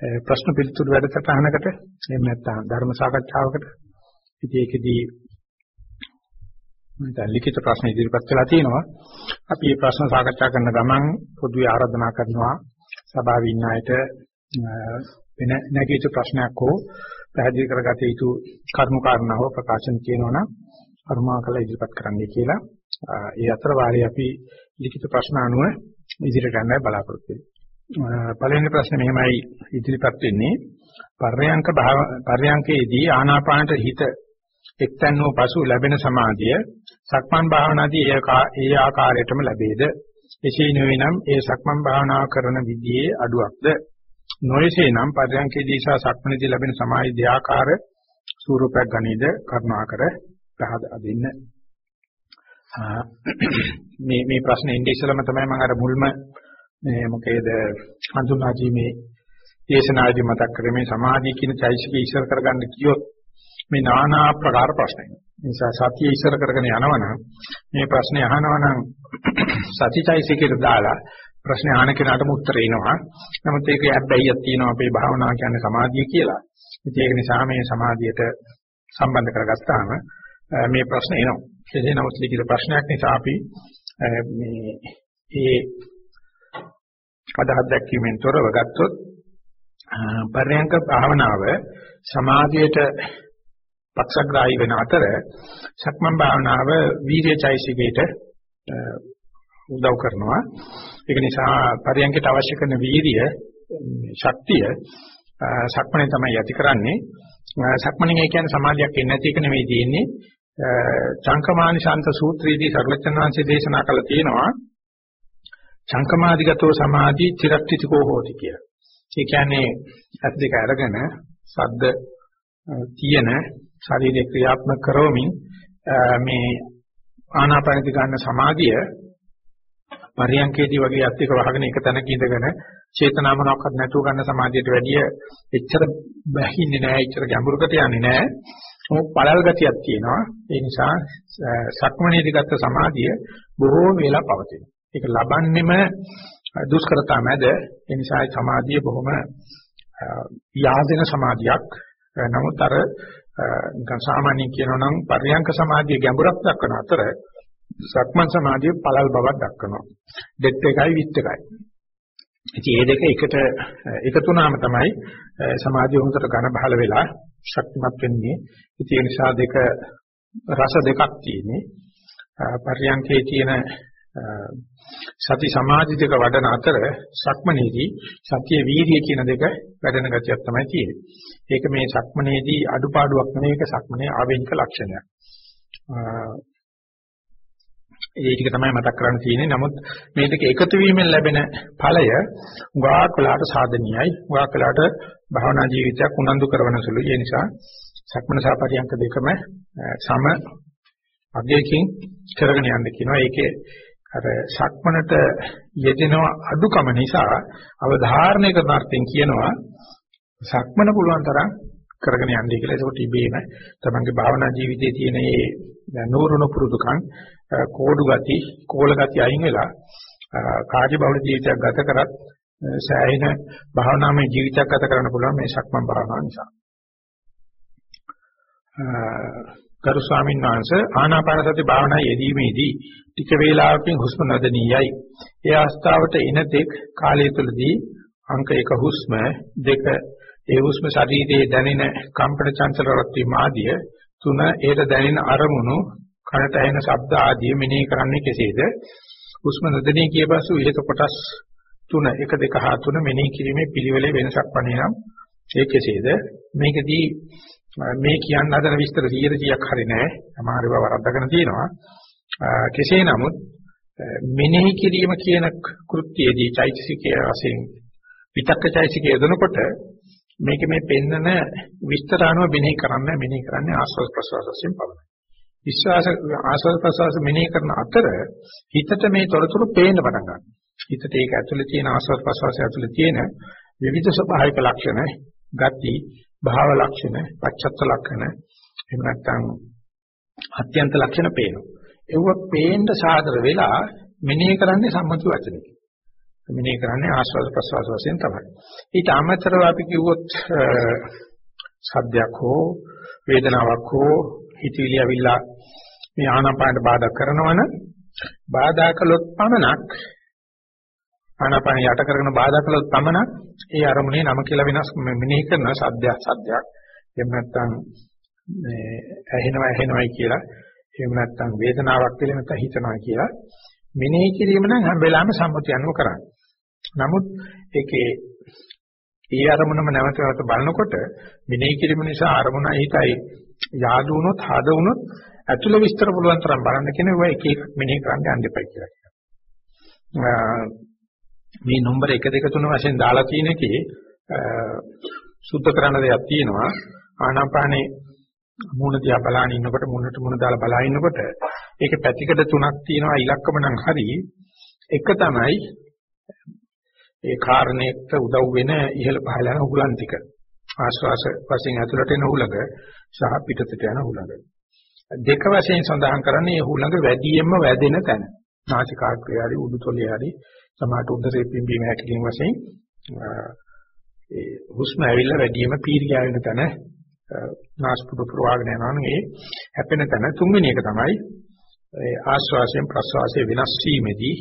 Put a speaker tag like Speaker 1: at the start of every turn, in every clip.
Speaker 1: ප්‍රශ්න පිළිතුරු වැඩසටහනකට එහෙම නැත්නම් ධර්ම සාකච්ඡාවකට ඉතින් ඒකෙදී මම ලිඛිත ප්‍රශ්න ඉදිරිපත් කළා තියෙනවා. අපි මේ ප්‍රශ්න සාකච්ඡා කරන ගමන් පොදුවේ ආරාධනා කරනවා සභාවේ ඉන්න අයට වෙන නැගීතු ප්‍රශ්නයක් හෝ පැහැදිලි කරගත යුතු කරුණු කාරණා හෝ ප්‍රකාශන කියනවනම් කරුණාකර ඉදිරිපත් කරන්නයි කියලා. ඒ අතර වාරේ අපි ලිඛිත ප්‍රශ්න අනුව ඉදිරියට යන්න බලාපොරොත්තු වෙනවා. පළවෙනි ප්‍රශ්නේ මෙහෙමයි ඉදිරිපත් වෙන්නේ. පර්යංක පර්යංකයේදී ආනාපානට හිත එක්තැන් වූ පසු ලැබෙන සමාධිය සක්මන් භාවනාදී ඒ ආකාරයටම ලැබේද? එසේ නොවේනම් ඒ සක්මන් භාවනාව කරන විදිහේ අඩුවක්ද? නොයසේනම් පර්යංකයේදී සහ සක්මනේදී ලැබෙන සමාධි දෙආකාර ස්වරූපයක් ගනේද? කරුණාකර පහදා දෙන්න. මේ මේ ප්‍රශ්නේ ඉන්නේ ඉස්සලම තමයි මම අර මුල්ම මේ මොකේද හඳුනා දීමේ දේශනාදී මතක් කරේ මේ සමාධිය කියන චෛසිකය ඉස්සර කරගන්න කියොත් මේ নানা ආකාර ප්‍රශ්න එනවා. නිසා සතිය ඉස්සර කරගෙන යනවනම් මේ ප්‍රශ්නේ අහනවනම් සතිචෛසිකයට දාලා ප්‍රශ්නේ අහන කෙනාටම උත්තර එනවා. නමුත් ඒක හැබැයික් තියෙනවා අපේ භාවනාව කියන්නේ සමාධිය කියලා. ඉතින් ඒක නිසා මේ සමාධියට සම්බන්ධ කරගත්තාම මේ ප්‍රශ්න එනවා. කෙසේ නමුත් ලිඛිත ප්‍රශ්නයක් නිසා අපි මේ ඒ අදහස් දැක්වීමෙන් තොරව ගත්තොත් පර්යංක භාවනාව සමාධියට පක්ෂග්‍රාහී වෙන අතර සක්මන් භාවනාව වීර්යචෛසිකයට උදව් කරනවා. ඒක නිසා පර්යංකයට අවශ්‍ය කරන වීර්ය ශක්තිය සක්මනේ තමයි යටි කරන්නේ. සක්මනේ කියන්නේ සමාධියක් එන්නේ නැති එක නෙවෙයි තියෙන්නේ. චංකමානිශාන්ත සූත්‍රයේදී සර්වචනාංශය දේශනා කළා තියෙනවා. චංකමාදිගතෝ සමාධි චිරක්තිතිකෝ හෝති කියලා. ඒ කියන්නේ ඇස් දෙක අරගෙන සද්ද තියෙන ශරීරේ ක්‍රියාත්මක කරවමින් මේ ආනාපානති ගන්න සමාධිය පරියන්කේදී වගේ අත් එක වහගෙන එක තැනක ඉඳගෙන චේතනා මොනක්වත් නැතුව ගන්න සමාධියට වැඩිය එච්චර බැහින්නේ නැහැ එච්චර ගැඹුරකට යන්නේ නැහැ. මොකක් පළල් ගතියක් තියෙනවා. ඒ නිසා සක්මණේදී ගත්ත සමාධිය බොහෝ වේලා පවතිනවා. ඒක ලබන්නෙම දුෂ්කරතා මැද. ඒ නිසා සමාධිය බොහොම යාදෙන සමාධියක්. නමුත් අර නිකන් සාමාන්‍ය කියනවා නම් පරියංක සමාධිය ගැඹුරක් දක්වන අතර සක්මන් සමාධිය පළල් බවක් දක්වනවා. දෙත් එකයි විත් එකයි. ඉතින් මේ දෙක එකට එකතු වුණාම තමයි සමාධිය හොඳට ඝන බහල වෙලා ශක්තිමත් වෙන්නේ. ඉතින් ඒ නිසා දෙක රස දෙකක් තියෙන්නේ. පරියංකේ තියෙන සති සමාධි දෙක වඩන අතර සක්මනේදී සතිය වීර්ය කියන දෙක වැඩෙන ගතියක් තමයි තියෙන්නේ. ඒක මේ සක්මනේදී අඩුපාඩුවක් නෙවෙයි ඒක සක්මනේ ආවේනික ලක්ෂණයක්. ඒ ටික තමයි මතක් කරන්න තියෙන්නේ. නමුත් මේ දෙක එකතු වීමෙන් ලැබෙන ඵලය උගාක් වෙලාට සාධනීයයි. උගාක් වෙලාට භාවනා ජීවිතයක් උනන්දු කරන සුළුයි. ඒ නිසා සක්මන සහ පරියන්ක දෙකම සම අගයකින් කරගෙන යන්න කියනවා. ඒකේ අර සක්මනට යෙදෙන අඩුකම නිසා අවධාරණය කරන අර්ථයෙන් කියනවා සක්මන පුළුවන් තරම් කරගෙන යන්නේ කියලා. ඒකට ඉබේම තමන්ගේ භාවනා ජීවිතයේ තියෙන මේ නూరుණු පුරුදුකම් කෝඩු ගති, කෝල ගති අයින් වෙලා කාර්ය බහුල ජීවිතයක් ගත කරත් සෑහෙන භාවනාමය ජීවිතයක් ගත කරන්න පුළුවන් මේ සක්මන් භාවනාව නිසා. ගරු ස්වාමීන් වහන්සේ ආනාපාන සති භාවනා යෙදීමේදී ටික වේලාවකින් හුස්ම නොදෙනියයි. ඒ අවස්ථාවට එන තෙක් කාලය තුලදී අංක 1 හුස්ම දෙක ඒ හුස්ම ශරීරයේ දැනෙන කම්පන චංචල රත්වීම ආදිය තුන ඒට දැනෙන අරමුණු කනට ඇහෙන ශබ්ද ආදිය මෙනෙහි කරන්නේ කෙසේද? හුස්ම නොදෙනී කියපසු ඉහත කොටස් තුන 1 2 හා තුන මෙනෙහි කිරීමේ පිළිවෙලේ වෙනසක් පන්නේ නම් ඒ කෙසේද? මේකදී මේ කියන්න හදන විස්තර 100ක් හරි නෑ. සමහර ඒවා වරද්දාගෙන තියෙනවා. කෙසේ නමුත් මෙනෙහි කිරීම කියන කෘත්‍යයේදී චෛතසිකයේ වශයෙන් විතක්ක චෛතසිකය යොදනකොට මේක මේ පෙන්නන විස්තර අනුව මෙනෙහි කරන්න මෙනෙහි කරන්නේ ආස්වාද ප්‍රසවාස වශයෙන් පමණයි. විශ්වාස ආස්වාද ප්‍රසවාස මෙනෙහි කරන අතර හිතට මේ තොරතුරු පේන්න පටන් ගන්නවා. හිතට ඒක ඇතුලේ තියෙන ආස්වාද ප්‍රසවාස ඇතුලේ තියෙන විවිධ ස්වභාවික ලක්ෂණ, ගති, භාව ලක්ෂණ, පච්චත්ත ලක්ෂණ, එහෙම නැත්නම් අත්‍යන්ත ලක්ෂණ පේනවා. ඒව පේන්න සාදර වෙලා මෙනෙහි කරන්නේ සම්මති වචනකින්. මෙනෙහි කරන්නේ ආස්වාද ප්‍රසවාස වශයෙන් තමයි. ඊට අමතරව අපි කිව්වොත් සද්දයක් හෝ වේදනාවක් හෝ හිතවිලි අවිල්ලා මේ ආනාපානට බාධා කරනවනම් බාධා කළොත් පමණක් ආනාපාන යට කරගෙන බාධා කළොත් පමණක් ඒ අරමුණේ නම කියලා වෙනස් මෙනෙහි කරන සද්දයක් සද්දයක් එහෙම නැත්නම් මේ ඇහෙනවා ඇහෙනවයි කියලා එහෙම නැත්නම් වේදනාවක් කියලා නැත්නම් හිතනවා කියලා මෙනෙහි කිරීම නම් හැම වෙලාවෙම සම්මුතියන්ව කරන්නේ. නමුත් ඒකේ ඒ අරමුණම නැවත නැවත බලනකොට මෙනෙහි කිරීම නිසා අරමුණ හිතයි යාදු වුණොත් හද වුණොත් ඇතුළ විස්තර පුළුවන් තරම් බලන්න කියන ඒවා එක එක මෙනෙහි කරන්න යන්න එපා කියලා කියනවා. මේ නම්බර 1 2 3 වශයෙන් දාලා තියෙන එකේ සුද්ධ කරන්න දෙයක් තියෙනවා. ආනාපානේ මූණ දිහා බලාගෙන ඉන්නකොට මුණට මුණ දාලා බලා ඉන්නකොට ඒකේ පැතිකඩ තුනක් තියෙනවා ඉලක්කම නම් හරි. එක තමයි ඒ කාරණේට උදව් වෙන ඉහළ පහළ යන උගලන් ටික. ආශ්වාස වශයෙන් ඇතුළට එන උලඟ සහ පිටතට යන උලඟ. දෙක වශයෙන් සඳහන් කරන්නේ මේ උලඟ වැඩියෙන්ම වැදෙන තැන. නාසිකාග්‍රය හරි උඩුතොලේ හරි සමාට උදරේ පිම්බීම හැකිලින් වශයෙන් ඒ හුස්ම ඇවිල්ලා වැඩියෙන්ම පීරියා වෙන තැන නාස්පුඩු ප්‍රවාහගෙන යනවා නම් ඒ හැපෙන තැන තුන්වෙනි එක තමයි ඒ ආශ්වාසයෙන් ප්‍රශ්වාසයේ වෙනස් වීමේදී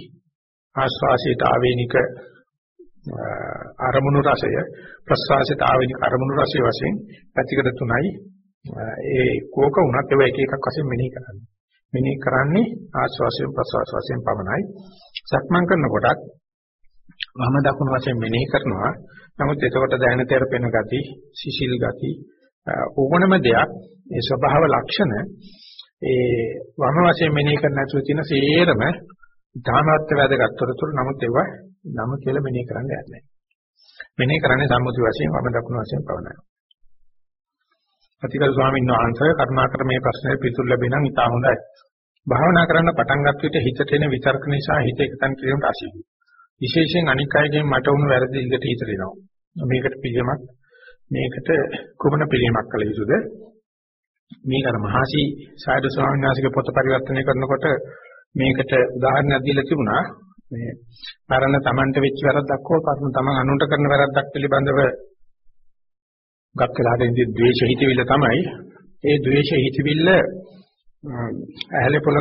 Speaker 1: ආශ්වාසයට ආවේනික අරමුණු රසය ප්‍රශ්වාසයට ආවේනික අරමුණු රසය වශයෙන් පැතිකඩ තුනයි ඒ කෝක වුණත් ඒවා එක එකක් වශයෙන් මෙනෙහි කරන්නේ. මෙනෙහි කරන්නේ ආශ්වාසයෙන් ප්‍රශ්වාස වශයෙන් පමණයි. සක්මන් කරනකොටත් වම දකුණු වශයෙන් මෙනෙහි කරනවා නමුත් එතකොට දැනෙන තෙරපෙන ගති සිසිල් ගති ඕනම දෙයක් ඒ ස්වභාව ලක්ෂණ ඒ වම වශයෙන් මෙනෙහි කරන්න නැතුව තියෙන සේරම ධානවත් වැදගත් තොරතුරු නමුත් ඒවා නම කියලා මෙනෙහි කරන්න යන්නේ නැහැ. මෙනෙහි කරන්නේ සම්මුති වශයෙන් වම දකුණු වශයෙන් පවනයි. අතිකල් ස්වාමීන් වහන්සේ කරුණාකර මේ ප්‍රශ්නේ පිළිතුරු ලැබෙන නම් ඉතා හොඳයි. භාවනා කරන්න පටන් ගන්න විට හිතට එන විතර්ක නිසා හිත එකතන කිරීමට අසීමයි. විශේෂයෙන් අනික් අයගෙන් මට වුණු වැරදි ඉඳට හිතරිනවා. මේකට පිළියමක් මේකට කුමන පිළියමක් කළ යුතුද? මේක අර මහසි සායද ස්වාමීන් වහන්සේගේ පොත පරිවර්තනය කරනකොට මේකට උදාහරණයක් දීලා තිබුණා. මේ පරණ Tamanට වෙච්ච වැරද්දක් හෝ පරණ Taman අනුන්ට කරන වැරද්දක් පිළිබඳව ගත් වෙලාට ඉඳි ද්වේෂ හිතවිල්ල තමයි. ඒ ද්වේෂ හිතවිල්ල ඇහැලේ පොළ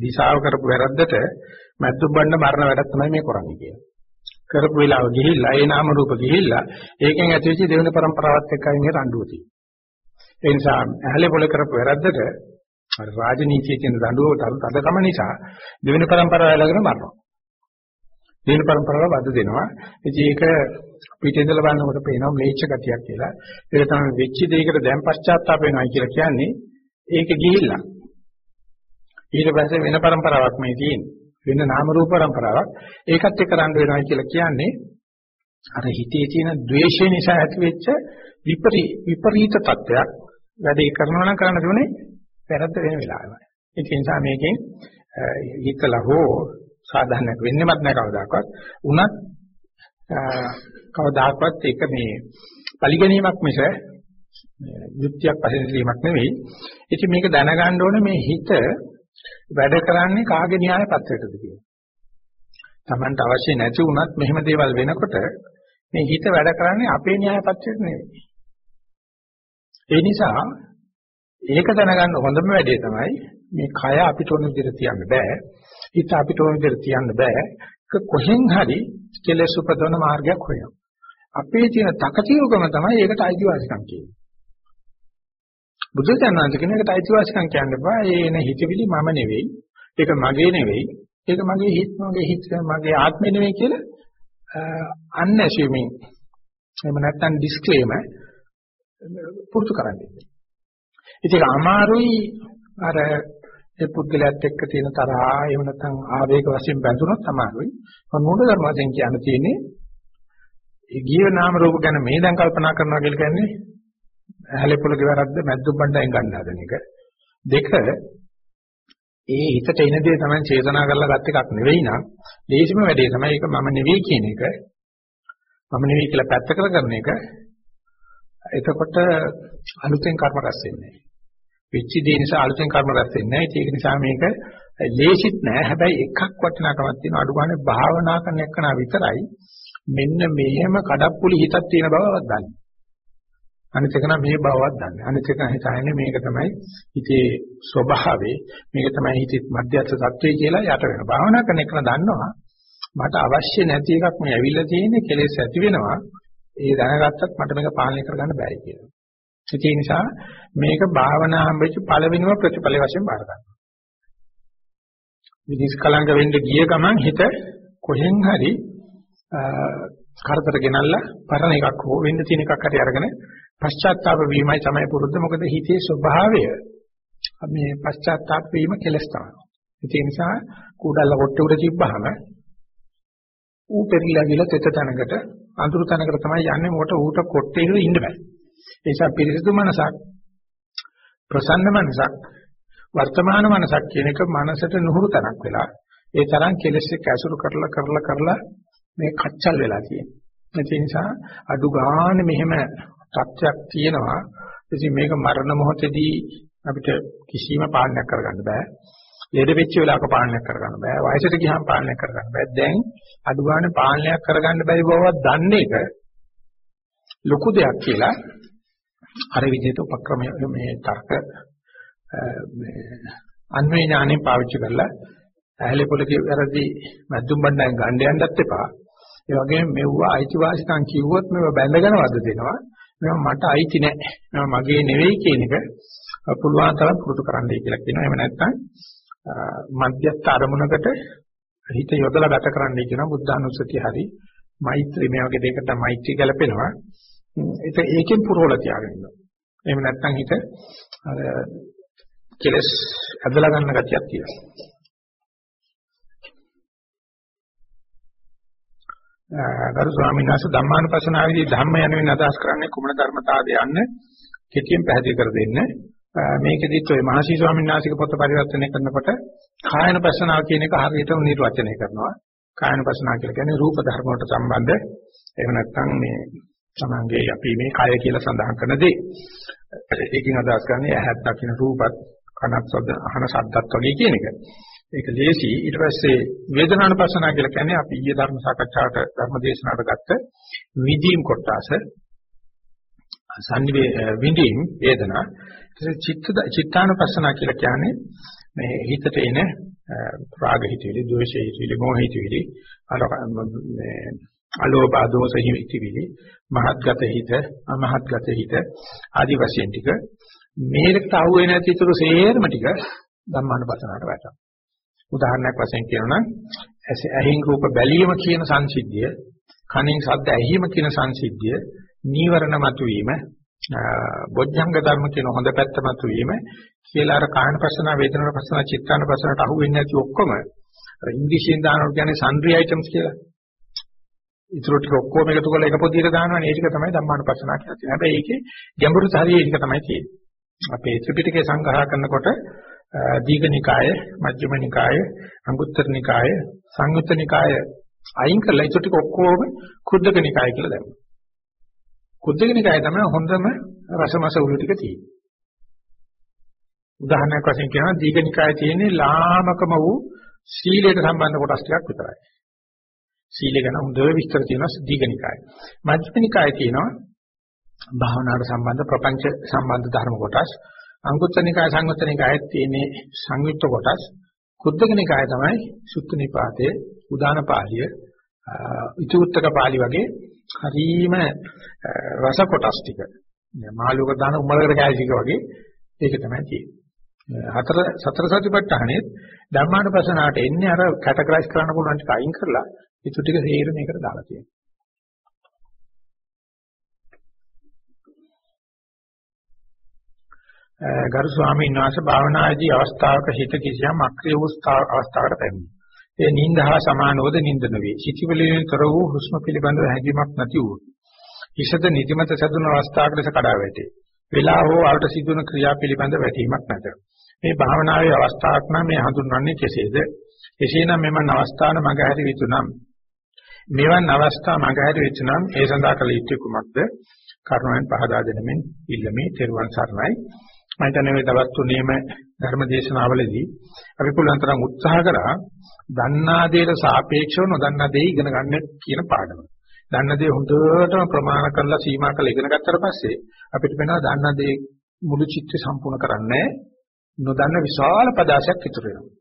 Speaker 1: දිශාව කරපු වැරද්දට මැද්දු බණ්ඩ මරණ වැඩක් තමයි මේ කරන්නේ කියලා. කරපු වෙලාව ගිහිල්ලා ඒ නාම රූප ගිහිල්ලා ඒකෙන් ඇතිවෙච්ච දෙවෙනි પરම්පරාවත් එක්කයි මේ රණ්ඩුව තියෙන්නේ. ඒ නිසා ඇහැලේ පොළ කරපු වැරද්දට අර රාජනීතියේ කියන දඬුවම තදකම නිසා දෙවෙනි પરම්පරාව ඇලගෙන මරනවා. දෙවෙනි પરම්පරාව බද දෙනවා. ඉතින් ඒක පිටින්දල බලනකොට පේනවා මේච්ච ගතියක් කියලා. ඒක තමයි වෙච්ච දෙයකට දැන් පශ්චාත්තාප වෙනවා කියලා කියන්නේ ඒක ගිහිල්ලා ඊට පස්සේ වෙන પરම්පරාවක් මේ තියෙන්නේ. වෙන නාම රූප પરම්පරාවක් ඒකත් එක්ක රණ්ඩු වෙනවා කියලා කියන්නේ අර හිතේ තියෙන ද්වේෂය නිසා ඇතිවෙච්ච විපරි විපරීත තත්වයක් වැඩේ කරනවා නම් කරන්න ඕනේ වැරද්ද වෙන වෙලාවයි ඒක නිසා මේකෙන් හිතලා හෝ සාධාරණයක් වෙන්නේවත් නැහැ කවදාකවත්. උනත් කවදාකවත් ඒක මේ පරිගැනීමක් මිස යුක්තියක් පරිණතීමක් නෙවෙයි. ඉතින් මේක දැනගන්න ඕනේ මේ හිත වැඩ කරන්නේ කාගේ න්‍යාය පත්‍රයටද කියලා. Tamanට අවශ්‍ය නැති වුණත් මෙහෙම දේවල් වෙනකොට මේ හිත වැඩ කරන්නේ අපේ න්‍යාය පත්‍රයට නෙවෙයි. ඒ නිසා ඒක දැනගන්න හොඳම වැඩේ තමයි මේ කය අපිට ඕන විදිහට තියන්න බෑ. හිත අපිට ඕන විදිහට තියන්න බෑ. ඒක කොහෙන් හරි කෙලෙස් උපදවන මාර්ගයක් හොයනවා. අපේ තියෙන තකතිරුකම තමයි ඒකට අයිතිවාසිකම් කියන්නේ. බුදුසසුනාන්ත කියන එකට අයිතිවාසිකම් කියන්න බෑ. ඒ එන හිතවිලි මම නෙවෙයි. ඒක මගේ නෙවෙයි. ඒක මගේ හිත මගේ හිත මගේ ආත්මෙ නෙවෙයි කියලා අන්ඇසියුමින් එහෙම නැත්නම් ඩිස්ක්ලේමර් පුරුදු කරන්නේ. ඉතින් අමාරුයි අර ඒ පුද්ගලයාත් එක්ක තියෙන තරහා එහෙම නැත්නම් ආවේග වශයෙන් බැඳුනොත් අමාරුයි. මොනෝඩ ධර්ම වශයෙන් කියන්න තියෙන්නේ ඒ ගිය නාම රූප ගැන මේ දැන් කල්පනා කරනවා කියලා කියන්නේ ඇහැලේ පොළගේ වැරද්ද මැද්දු බණ්ඩයෙන් ගන්න හදන එක. දෙක ඒ හිතට එන දේ තමයි චේතනා කරලා ගත් එකක් නෙවෙයි නම් දේශම වැඩේ තමයි ඒක මම නෙවෙයි කියන එක. මම නෙවෙයි කියලා පැත්තකට කරන එක. එතකොට අලුතෙන් කර්ම රැස් වෙන්නේ නැහැ. වෙච්ච දේ නිසා අලුතෙන් කර්ම රැස් වෙන්නේ නැහැ. ඒක නිසා මේක ලේසිත් නෑ. හැබැයි එකක් වටිනාකමක් තියෙනවා. අඩු ගානේ භාවනා කරන එකනා විතරයි මෙන්න මෙහෙම කඩප්පුලි හිතක් තියෙන බවවත් දන්නේ. අනිත් එක නම් මේ බවවත් දන්නේ. අනිත් එක හිතන්නේ මේක තමයි හිතේ ස්වභාවය. මේක තමයි හිතේ මධ්‍යස්ථ තත්වය කියලා යට වෙනවා. භාවනා කරන එක දන්නවා. මට අවශ්‍ය නැති එකක් මේ ඇවිල්ලා තියෙන්නේ කෙලෙස් ඇති වෙනවා. ඒ දැනගත්තත් මට මේක පාලනය කරගන්න බැරි කියලා. ඒ නිසා මේක භාවනා හම්බෙච්ච පළවෙනිම ප්‍රතිඵල වශයෙන් බාර ගන්නවා. විනිස්කලංග වෙන්න ගිය ගමන් හිත කොහෙන් හරි කරදර ගෙනල්ලා පරණ එකක් හෝ වෙන්න තියෙන එකක් හරි අරගෙන පශ්චාත්තාප වීමයි තමයි පුරුද්ද. මොකද හිතේ ස්වභාවය මේ පශ්චාත්තාප වීම කෙලස් තමයි. ඒ නිසා කුඩල්ල කොට උඩ තිබ්බහම ඌ පෙරිලා ගිල තෙත තැනකට අඳුරු තැනකට තමයි යන්නේ. මොකට ඌට කොට්ටේ ඉඳ ඉන්න බෑ. ඒ නිසා පිරිසිදු මනසක් ප්‍රසන්න මනසක් වර්තමාන මනසක් කියන එක මනසට නුහුරු තැනක් වෙලා ඒ තරම් කෙලෙස් එක්ක ඇසුරු කරලා කරලා කරලා මේ කච්චල් වෙලා තියෙනවා. ඒ නිසා අඩු ගන්න මෙහෙම තත්ත්වයක් තියෙනවා. ඉතින් මේක මරණ මොහොතදී අපිට කිසිම පාලනයක් කරගන්න බෑ. ලෙඩ වෙච්ච වෙලාවක පාලනයක් කරගන්න බෑ. වයසට ගියාම පාලනයක් කරගන්න බෑ. දැන් අඩු ගන්න පාලනයක් කරගන්න බැරි බවවත් දන්නේ එක ලොකු දෙයක් කියලා අර විදිහට උපක්‍රම මේ තර්ක මේ අන්වේ ඥාණයෙන් පාවිච්චි කරලා ඇහැලේ පොලේ වැරදි මැදුම් බණ්ඩයන් ගන්න යන්නත් එපා. ඒ වගේම මෙවුවා අයිතිවාසිකම් කිව්වොත් මේව බැඳගෙන වද දෙනවා. මේවා මට අයිති නෑ. මේවා මගේ නෙවෙයි කියන එක පුළුවන් තරම් පුරුදු කරන්නයි කියලා කියනවා. එහෙම නැත්නම් මධ්‍යස්ථ අරමුණකට හිත යොදලා ගත කරන්නයි කියනවා. බුද්ධානුස්සතිය හරි මෛත්‍රී මේ වගේ දෙයකට මෛත්‍රී ගැලපෙනවා. ඒක ඒකෙන් පුරවලා තියාගෙන ඉන්නවා. එහෙම නැත්නම් හිත අර කෙලස් ඇදලා ගන්න ගතියක් තියෙනවා. ගරු ස්වාමීන් වහන්සේ ධම්මානුපස්සනාවේදී ධම්ම යනුවෙන් අදහස් කරන්නේ කුමන ධර්මතාවද යන්න කෙටියෙන් පැහැදිලි කර දෙන්න. මේකෙදිත් ඔය මහසි ස්වාමීන් වහන්සේගේ පොත පරිවර්තනය කරනකොට කායනුපස්සනාව කියන එක හරියටම නිර්වචනය කරනවා. කායනුපස්සනාව කියලා කියන්නේ රූප ධර්ම වලට සම්බන්ධ එහෙම නැත්නම් මේ තමංගේ අපි මේ කය කියලා සඳහන් කරන දේ. ඒකෙන් අදහස් කරන්නේ ඇහත් දකින්න රූපත් කනත් සද්ද අහන ශබ්දත් වගේ කියන එක. ඒක ලේසි. ඊට පස්සේ වේදනානුපස්සනා කියලා කියන්නේ අපි ඊයේ ධර්ම සාකච්ඡාවට ධර්ම දේශනාවට ගත්ත විදීම් කොටස. සංනිවේ විදීම් වේදනා. චිත්ත චිත්තානුපස්සනා කියලා කියන්නේ මේ හිතට එන රාග හිතවිලි, ද්වේෂ හිතවිලි, මෝහ හිතවිලි, මේ අලෝභ දෝෂ හිතවිලි, මහත්ගත හිත, අමහත්ගත හිත ආදි වශයෙන් ටික මේකට අහුවේ නැති තුරු සේරම ටික ධම්මානුපස්සනාවට වැටෙනවා. උදාහරණයක් වශයෙන් කියනවා නම් ඇහින් රූප බැලීම කියන සංසිද්ධිය, කනින් ශබ්ද ඇහිීම කියන සංසිද්ධිය, නීවරණ මතුවීම, බොජ්ජංග ධර්ම කියන හොඳ පැත්ත මතුවීම කියලා අර කායනපස්සන, වේදනාපස්සන, චිත්තානපස්සනට අහුවෙන්නේ නැති ඔක්කොම ඉංග්‍රීසියෙන් දානවා කියන්නේ සන්ඩ්‍රි අයිටම්ස් කියලා. ඉතුරු ටික ඔක්කොම එකතු කරලා එක පොදියට දානවනේ ඒ ටික තමයි ධම්මානුපස්සනා කියලා තියෙන්නේ. හැබැයි ඒකේ ගැඹුරු සාරිය ඒක තමයි තියෙන්නේ. අපේ ත්‍රිපිටකය සංග්‍රහ කරනකොට දීඝනිකාය, මජ්ක්‍ධිමනිකාය, අංගුත්තරනිකාය, සංයුත්තනිකාය අයින් කරලා ඒක ටික ඔක්කොම කුද්දකනිකාය කියලා දැම්මා. කුද්දකනිකාය තමයි හොඳම රසමස උළු ටික තියෙන්නේ. උදාහරණයක් වශයෙන් කියනවා දීඝනිකාය තියෙන්නේ ලාමකම වූ සීලයට සම්බන්ධ කොටස් ටිකක් විතරයි. සීලය ගැන හොඳ විස්තර තියෙනවා දීඝනිකාය. මජ්ක්‍ධිමනිකාය තියෙනවා භාවනාවට සම්බන්ධ ප්‍රපංච සම්බන්ධ ධර්ම කොටස් අංගුත්තනිකාය සංගුත්තනිකායත් තියෙන්නේ සංයුක්ත කොටස්. කුද්දකනිකාය තමයි සුත්ත නිපාතයේ උදාන පාළිය ඉතුත්තක පාළි වගේ හරීම රස කොටස් ටික. මාළුක දාන උමලකට කෑලික වගේ ඒක තමයි තියෙන්නේ. හතර සතර සතිපට්ඨානෙත් ධර්මානුපස්සනාවට එන්නේ අර කැටගරයිස් කරන්න පුළුවන් ටික අයින් කරලා ඊට ටික හේර මේකට දාලා තියෙනවා. ගරු ස්වාමීන් වහන්සේ භාවනාදී අවස්ථාවක හිත කිසියම් අක්‍රිය වූ අවස්ථාවකට පැමිණි. ඒ නිින්ද හා සමානවද නිින්ද නොවේ. සිටිවිලින් තොර වූ හුස්ම පිළිබඳව හැඟීමක් නැති වූ. ඉෂද නිදිමත සැදුන අවස්ථාවක ලෙස කඩා වැටේ. වෙලා හෝ අල්ට සිදුවන ක්‍රියා පිළිබඳ වැටීමක් නැත. මේ භාවනාවේ අවස්ථාවක් නම් මේ හඳුන්වන්නේ කෙසේද? එසේනම් මෙම අවස්ථාන මඟ හැරි විතුනම් මෙවන් අවස්ථා මඟ හැරි විතුනම් ඒ සඳහා කළ යුත්තේ කුමක්ද? කරුණෙන් පහදා දෙනමින් ඉල්ලමේ තෙරුවන් සරණයි. මම හිතන්නේ මේ දවස් තුනේම ධර්ම දේශනාවලදී අපි පුළුවන් තරම් උත්සාහ කරා දන්නා දේට සාපේක්ෂව නොදන්නා දේ ඉගෙන ගන්න කියන පාඩම. දන්න දේ හොඳටම ප්‍රමාණ කරලා සීමා කරලා ඉගෙන ගත්තට පස්සේ අපිට වෙනවා දන්න දේ මුළු චිත්‍රය සම්පූර්ණ කරන්නේ නොදන්න විශාල පදාසයක් ඉතුරු වෙනවා.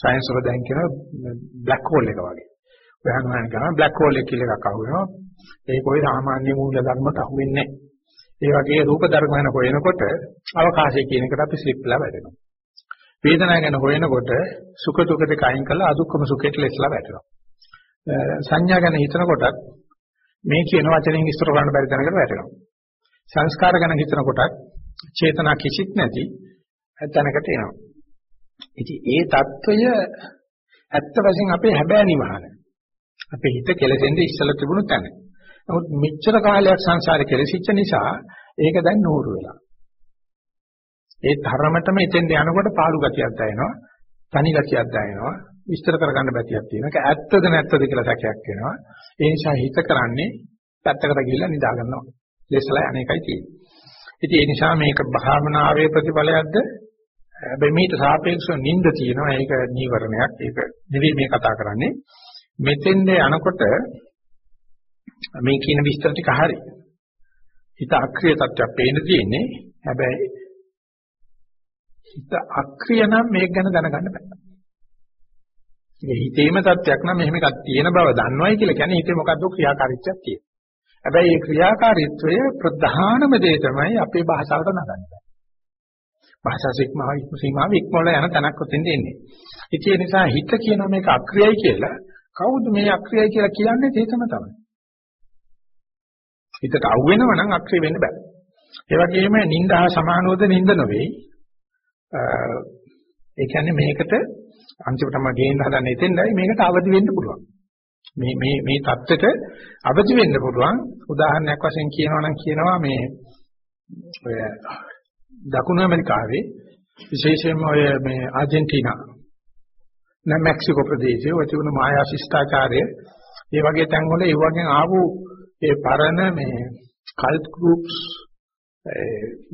Speaker 1: සයන්ස් වල දැන් කියන බ්ලැක් හෝල් එක වගේ. ඔයහන් ගන්න ගමන් බ්ලැක් හෝල් එක කියලා එකක් අහුවෙනවා. ඒක ওই සාමාන්‍ය මූල ධර්මයට අහුවෙන්නේ නැහැ. ඒ වගේ රූප ධර්ම ගැන හොයනකොට අවකාශය කියන එකට අපි ස්ලිප් වෙලා වැටෙනවා. වේදනාව ගැන හොයනකොට සුඛ දුක දෙක අයින් කරලා අදුක්කම සුඛයට ලැස්ලා වැටෙනවා. සංඥා ගැන හිතනකොටත් මේ කියන වචනෙන් විස්තර කරන්න බැරි තැනකට වැටෙනවා. සංස්කාර ගැන හිතනකොටත් චේතනා කිසිත් නැති තැනකට එනවා. ඉතින් ඒ தত্ত্বය ඇත්ත වශයෙන් අපේ හැබෑ නිවහන. අපේ හිත කෙලෙසෙන්ද ඉස්සලා තිබුණු තැන. නමුත් මෙච්චර කාලයක් සංසාරේ කෙලෙසිච්ච නිසා ඒක දැන් නూరు වෙලා. ඒ ධර්මතම එතෙන්ද යනකොට පාළු ගතියක් දැනෙනවා, තනි ගතියක් දැනෙනවා, විස්තර කරගන්න බැතියක් තියෙනවා. ඒක ඇත්තද නැත්තද කියලා සැකයක් වෙනවා. ඒ නිසා හිත කරන්නේ පැත්තකට ගිහිල්ලා නිදා ගන්නවා. ලෙසලා අනේකයි තියෙන්නේ. ඉතින් ඒ නිසා මේක භාවනාවේ ප්‍රතිඵලයක්ද හැබැයි මේට සාපේක්ෂව නිින්ද තියෙනවා. ඒක නීවරණයක්. ඒක නෙවෙයි මේ කතා කරන්නේ. මෙතෙන්ද යනකොට මේ කියන විස්තර ටික හරි. හිත අක්‍රිය තත්ත්වයක් පේන්න තියෙන්නේ. හැබැයි හිත අක්‍රිය නම් මේක ගැන දැනගන්න බෑ. මේ හිතේම තත්ත්වයක් නම් මෙහෙම එකක් තියෙන බව දන්නවයි කියලා කියන්නේ හිතේ මොකද්ද ක්‍රියාකාරීත්වයක් තියෙනවා. හැබැයි මේ ක්‍රියාකාරීත්වය ප්‍රධානම දේ තමයි අපේ භාෂාවට නගන්නේ. භාෂා සික්මාව සීමාව ඉක්මවල යන තැනක් උතින් දෙන්නේ. ඒ නිසා හිත කියන මේක අක්‍රියයි කියලා කවුද මේ අක්‍රියයි කියලා කියන්නේ ඒකම තමයි. හිතට අහු වෙනවා නම් අක්ෂේ වෙන්න බෑ. ඒ වගේම නින්දා සමානෝද නින්ද නොවේ. ඒ කියන්නේ මේකට අන්තිමටම ගේන්න හදන එතෙන්දයි මේකට අවදි වෙන්න පුළුවන්. මේ මේ මේ தත්තෙට අවදි වෙන්න පුළුවන් උදාහරණයක් වශයෙන් කියනවා නම් කියනවා මේ ඔය දකුණු ඇමරිකාවේ විශේෂයෙන්ම ඔය මේ ආජන්ටිනා නැ මෙක්සිකෝ ප්‍රදේශයේ ඔය තිබුණු මායා ශිෂ්ටාචාරය ඒ වගේ තැන්වල ඒ වගේ ආපු ඒ පරණ මේ කල්ට් ගෲප්ස්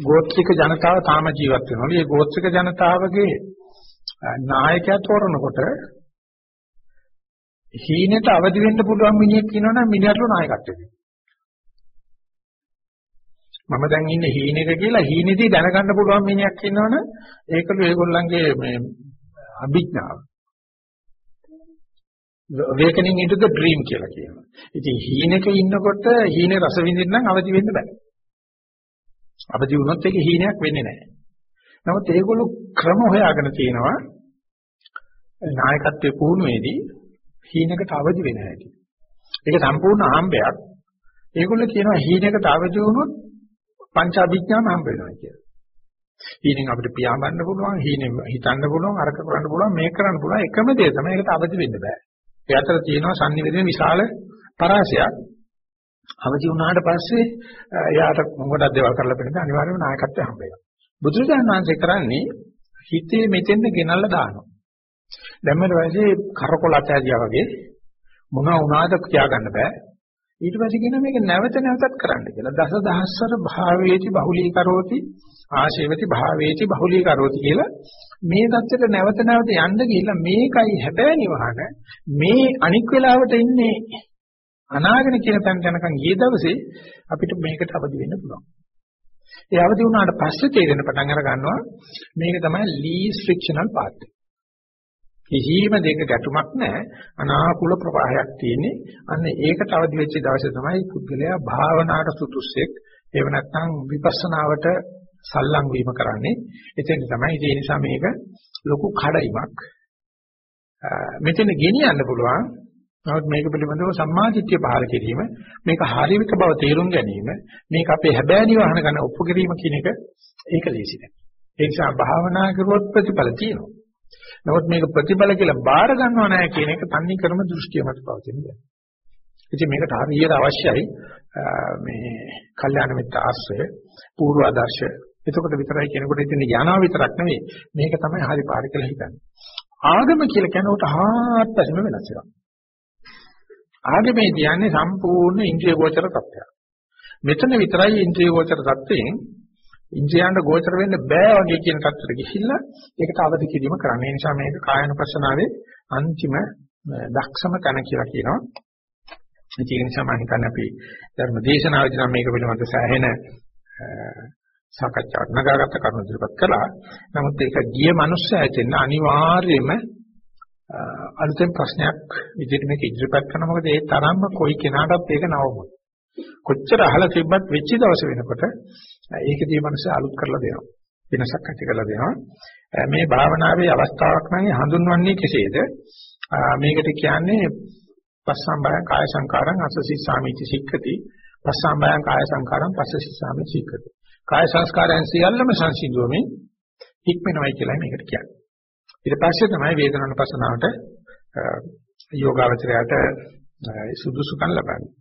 Speaker 1: ගෝත්‍රික ජනතාව තාම ජීවත් වෙනවා. මේ ගෝත්‍රික ජනතාවගේ නායකයා තෝරනකොට හීනෙට අවදි වෙන්න පුළුවන් මිනිහෙක් ඉන්නවනම් මිනිහට නායකත්වය දෙන්න. මම දැන් ඉන්නේ හීනෙක කියලා හීනෙදී දැනගන්න පුළුවන් මිනිහෙක් ඉන්නවනම් ඒකළු ඒගොල්ලන්ගේ මේ අභිඥාව. Awakening into the dream කියලා කියනවා. ඉතින් හීනෙක ඉන්නකොට හීනේ රස විඳින්න නම් අවදි වෙන්න බෑ. අවදි වුණොත් ඒක හීනයක් වෙන්නේ නැහැ. නමුත් ඒගොල්ලෝ ක්‍රම හොයාගෙන තියෙනවා නායකත්වයේ පුහුණුවේදී හීනකට අවදි වෙන හැටි. ඒක සම්පූර්ණ ආම්බයක්. ඒගොල්ලෝ කියනවා හීනකට අවදි වුණොත් පංච අභිඥාම හම්බ වෙනවා කියලා. හීනෙන් අපිට පියාඹන්න පුළුවන්, හීනෙන් හිතන්න පුළුවන්, අරක කරන්න පුළුවන්, මේක කරන්න පුළුවන් එකම දේ තමයි ඒකට අවදි වෙන්න බෑ. ඒ අතර තියෙනවා sannivedana විශාල පරාසයක්. අවදි වුණාට පස්සේ එයාට මොකටද දේවල් කරලා පෙන්නද අනිවාර්යයෙන්ම නායකත්වය හම්බ වෙනවා. බුදුරජාණන් වහන්සේ කරන්නේ හිතේ මෙතෙන්ද ගෙනල්ලා දානවා. දැම්මම පස්සේ කරකොල අතෑරියා වගේ මොනවා වුණාද කියාගන්න බෑ. ඊට පස්සේ කියන මේක නැවත නැවතත් කරන්න කියලා. දස දහස්වර භාවේති බහුලී කරෝති ආශේවති භාවේති බහුලී කරෝති කියලා මේ தත්තට නැවත නැවත යන්න ගිහිල්ලා මේකයි හැබෑ නිවහන මේ අනික් වෙලාවට ඉන්නේ අනාගන කියන තැනට යනකම් ගිය දවසේ අපිට මේකට අවදි වෙන්න පුළුවන්. ඒ අවදි වුණාට පස්සේ තේරෙන පටන් අර ගන්නවා මේක තමයි least frictional path. කිසිම දෙයක ගැටුමක් නැහැ අනාකූල ප්‍රවාහයක් තියෙන්නේ. අන්න ඒකට අවදි වෙච්ච දවසේ තමයි පුද්ගලයා භාවනාවට සුදුස්සෙක්. එහෙම නැත්නම් විපස්සනාවට සල්ලං වීම කරන්නේ. එතෙන් තමයි ඒ නිසා මේක ලොකු කඩයිමක්. මෙතන ගෙනියන්න පුළුවන් නමුත් මේක පිළිබඳව සම්මාදිට්ඨිය පහළ කිරීම මේක හරියක බව තේරුම් ගැනීම මේක අපේ හැබෑ නිවහන ගන්න ඔප්පු කිරීම කියන එක ඒක ලේසි නෑ ඒ නිසා භාවනා කරුවොත් ප්‍රතිඵල තියෙනවා නමුත් මේක ප්‍රතිඵල කියලා බාර ගන්නව නෑ කියන එක තන්නේ ක්‍රම දෘෂ්ටිය මත පවතින දෙයක් ඉතින් මේකට හරියට අවශ්‍යයි මේ කල්යාණ මිත්‍ර ආශ්‍රය පූර්ව ආදර්ශ එතකොට විතරයි කෙනෙකුට ඉතින් යනවා විතරක් නෙවෙයි මේක තමයි හරි පාර කියලා හිතන්නේ ආගම කියලා කියනකොට හාත්පසම වෙනස් වෙනවා ආගමේ කියන්නේ සම්පූර්ණ ඉන්ද්‍රිය ගෝචර තත්ත්වයක්. මෙතන විතරයි ඉන්ද්‍රිය ගෝචර තත්ත්වයෙන් ඉන්ද්‍රියයන්ට ගෝචර වෙන්න බෑ වගේ කියන තත්ත්වයට ගිහිල්ලා ඒකට අවදි කිරීම කරන්න. ඒ නිසා මේක කායනුපස්සනාවේ අන්තිම දක්ෂම තැන කියලා කියනවා. ඒ නිසා මම හිතන්නේ අපි ධර්ම දේශනාවේදී නම් මේක පිළිබඳව සෑහෙන සාකච්ඡාවක් නගාගත්ත කරුණු ඉදිරිපත් කළා. නමුත් ඒක ගිය මනුස්සයා ඇතෙන්න අනිවාර්යයෙන්ම අලුතෙන් ප්‍රශ්නයක් විදිහට මේක ඉදිරිපත් කරන මොකද ඒ තරම්ම කොයි කෙනාටත් ඒක නවමුත්. කොච්චර අහලා තිබ්බත් වෙච්ච දවස වෙනකොට ඒකදී මනස අලුත් කරලා දෙනවා. වෙනසක් ඇති කරලා දෙනවා. මේ භාවනාවේ අවස්ථාවක් නම් හඳුන්වන්නේ කෙසේද? මේකට කියන්නේ පස්සම්බයං කාය සංකාරං අසසිස්සාමිති සික්ඛති. පස්සම්බයං කාය සංකාරං පස්සසිස්සාමිති සික්ඛති. කාය සංස්කාරයන් සියල්ලම සංසිඳුවමින් හික්මනවයි කියලා මේකට කියන්නේ. ඊට පස්සේ තමයි වේදනානුපස්සනාවට යෝගාවචරයට සුදුසුකම් ලබන්නේ.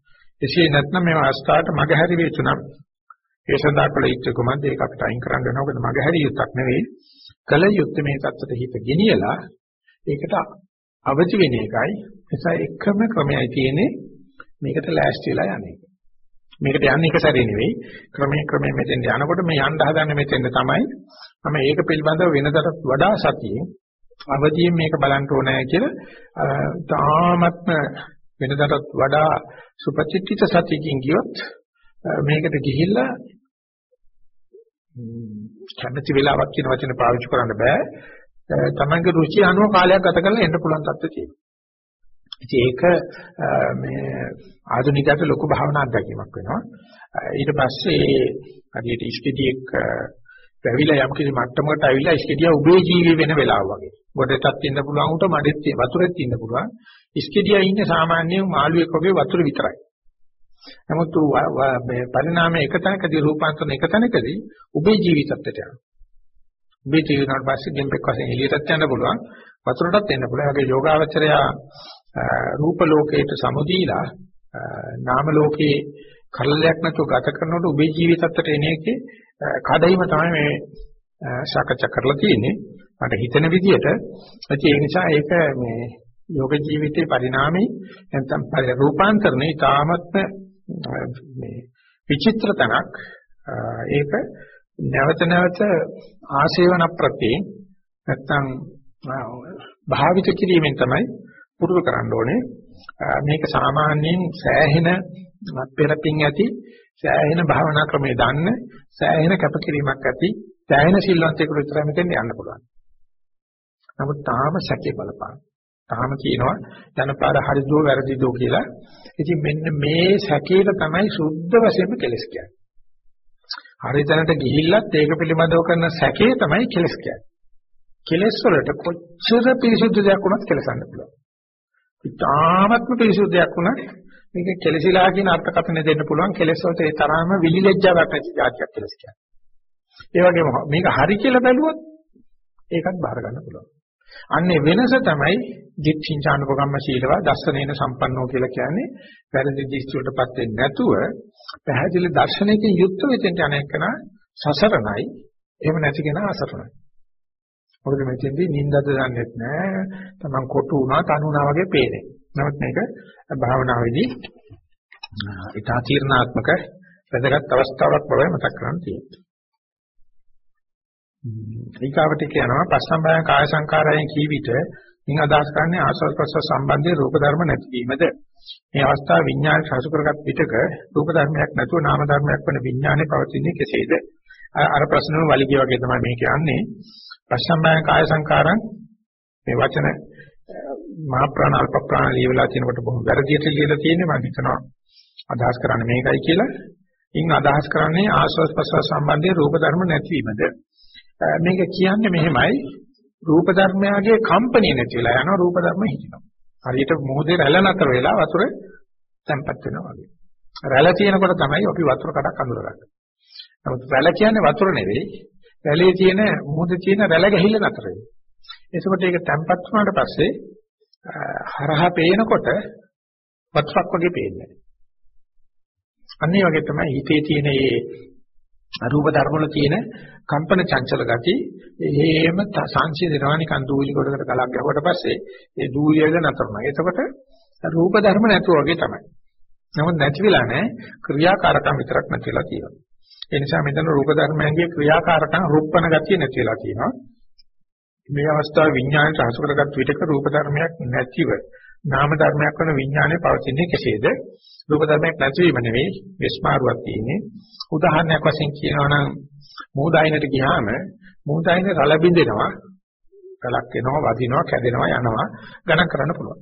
Speaker 1: එසේ නැත්නම් මේ අවස්ථාවට මගහැරි වේතුනම් ඒ සඳහා කළ යුත්තේ කොහොමද ඒක අපිට අයින් කරන්න වෙනවා. මොකද මගහැරි යුත්තක් නෙවෙයි. කළ යුත්තේ මේ தත්තට හිත ගෙනියලා ඒකට අවදි වෙන එකයි. නිසා එකම ක්‍රමයයි තියෙන්නේ මේකට ලෑස්ති වෙලා යන්නේ. මේකට යන්නේ එක සැරේ නෙවෙයි. ක්‍රමයෙන් ක්‍රමයෙන් මෙතෙන් යනකොට මේ යන්න හදන්නේ මෙතෙන්ද තමයි. මම ඒක පිළිබඳව වෙනදට වඩා සතියෙන් අවදියෙන් මේක බලන්න ඕනේ කියලා තාමත්ම වෙනදටත් වඩා සුපචිත්තිත සතියකින් ගියොත් මේකට ගිහිල්ලා කැමැති වෙලාවක් කියන වචන පාවිච්චි කරන්න බෑ. තමන්ගේ රුචි අනුව කාලයක් ගත කරලා එන්න පුළුවන් තත්ත්වය තියෙනවා. ඉතින් ඒක මේ ආධුනිකයට ලොකු භාවනා අත්දැකීමක් වෙනවා. ඊට පස්සේ හරියට ඉස්කෙඩියෙක් පැවිලා යම් කිසි මට්ටමකට ඇවිල්ලා ඉස්කෙඩිය උබේ ජීවි වෙන වෙලාව වගේ. ගොඩටත් ඉන්න පුළුවන් උට මඩෙත් වතුරෙත් ඉන්න පුළුවන්. ඉස්කෙඩිය ඉන්නේ සාමාන්‍ය මාළුවෙක් වගේ වතුර විතරයි. නමුත් මේ පරිණාමයේ එක තැනකදී රූපාන්තරණ එක තැනකදී උබේ ජීවිතත්වයට යනවා. උබේ ජීවිතවල පස්සේ ගෙම්බෙක් වශයෙන් එළියටත් යන්න පුළුවන්. වතුරටත් එන්න පුළුවන්. ඒගේ යෝගාවචරය රූප ලෝකයට සමුදීලා නාම ලෝකේ කල්ලයක් නැතුව ගත කරනකොට උබේ ජීවිතත්වයට එන එකේ කඩයිම තමයි මේ සාකච්ඡා කරලා තියෙන්නේ. මට හිතෙන විදිහට ඒ නිසා ඒක මේ යෝග ජීවිතේ පරිණාමي නැත්නම් රූපාන්තරණේ තාමත්ම මේ විචිත්‍ර තනක් ඒක නැවත නැවත ආශේවන ප්‍රත්‍යේ නැත්නම් භාවිත කිරීමෙන් තමයි පුරුදු කරන්න ඕනේ මේක සාමාන්‍යයෙන් සෑහෙන පෙරපින් ඇති සෑහෙන භාවනා ක්‍රමයේ දන්න සෑහෙන කැපකිරීමක් ඇති සෑහෙන සිල්වන්තයෙකුට විතරයි මෙතෙන් යන්න පුළුවන්. නමුත් තාම සැකේ බලපාන. තාම කියනවා යනපාර හරිදෝ වැරදිදෝ කියලා. ඉතින් මෙන්න මේ සැකේට තමයි සුද්ධ වශයෙන්ම කෙලස් කියන්නේ. හරිතැනට ගිහිල්ලත් ඒක පිළිබඳව කරන සැකේ තමයි කෙලස් කියන්නේ. කෙලස් වලට කොච්චර පිරිසුදු දෙයක් වුණත් කෙලසන්න පුළුවන්. ඉතාමත්ම පිරිසුදු දෙයක් වුණත් මේක කෙලසිලා කියන අර්ථකථන දෙන්න පුළුවන් කෙලස් වලට ඒ තරම්ම විලිලැජ්ජාවක් නැති જાතියක් කෙලස් කියන්නේ. ඒ වගේම මේක හරි කියලා බැලුවොත් ඒකත් බාර ගන්න පුළුවන්. අන්නේ වෙනස තමයි දිට්ඨිංචානුපගම්ම ශීලවා දස්සනේන සම්පන්නෝ කියලා කියන්නේ වැරදි දිස්ත්‍ර වලටපත් වෙන්නේ නැතුව පැහැදිලි දර්ශනයකින් යුක්ත වෙතෙන්ට අනේකන සසරණයි එහෙම නැති කෙනා අසරණයි. මොකද මෙතෙන්දී නින්දද දන්නෙත් නෑ තමන් කොටු වුණා තනුණා වගේ පේන්නේ. නමුත් මේක භාවනාවේදී ඊටා තීර්ණාත්මක වැදගත් අවස්ථාවක් බව මතක් කරගන්න තියෙනවා. ඊකාවට කියනවා පස්සම්බයං කාය සංකාරයෙන් කී විට මින් අදහස් කරන්නේ ආස්වාද ප්‍රසවාස සම්බන්ධයේ රූප ධර්ම නැතිවීමද මේ අවස්ථාව විඥාන සාසු කරගත් පිටක රූප ධර්මයක් නැතුව නාම ධර්මයක් වන විඥානේ පවතින්නේ කෙසේද අර ප්‍රශ්නෙම වලිගය වගේ තමයි මේ කියන්නේ පස්සම්බයං කාය සංකාරං මේ වචන මහා ප්‍රාණ අල්ප ප්‍රාණ ලියවලා තියෙනකොට බොහොම වැරදියට ලියලා තියෙන්නේ මම හිතනවා අදහස් කරන්නේ මේකයි කියලා. ඉන් අදහස් කරන්නේ ආස්වාද ප්‍රසවාස සම්බන්ධයේ රූප ධර්ම නැතිවීමද මේක කියන්නේ මෙහෙමයි රූප ධර්මයාගේ කම්පණිය නැති වෙලා යනවා රූප ධර්ම හිටිනවා. හරියට මොහොතේ රැළ නතර වෙලා වතුර තැම්පත් වෙනවා වගේ. රැළ තියෙනකොට තමයි අපි වතුර කඩක් අඳුරගන්නේ. නමුත් රැළ කියන්නේ වතුර නෙවෙයි. රැළේ තියෙන මොහොතේ තියෙන රැළ ගැහිල්ල නතර වෙනවා. එතකොට ඒක තැම්පත් වුණාට පස්සේ හරහා පේනකොට වතුරක් වගේ පේන්නේ. අනිත් වගේ තමයි හිතේ තියෙන මේ අරූප ධර්ම වල තියෙන කම්පන චංචල ගති එහෙම සංසිඳනවා නිකන් දූලි කොටකට ගලක් ගැහුවට පස්සේ ඒ දූලියද නතරනවා. එතකොට රූප ධර්ම නැතුව වගේ තමයි. නමුත් නැති වෙලා නැහැ ක්‍රියාකාරකම් විතරක් නැතිලා තියෙනවා. ඒ නිසා මෙතන රූප ධර්මයන්ගේ ක්‍රියාකාරකම් රූපණ ගතිය නැති වෙලා තියෙනවා. මේ අවස්ථාවේ විඥාණයට හසු කරගත් විටක රූප ධර්මයක් නැතිව නාම ධර්මයක් වන විඥානය පවතින්නේ කෙසේද? රූප ධර්මයක් නැතිවීම නෙවෙයි විස්මාරුවක් තියෙන්නේ. උදාහරණයක් වශයෙන් කියනවා නම් මූදායිනට ගියාම මූදායිනේ රළ බින්දෙනවා. රළක් එනවා, වදිනවා, කැදෙනවා, යනවා ගණන් කරන්න පුළුවන්.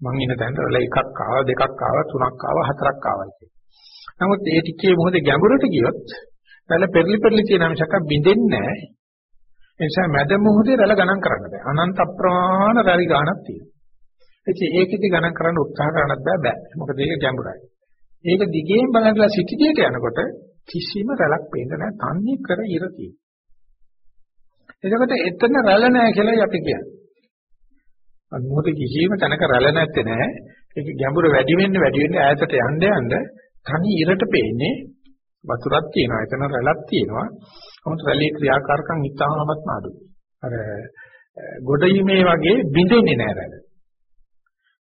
Speaker 1: මං ඉන්න තැනට රළ එකක් ආවා, දෙකක් ආවා, තුනක් ආවා, හතරක් ආවා කියලා. නමුත් ඒ ටිකේ මොහොතේ ගැඹුරට ගියොත් රළ පෙරලි පෙරලි තියෙන මිසක බින්දෙන්නේ නැහැ. ඒ නිසා මැද මොහොතේ රළ ගණන් කරන්න බෑ. අනන්ත අප්‍රමාණ රැලි ගණනක් තියෙනවා. ඉතින් ඒකෙදි ගණන් කරන්න උත්සාහ කරන්නත් බෑ බෑ. මොකද ඒක ගැඹුරයි. ඒක දිගේම බලනලා සිටිදියට යනකොට කිසිම රැළක් පේන්නේ නැහැ. තන්නේ කර ඉර එතකොට එතන රැළ නැහැ කියලායි අපි කියන්නේ. අනුමත කිසිම තැනක රැළ නැත්තේ නෑ. ඒක ගැඹුර වැඩි වෙන්න වැඩි වෙන්න ඈතට යන්න යන්න තනි ඉරට පේන්නේ වතුරක් තියෙනවා. එතන රැළක් තියෙනවා. නමුත් රැළේ ක්‍රියාකාරකම් ඉතාමත් අඩුයි. අර ගොඩීමේ වගේ බිඳෙන්නේ නෑ රැළ.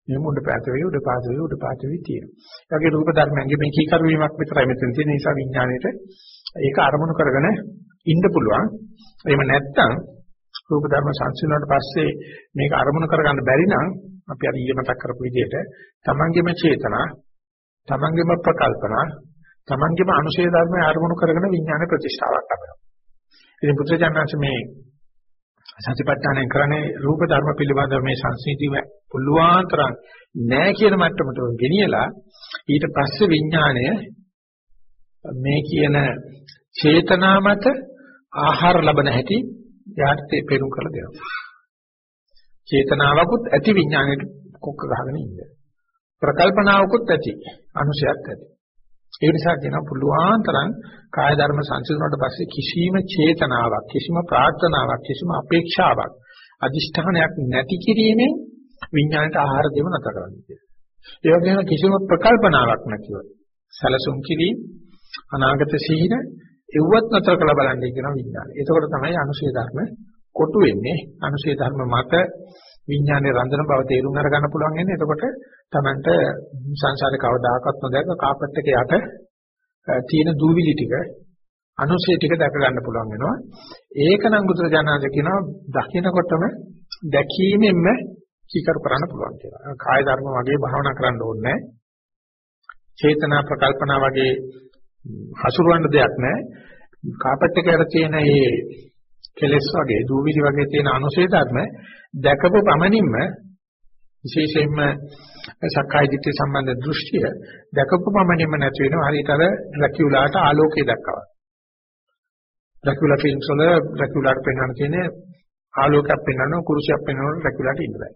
Speaker 1: මේ මුඩ පැත වේ උඩ පාත වේ උඩ පාත වේ තියෙනවා. ඒ වගේ රූප ධර්මයන්ගේ මේ කීකරු වීමක් විතරයි මෙතන තියෙන නිසා විඥාණයට ඒක අරමුණු කරගෙන ඉන්න පුළුවන්. එහෙම නැත්නම් රූප ධර්ම සංසිඳුණාට පස්සේ මේක අරමුණු කරගන්න බැරි නම් අපි අර ඊයේ මතක් කරපු විදිහට තමන්ගේම චේතනා තමන්ගේම ප්‍රකල්පනා තමන්ගේම අනුශේධ ධර්මය අරමුණු කරගෙන විඥාන ප්‍රතිෂ්ඨාවක් ලබනවා. ඉතින් පුත්‍රජානනාංශ මේ සතිපට්ඨානය කරන්නේ රූප ධර්ම පිළිබඳව මේ සංසිඳීම පුළුවන් තරම් නැහැ කියන මට්ටමට ගෙනියලා ඊට පස්සේ විඥාණය මේ කියන චේතනා මත ආහාර ලබන හැටි එයාට තේරුම් කරලා දෙනවා. චේතනාවකුත් ඇති විඥාණයට කොක්ක ගහගෙන ඉන්න. ප්‍රකල්පනාවකුත් ඇති. අනුශයත් ඇති. ඒ නිසා කියන පුළුවන් තරම් කාය ධර්ම සංසිඳුණාට පස්සේ කිසිම චේතනාවක්, කිසිම ප්‍රාර්ථනාවක්, කිසිම අපේක්ෂාවක්, අදිෂ්ඨානයක් නැති කිරීමෙන් විඥාණයට ආහාර දෙව නැතර කරන්නේ. ඒ වගේම කිසිම ප්‍රකල්පනාවක් නැතිව සැලසුම් කිරීම, අනාගත සිහින එව්වත් නැතර කළ බලන්නේ කියන විඥානය. එතකොට තමයි අනුශේ ධර්ම කොටු වෙන්නේ. අනුශේ ධර්ම මත විඥානේ රඳන බව තේරුම් අරගන්න පුළුවන් වෙන්නේ. එතකොට තමන්ට සංසාරේ කවදාකවත් නොදැක කාපට් එක යට තියෙන දූවිලි ටික අනුශේ ටික දැක ගන්න පුළුවන් වෙනවා. ඒකනම් බුදුරජාණන්සේ කියනවා දකින්නකොටම දැකීමෙන්ම කීකරු කරන්න පුළුවන් කියලා. කාය ධර්ම වගේ භාවනා කරන්න ඕනේ නැහැ. චේතනා ප්‍රකල්පනා වගේ හසුරවන්න දෙයක් නැහැ. කාපට් එකකට තියෙන මේ කෙලස් වගේ දූවිලි වගේ තියෙන අනුශේ ධර්ම දැකපු පමණින්ම විශේෂයෙන්ම සක්කාය දිට්ඨිය සම්බන්ධ දෘෂ්ටිය දැකපු පමණින්ම නැති වෙනවා හරියට අර ඩ්‍රැකියුලාට ආලෝකය දැක්කවා. ඩ්‍රැකියුලා ෆිල්ම්ස් වල ඩ්‍රැකියුලාට පෙන්වන තියෙන ආලෝකයක් පෙන්වන කුරුසියක් පෙන්වන ඩ්‍රැකියුලාට ඉන්න බෑ.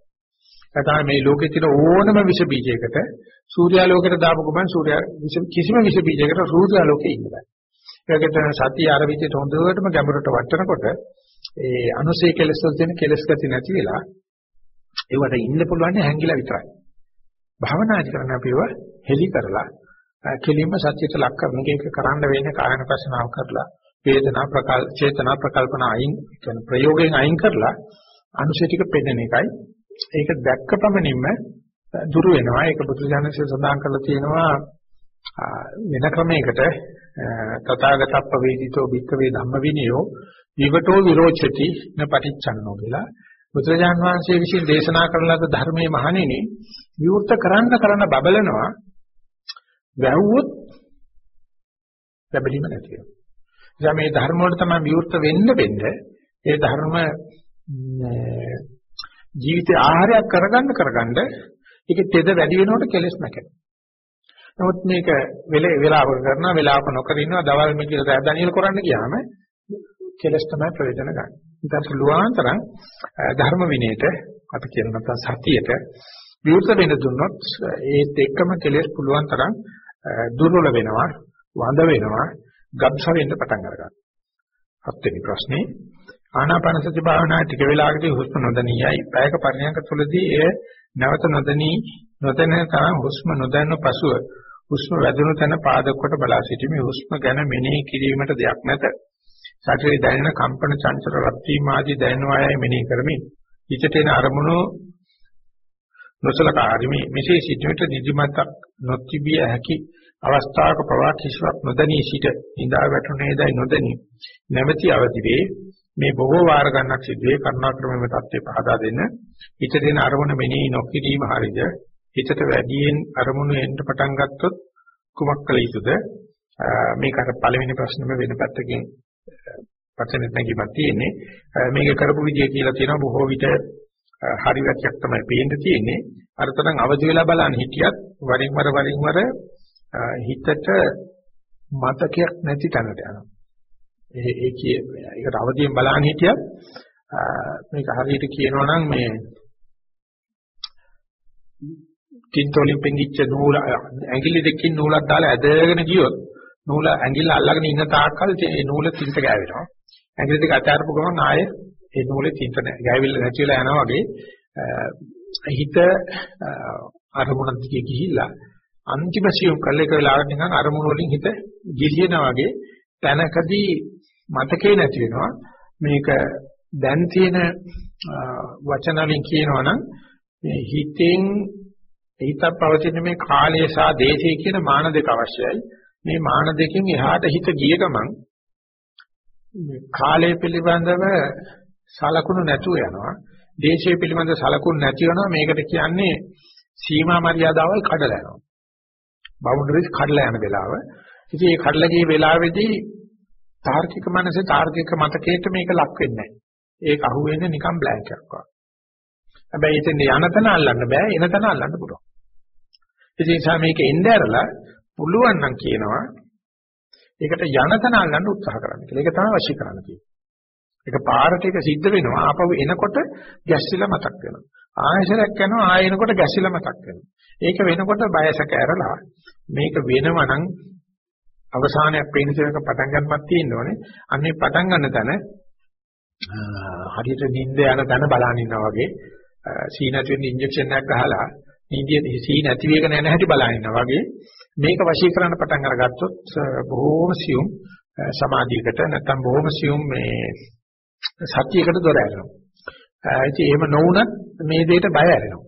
Speaker 1: ඒ තමයි මේ ලෝකේ තියෙන ඕනම විස බීජයකට සූර්යාලෝකයට දාපු ගමන් සූර්යා කිසිම විස බීජයකට සූර්යාලෝකේ ඉන්න බෑ. ඒකට සතිය අර විදිහට හොඳටම ගැඹුරට වටනකොට ඒ අනුසය කෙලස් වල තියෙන කෙලස් ගති නැති වෙලා ඒවට ඉන්න පුළුවන් හැංගිලා විතරයි. භවනාදි කරන අපිව හෙලි කරලා කෙලින්ම සත්‍යයට ලක් කරන එක කරන්න වෙන්නේ කායන ප්‍රශ්නාව කරලා වේදනා ප්‍රකල් චේතනා ප්‍රකල්පන අයින් කියන ප්‍රයෝගයෙන් අයින් කරලා අනුසය ටික පෙන්වන එකයි. ඒක දැක්ක පමණින්ම දුරු වෙනවා. ඒක බුදුසසුනේ සඳහන් කරලා තියෙනවා වෙන ක්‍රමයකට තථාගතප්ප වේදිතෝ භික්ඛවේ ධම්ම විනයෝ විවටෝ විරෝචති න පටිච්චන්නෝ කියලා බුදුරජාන් වහන්සේ විසින් දේශනා කරන ලද ධර්මයේ මහණෙනි විවෘත කරන්න කරන්න බබලනවා වැව්වොත් ලැබෙලිම නැති වෙනවා. එයා මේ ධර්ම වල තමයි විවෘත වෙන්න වෙන්න ඒ ධර්ම ජීවිතය ආහාරයක් කරගන්න කරගන්න ඒකේ තෙද වැඩි වෙනකොට කෙලස් නැකෙනවා. නමුත් මේක වෙලේ වෙලාවක කරනවා වෙලාවක නොකර ඉන්නවා දවල් මේ කියලා දැන් දනියල කරන්න ගියාම කෙලස් තමයි ප්‍රයෝජන ගන්න. ඉතින් පුළුවන් තරම් ධර්ම විනයට අපි කියන නැත්නම් සතියට විවෘත වෙන්න දුන්නොත් ඒත් එක්කම කෙලස් පුළුවන් තරම් දුර්වල වෙනවා, වඳ වෙනවා, ගබ්ස වෙන්න පටන් අරගන්නවා. හත්වෙනි ප්‍රශ්නේ ආනාපාන සති භාවනාවේ ටික වෙලාවකදී හුස්ම නොදැනියයි. පැයක පරිණාමක තුළදී එය නැවත නොදැනී නොදැනෙන තරම් හුස්ම නොදැන්න පසුව හුස්ම වැදුණු තැන පාදක කොට බලා සිටීමේ. හුස්ම ගැන මෙනෙහි කිරීමට දෙයක් නැත. ශරීරය දැනෙන කම්පන චංචල රත් වීම ආදී දැනෙනවායයි මෙනෙහි කරමින් හිතට එන අරමුණු නොසලකා හරිමි. මෙසේ සිටීමට නිදිමතක් නොතිබිය හැකි අවස්ථාවක පවා කිසිවක් නොදැනී සිට නිදා වැටුනේදයි නොදැනී. නැවති අවදි වේ මේ බොහෝ වාර ගණනක් සිදුවේ කරුණාකරමෙම தත්ත්වය පහදා දෙන්න. හිත දෙන අරමුණ මෙනෙහි නොකිරීම හරියද හිතට වැඩියෙන් අරමුණු එන්න පටන් ගත්තොත් කුමක් කළ යුතුද? මේක අර පළවෙනි ප්‍රශ්නෙම වෙන පැත්තකින් වචනෙත් නැගීමක් තියෙන්නේ. මේක කරපු විදිය කියලා තියෙනවා බොහෝ විට හරි වැටයක් තමයි පේන්න තියෙන්නේ. අර තරම් අවදි වෙලා බලන්න හිටියත් වරින් වර වරින් වර හිතට මතකයක් නැති තැනට යනවා. ඒ ඒ කිය ඒකට අවදියෙන් බලන්න හිටියත් මේක හරියට කියනවා නම් මේ කින්තෝලින් පෙඟිච්ච නූල ඇඟිලි දෙකකින් නූලක් දාලා ඇදගෙන ගියොත් නූල ඇඟිල්ල අල්ලගෙන ඉන්න තාක්කල් ඒ නූල තින්ත ගෑවෙනවා. ඇඟිලි දෙක අතාරපු ගමන් ආයේ ඒ නූලේ තින්ත ගෑවිල්ල නැති වෙලා යනවා වගේ හිත අරමුණ දිගේ ගිහිල්ලා අන්තිම සියුම් කළ එක වෙලාවට නිකන් අරමුණ වලින් හිත ගිලිනවා වගේ තැනකදී මතකේ නැති වෙනවා මේක දැන් තියෙන වචන වලින් කියනවා නම් මේ හිතෙන් හිතක් පවතින මේ කාලය සහ දේශය කියන මාන දෙක අවශ්‍යයි. මේ මාන දෙකෙන් එහාට හිත ගිය ගමන් කාලය පිළිබඳව සලකුණු නැතුව යනවා. දේශය පිළිබඳව සලකුණු නැති වෙනවා. මේකට කියන්නේ සීමා මර්යාදාවල් කඩලා යනවා. බවුන්ඩරිස් කඩලා යන වෙලාව. ඉතින් මේ කඩලා ගිය වෙලාවේදී තාර්කික මනසේ තාර්කික මතකයට මේක ලක් වෙන්නේ නැහැ. ඒක අහුවෙන්නේ නිකන් බ්ලැන්ක් එකක් වගේ. හැබැයි එතෙන් යන තැන අල්ලන්න බෑ එන තැන අල්ලන්න පුළුවන්. ඒ නිසා මේක එnde ඇරලා පුළුවන් නම් කියනවා ඒකට යන තැන අල්ලන්න උත්සාහ කරන්න කියලා. ඒක තමයි අවශ්‍ය කරන්න තියෙන්නේ. ඒක පාරට එක සිද්ධ වෙනවා ආපහු එනකොට ගැස්සිලා මතක් වෙනවා. ආයෙසරක් යනවා ආයෙ එනකොට ගැස්සිලා මතක් වෙනවා. ඒක වෙනකොට බයසක ඇරලා මේක වෙනවා නම් අවසානයක් පේන තැනක පටන් ගන්නවත් තියෙනවනේ. අන්නේ පටන් ගන්න තැන හරියට නිින්ද යන තැන බලන් ඉන්නවා වගේ සීනත් වෙන ඉන්ජෙක්ෂන් එකක් ගහලා නිින්දිය සී නැති වෙගෙන යන හැටි බලන් ඉන්නවා වගේ මේක වශී කරන්න පටන් අරගත්තොත් බොහෝම සියුම් සමාධියකට නැත්නම් බොහෝම සියුම් මේ සත්‍යයකට දොර ඇරෙනවා. ඉතින් එහෙම නොවුනත් මේ දෙයට බය ඇරෙනවා.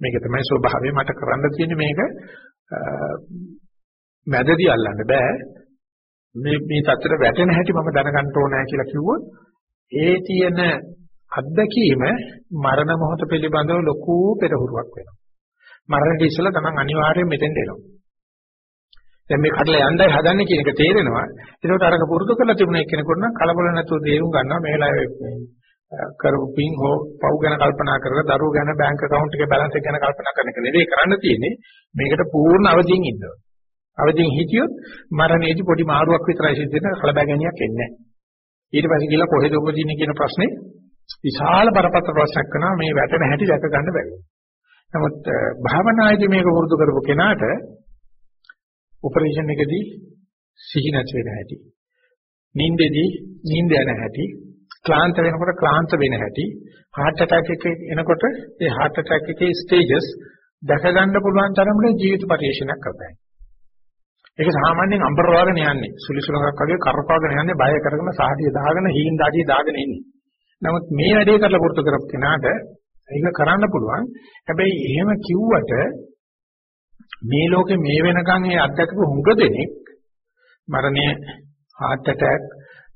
Speaker 1: මේක තමයි ස්වභාවය මට කරන්න තියෙන්නේ මේක මැදදී අල්ලන්න බෑ. මේ මේ තත්තර වැටෙන හැටි මම දැනගන්න ඕනෑ කියලා කිව්වොත් ඒ තියෙන අත්දැකීම මරණ මොහොත පිළිබඳව ලොකු පෙරහුරුවක් වෙනවා. මරණයට ඉස්සෙල්ලා තමන් අනිවාර්යයෙන් මෙතෙන්ට එනවා. දැන් මේ කඩලා යන්නයි හදන්නේ කියන එක තේරෙනවා. ඒකට අරක පුරුදු කරලා තිබුණ එක්කෙනෙකුට නම් කලබල නැතුව තේරුම් ගන්නවා මේ වෙලාවේ කරපු පින් හෝ පව් ගැන කල්පනා කරලා දරුවෝ ගැන බැංක account එකේ balance එක ගැන කල්පනා කරන එක නෙවෙයි කරන්න තියෙන්නේ. මේකට පූර්ණ අවදියෙන් ඉන්න ඕනේ. අවදියෙන් හිටියොත් මරණයේදී පොඩි මාරුවක් විතරයි සිද්ධ වෙන කලබගැනියක් එන්නේ නැහැ. ඊට පස්සේ ගිහලා කොහෙද උපදින්නේ කියන ප්‍රශ්නේ විශාල බරපතල ප්‍රශ්නයක් කරනවා මේ වැටෙන හැටි දැක ගන්න බැරි. නමුත් භාවනායේදී මේක වරුදු කරපු කෙනාට ඔපරේෂන් එකදී සිහි නැති වෙන හැටි. නිින්දෙදී නිින්ද යන හැටි. ක්ලාන්ත වෙනකොට ක්ලාන්ත වෙන හැටි. heart attack එක එනකොට ඒ heart attack එකේ stages දැක ගන්න පුළුවන් තරමට ජීවිත පරිශ්‍රණයක් කරගන්න. ඒක සාමාන්‍යයෙන් අම්බර වගන යන්නේ. සුලිසුලකක් වගේ කරකවගෙන යන්නේ බය කරගෙන සාහදිය දාගෙන හීන් දාඩිය දාගෙන ඉන්නේ. නමුත් මේ වැඩේ කරලා පුරුදු කරපු කෙනාට ඒක කරන්න පුළුවන්. හැබැයි එහෙම කිව්වට මේ ලෝකේ මේ වෙනකන් ඒ අත්දැකපු හුඟ දෙනෙක් මරණය heart attack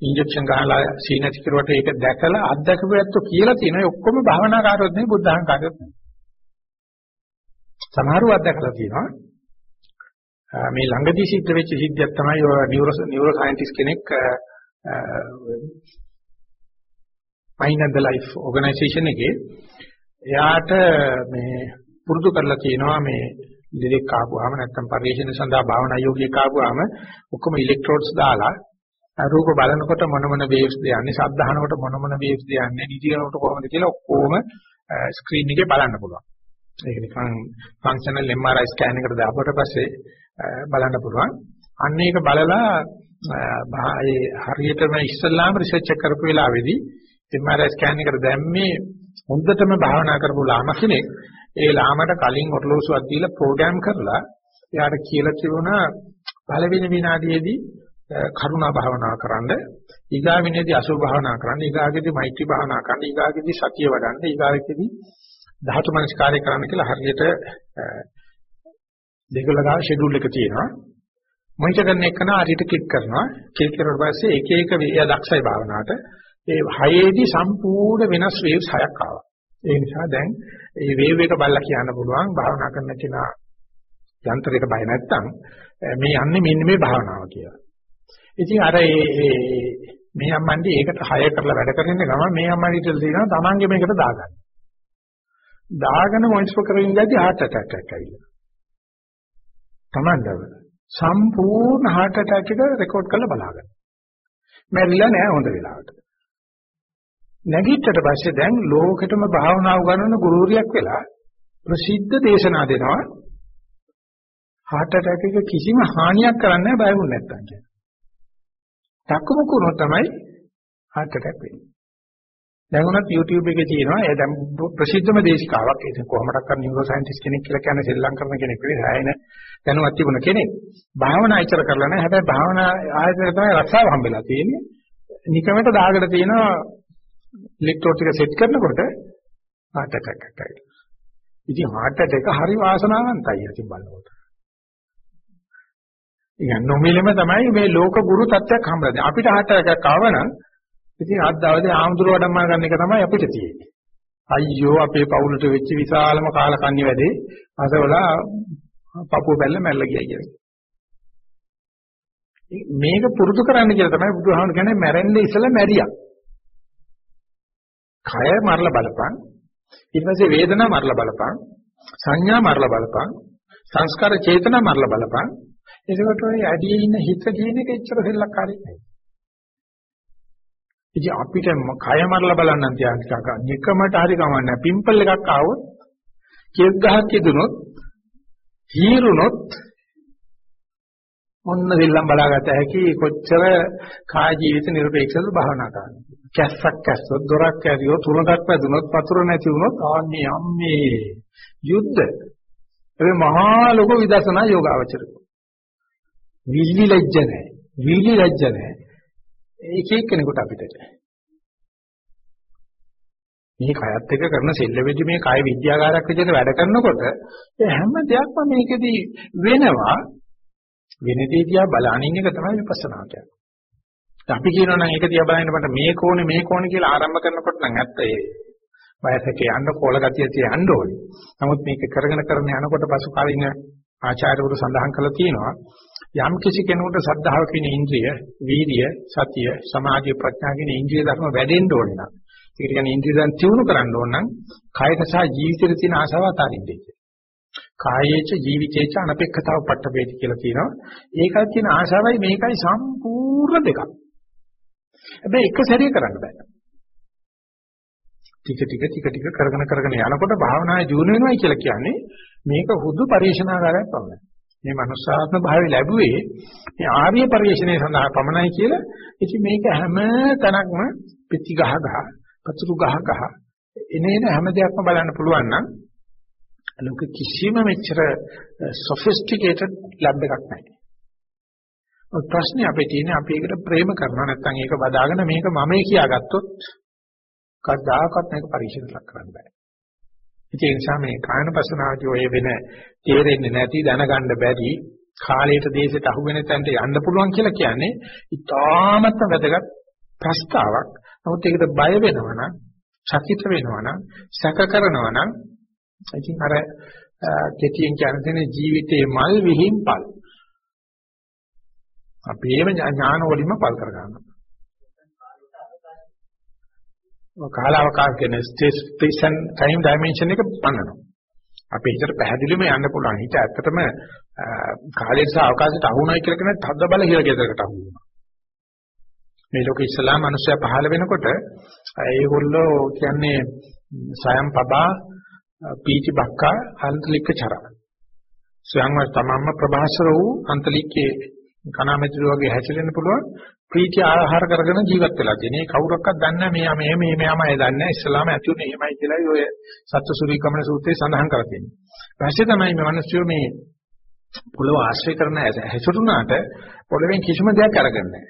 Speaker 1: ඉන්ජෙක්ෂන් ගහලා සීනති කරුවට ඒක දැකලා අත්දැකපු ඇත්තෝ කියලා තියෙනවා ඔක්කොම භාවනාකාරයොත් නෙවෙයි බුද්ධහංකාරයොත් නෙවෙයි සමහරව අත්දැකලා තියෙනවා මේ ළඟදී සිද්ධ වෙච්ච සිද්ධියක් තමයි නියුරෝ නියුරෝ සයන්ටිස්ට් කෙනෙක් Mind and the Life organization එකේ එයාට මේ පුරුදු කරලා තියෙනවා මේ ඉලෙක් ආපුවාම නැත්තම් පරිශන සඳහා භාවනා යෝගියෙක් ආපුවාම ඔක්කොම ඉලෙක්ට්‍රෝඩ්ස් දාලා රූප බලනකොට මොන මොන වේව්ස් දයන්නේ ශබ්ද අහනකොට මොන මොන වේව්ස් දයන්නේ නිදිනකොට කොහොමද කියලා ඔක්කොම ස්ක්‍රීන් එකේ බලන්න පුළුවන්. ඒක නිකන් ෆන්ක්ෂනල් MRI ස්කෑන් එකකට දාපුවට පස්සේ බලන්න පුළුවන්. අන්න ඒක බලලා ඒ හරියටම ඉස්සල්ලාම රිසර්ච් එක කරපු වෙලාවේදී MRI ස්කෑන් එකට දැම්මේ හොඳටම භාවනා කරපු ලාම කෙනෙක් ඒ ලාමට කලින් ඔරලෝසුවක් දීලා ප්‍රෝග්‍රෑම් කරලා එයාට කියලා තිබුණා පළවෙනි විනාඩියේදී කරුණා භාවනා කරන්න ඊගා විනේදී අසුභ භාවනා කරන්න ඊගාගෙදී මෛත්‍රී භාවනා කරන්න ඊගාගෙදී සතිය වඩන්න ඊගාගෙදී ධාතු මනස්කාරය කරන්න කියලා හරියට දෙකල ගාව ෂෙඩියුල් එක තියෙනවා. මොනිටර් කරන එක නා හරියට ක්ලික් කරනවා. ක්ලික් කරුවාට පස්සේ එක එක එයා දක්ෂයි භාවනාවට. ඒ හයේදී සම්පූර්ණ වෙනස් වේව්ස් හයක් ආවා. ඒ නිසා දැන් මේ වේව් එක බලලා කියන්න පුළුවන් භාවනා කරන කෙනා යන්ත්‍රයක බය නැත්තම් මේ යන්නේ මෙන්න මේ භාවනාව කියලා. ඉතින් අර ඒ මේ අම්මන්ඩි ඒකට හය කරලා වැඩ කරන ගමන් මේ අම්මන්ඩිට තියෙනවා තමන්ගේ මේකට දාගන්න. දාගෙන මොනිටර් කරමින් ඉඳි heart attack එකක් ඇවිල්ලා. තමන්දව සම්පූර්ණ heart attack එක රෙකෝඩ් කරලා බලාගන්න. මැරිලා නෑ හොඳ වෙලාවට. නැගිට්ටට පස්සේ දැන් ලෝකෙටම භාවනා උගන්වන ගුරුවරියක් වෙලා ප්‍රසිද්ධ දේශනා දෙනවා heart attack එක කිසිම හානියක් කරන්නේ නැහැ බය වුනේ නැත්තම් කියන. තක්කමුකුනෝ තමයි heart attack වෙන්නේ. දැන් උනත් YouTube එකේ තියෙනවා ඒ දැන් ප්‍රසිද්ධම දේශිකාවක් ඒක කොහොමඩක් කර නියුරෝ සයන්ටිස්ට් කෙනෙක් කියලා කියන්නේ ශ්‍රී ලංකන් කරන කෙනෙක් වෙයි සායන දැනුවත් තිබුණ කෙනෙක්. භාවනා අයිතර කරලා නැහැ. හැබැයි භාවනා ආයතන තමයි රස්සාව හම්බෙලා තියෙන්නේ. නිකමට දාගෙන තියෙනවා ඉලෙක්ට්‍රෝඩ් ටික සෙට් කරනකොට heart attack එකක් ඇවිල්ලා. ඉතින් heart attack හරි වාසනාවන්තයි ඉතින් බලනකොට. ඉතින් නොමිලෙම තමයි මේ ලෝක ගුරු තත්ත්වයක් හම්බෙලා. අපිට heart attack එකක් ආවනම් ඉතින් අද දවසේ ආම්දුර වඩම්මා ගන්න එක තමයි අපිට තියෙන්නේ. අයියෝ අපේ පවුලට වෙච්ච විශාලම කාලකන්ණි වැඩේ අසවලා පපුව බැල්ල මැල්ල ගියා කියලා. මේක පුරුදු කරන්න කියලා තමයි බුදුහාමුදුරු කියන්නේ මැරෙන්නේ ඉස්සලා මැරියා. කය මරලා බලපන්. ඊට පස්සේ වේදනා මරලා බලපන්. සංඥා මරලා බලපන්. සංස්කාර චේතනා මරලා බලපන්. එතකොට ඔය ඇදී ඉන්න හිත කියන එක එච්චර සෙල්ලක්කාරී නෑ. ඉතින් අපිට කය මරලා බලන්න තියන ටිකක් නිකමට හරි කමන්නේ පිම්පල් එකක් ආවොත් කෙස් ගහක් ඉදුනොත් හීරුනොත් මොන්න දෙල්ලම් බලාගත හැකි කොච්චර කාය ජීවිත නිර්පේක්ෂව භාවනා කරන්නේ. කැස්සක් කැස්සොත් දොරක් ඇරියෝ තුනක් වැදුනොත් වතුර නැති වුනොත් ආන්නේ අම්මේ යුද්ධ. ඒ මහා ලොකු විදර්ශනා යෝගාවචරය. විලි ලැජ්ජ නැහැ. විලි ලැජ්ජ නැහැ. ඒක එක්කෙනෙකුට අපිට. මේ කයත් එක්ක කරන සෙල්ලෙවිදි මේ කාය විද්‍යාගාරයක් විදිහට වැඩ කරනකොට ඒ හැම දෙයක්ම මේකෙදි වෙනවා වෙනදී තියා බලනින් එක තමයි විපස්සනා කියන්නේ. අපි කියනවා නම් ඒක තියා බලන්න මට මේ කෝණේ මේ කෝණේ කියලා ආරම්භ කරනකොට නම් ඇත්ත ඒ වයසක යන්න කෝල ගතිය තිය යන්න ඕනේ. නමුත් මේක කරගෙන කරගෙන යනකොට පසු කාලින ආචාර්යවරු සඳහන් කළා තියෙනවා යම් කිසි කෙනෙකුට සද්ධාව කියන ඉන්ද්‍රිය, වීර්ය, සතිය, සමාධිය, ප්‍රඥා කියන ඉන්ද්‍රිය ධර්ම වැඩෙන්න ඕනේ නම් ඒක කියන්නේ ඉන්ද්‍රිය ධර්ම තියුණු කරන්න ඕන නම් කායක සහ ජීවිතේ තියෙන ආසාව අතාරින්නේ කියලා. කායේච ජීවිතේච අනපේක්ෂතාව පට්ඨවේදි කියලා කියනවා. ඒකත් තියෙන ආශාවයි මේකයි සම්පූර්ණ දෙකක්. හැබැයි එක සැරේ කරන්න බෑ. ටික ටික ටික ටික කරගෙන කරගෙන යනකොට භාවනාවේ ජීුණ වෙනවයි කියලා කියන්නේ මේක හුදු පරිශනාකාරයක් පමණයි. මේ මනුස්සාත්ම භාවය ලැබුවේ මේ ආර්ය පරිශ්‍රණය සඳහා පමණයි කියලා. ඉතින් මේක හැම තැනක්ම පිටි ගහ ගහ, පතුරු ගහ ගහ එනේන හැම දෙයක්ම බලන්න පුළුවන් නම් ලෝක කිසිම මෙච්චර sophisticated lab එකක් නැහැ. ඔය ප්‍රශ්නේ අපේ තියෙන්නේ අපි ඒකට ප්‍රේම කරනවා නැත්නම් ඒක බදාගෙන මේක මමයි කියාගත්තොත් කවදාකවත් මේක පරීක්ෂණයක් කරන්න බෑ. ඒ නිසා මේ කායනපසනාදී ඔය වෙන තේරෙන්නේ නැති දැනගන්න බැරි කාලයට දේශයට අහු වෙන තැනට යන්න පුළුවන් කියලා කියන්නේ ඉතාමත් වැදගත් ප්‍රස්තාවක්. නමුත් ඒකට බය වෙනවා නම්, චකිත වෙනවා නම්, සැක කරනවා නම් ඉතින් අර කෙටියෙන් කියන්නේ ජීවිතේ මල් විහිං පල්. අපේම ඥාන වලින්ම පල් කර ගන්නවා. කාලාවකාශ කියන ස්පේස් and time dimension එක පන්නනවා. අපි හිතට පැහැදිලිවම යන්න පුළුවන්. හිත ඇත්තටම කාලයට සහ අවකාශයට අහු වුණයි කියලා කියන තද්ද බල හිර ගෙදරකට අහු වුණා. මේ ලෝකෙ ඉස්ලාම මිනිස්සයා පහළ වෙනකොට ඒගොල්ලෝ කියන්නේ සයම් පබා පීති බක්කා අන්තලික චර. ස්වයංව තමන්ම ප්‍රභාසර වූ අන්තලිකේ කණාමැතිරි වගේ හැසිරෙන්න පුළුවන් ප්‍රීති ආහාර කරගෙන ජීවත් වෙලා තියෙන. මේ කවුරක්වත් දන්නේ නැහැ මේ මේ මේ මෙයාමයි දන්නේ නැහැ. ඉස්ලාම ඇතුළේ එහෙමයි කියලා ඔය සත්‍වසුරීකමන සූත්‍රයේ සඳහන් කරලා තියෙනවා. ඊපස්සේ තමයි මේ මිනිස්සු මේ පොළව ආශ්‍රය කරන හැසිරුණාට පොළවෙන් කිසිම දෙයක් අරගන්නේ නැහැ.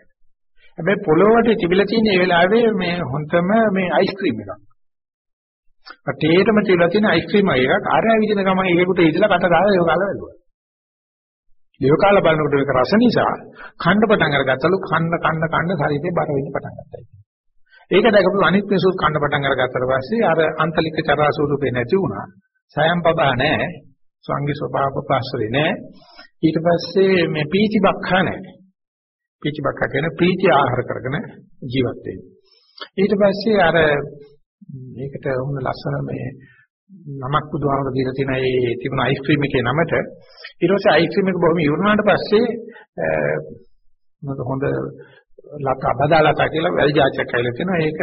Speaker 1: හැබැයි පොළොවට තිබිලා තියෙන ඒ වෙලාවේ මේ හොන්තම මේ අයිස්ක්‍රීම් එකක්. කටේටම තියලා තියෙන අයිස්ක්‍රීම් එකක් ආරය විදින ගමන් ඒකට ඉදලා කට දාලා ඒක ගාලා වැළුවා. දේව කාල බලනකොට ඒක රස නිසා කන්න පටන් අරගත්තලු කන්න කන්න කන්න ශරීරේ බර වෙන්න පටන් ගත්තා. ඒක දැකපු අනිත් මිනිස්සුත් කන්න පටන් අරගත්තට පස්සේ අර අන්තලික චරා ස්වරූපේ නැති වුණා. සයම් පබා නැහැ. සංගි ස්වභාව ප්‍රාශ්‍රේ නැහැ. ඊට පස්සේ මේ පීති බක්ඛා නැහැ. පීති බක්ඛා කියන ප්‍රීති ආහාර කරගෙන ජීවත් වෙන්නේ. ඊට පස්සේ අර මේකට වුණ ලස්සන මේ නමක් බුදුහාමර දීලා තියෙන ඒ තිබුණ අයිස්ක්‍රීම් එකේ නමට ඊට පස්සේ අයිස්ක්‍රීම් එක බොහොම ඉවරනාට පස්සේ මොකද හොඳ ලතා බදාලතා කියලා වැල් જાචක් කියලා තියෙනවා. ඒක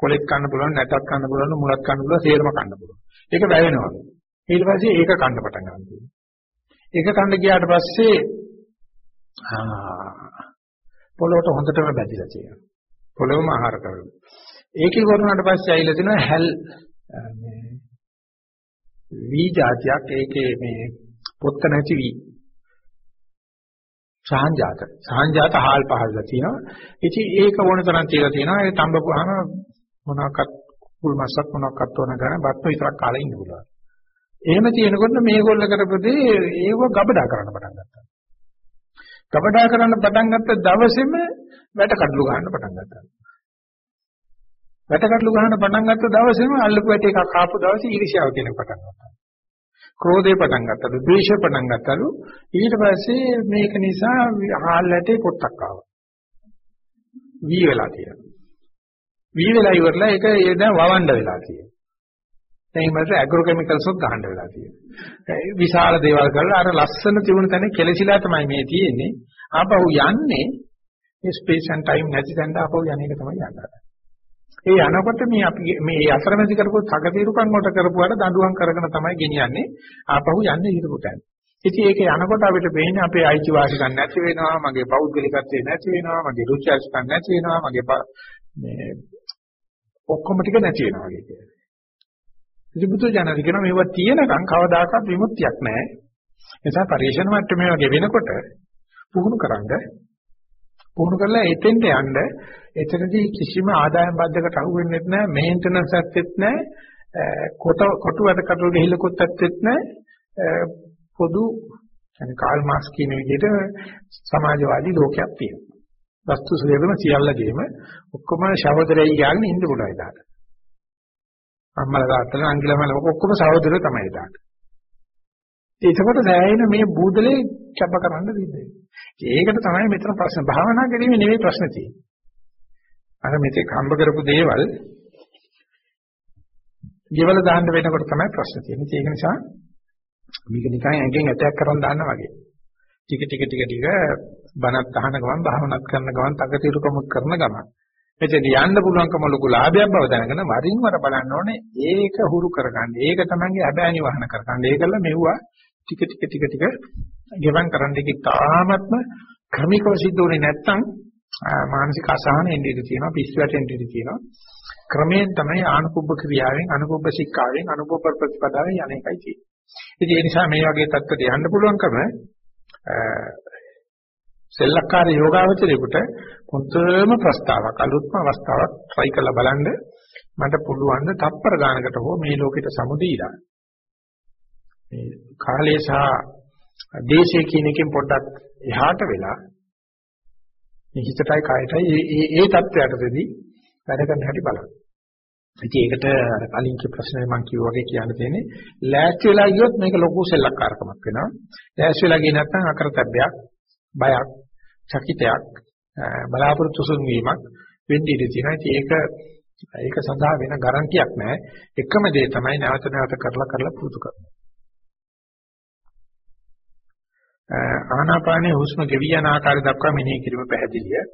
Speaker 1: කොලෙත් කන්න පුළුවන් නැටත් කන්න පුළුවන් මුලත් කන්න පුළුවන් සේරම කන්න පුළුවන්. ඒක වැවෙනවා ඊට පස්සේ ඒක කන්න පටන් ගන්නවා. ඒක කන්න ගියාට පස්සේ පොළොවට හොඳටම බැඳිලා තියෙනවා. පොළොවම ආහාර කරනවා. ඒකේ වරුණාට පස්සේ ඇවිල්ලා තිනවා හැල් මේ වී જાතියක් ඒකේ මේ පොත්ත නැති වී සාංජාත. සාංජාත හාල් පහල්ලා තියෙනවා. ඉතින් ඒක ඕන තරම් තියලා තියෙනවා. ඒ තඹපුවාම මොනවාක්වත් කුල් මස්සක් මොනවාක්වත් ඕන ගන්න බත් විතරක් කාලා ඉන්න පුළුවන්. එහෙම තියෙනකොට මේගොල්ල කරපදී ඒව ගබඩා කරන්න පටන් ගත්තා. ගබඩා කරන්න පටන් ගත්ත දවසේම වැට කඩලු ගන්න පටන් ගත්තා. වැටකටලු ගහන පටන් ගත්ත දවසේම අල්ලපු වැට එකක් ආපු දවසේ ඊර්ෂ්‍යාව කියන පටන් ගත්තා. ක්‍රෝධය පටන් ගත්තලු, ද්වේෂය පටන් ගත්තලු. ඊට පස්සේ මේක නිසා හාල් ඇටේ පොත්තක් ආවා. වී වෙලා තියෙනවා. වී වෙලා ඉවරලා ඒක ඒ දැන් වවන්න වෙලා තියෙනවා. දැන් මේකට ඇග්‍රෝ කෙමිකල්ස් උත් ගහන්න වෙලා තියෙනවා. විශාල දේවල් කරලා අර ලස්සන තිබුණ තැන කෙලසිලා තමයි මේ තියෙන්නේ. ආපහු යන්නේ මේ ස්පේස් and time නැති තැනට ආපහු යන එක තමයි යන්නේ. ඒ යනකොට මේ අපි මේ අසරමැදි කරපු තකතිරුකම් වලට කරපුවාට දඬුවම් කරගෙන තමයි ගෙනියන්නේ ආපහු යන්නේ ඊට තැන. ඉතින් ඒක යනකොට අපිට වෙන්නේ අපේ අයිතිවාසිකම් නැති වෙනවා, මගේ පෞද්ගලිකත්වය නැති වෙනවා, මගේ රුචි අරුචිකම් නැති වෙනවා, මගේ මේ ඔක්කොම ටික නැති වෙනවා වගේ කියලා. ඉතින් බුදු ජානක කියන මේවා තියෙනකන් කවදාකවත් විමුක්තියක් නැහැ. ඒ නිසා පරිශන මට්ටමේ වගේ වෙනකොට පුහුණු කරන්නේ පුහුණු කරලා එතෙන්ට යන්න එතනදී කිසිම ආදායම් බද්ධකට අහු වෙන්නේ නැහැ මේන්ටනන්ස් ඇත්තෙත් නැහැ කොට කොටු වැඩ කටවල ගිහිල්ලකොත් ඇත්තෙත් නැහැ පොදු يعني කාල් මාක්ස් කියන විදිහට සමාජවාදී ලෝකයක් තියෙනවා වස්තු සේවන සියල්ලගේම ඔක්කොම ශවදරයි ගාගෙන ඉන්න පුළුවන් ඉදාට අම්මලා තාත්තලා අංගලමල ඔක්කොම සහෝදරයෝ තමයි ඉදාට ඒකකොට දැයින මේ බූදලේ කැප කරන්න දෙන්නේ ඒකට තමයි මෙතන ප්‍රශ්න භාවනා කිරීමේ නෙවෙයි ප්‍රශ්න තියෙන්නේ. අර මෙතෙක් හම්බ කරපු දේවල් ගෙවල දාන්න වෙනකොට තමයි ප්‍රශ්න තියෙන්නේ. ඒක නිසා මේක නිකන් ඇඟෙන් ඇටයක් කරන් දාන්න වගේ. ටික ටික ටික ටික බණත් අහන ගමන් භාවනාත් කරන ගමන් තකතිරුකමුත් කරන ගමන් මෙතන යන්න පුළුවන්කම ලොකු ලාභයක් බව දැනගෙන වරින් වර බලන්න ඕනේ ඒක හුරු කරගන්න. ඒක තමයි අබෑනි වහන කරගන්න. ඒකල මෙව්වා ටික ටික ටික ටික ගෙවම් කරන්න එක තාමත්ම ක්‍රමිකව සිද්ධ වෙන්නේ නැත්නම් මානසික අසහන එන්නේ ඉඳී තියෙනවා පිස්සු වැටෙන්න ඉඳී තියෙනවා. ක්‍රමයෙන් තමයි ආනුකුබ්බ ක්‍රියාවෙන් අනුකුබ්බ ශික්ෂාවෙන් අනුකුබ්බ ප්‍රතිපදාවෙන් යන එකයි තියෙන්නේ. ඉතින් ඒ නිසා මේ වගේ தත්ත්වයට යන්න පුළුවන්කම සෙල්ලක්කාර යෝගාවචරයකට පොතේම ප්‍රස්තාවක් අලුත්ම අවස්ථාවක් try කරලා බලන්න මට පුළුවන් ද තප්පර ගානකට හෝ මේ ලෝකෙට සමුදීලා මේ කාලය සහ දේශය කියන එකෙන් පොඩ්ඩක් එහාට වෙලා මේ හිතටයි කයටයි ඒ ඒ தත්වයටදී වැඩ කරන්න හැටි බලන්න. ඉතින් ඒකට අර කලින් කිය ප්‍රශ්නේ මම කිව්වා වගේ කියන්න තියෙන්නේ ලෑස්ති වෙලා ගියොත් මේක ලොකු සෙල්ලක්කාරකමක් වෙනවා. ලෑස්ති වෙලා ගියේ නැත්නම් අකරතැබ්බයක්, බයක්, චකිතයක්, බලාපොරොත්තු සුන්වීමක් වෙන්න ඉඩ තියෙනවා. ඉතින් ඒක ඒක සඳහා වෙන ගරන්ටියක් නැහැ. එකම දේ තමයි නැවත නැවත කරලා කරලා පුරුදු කරනවා. ආනාපානයේ හුස්ම ගෙවි යන ආකාරය දක්වා මෙනෙහි කිරීම පැහැදිලිය.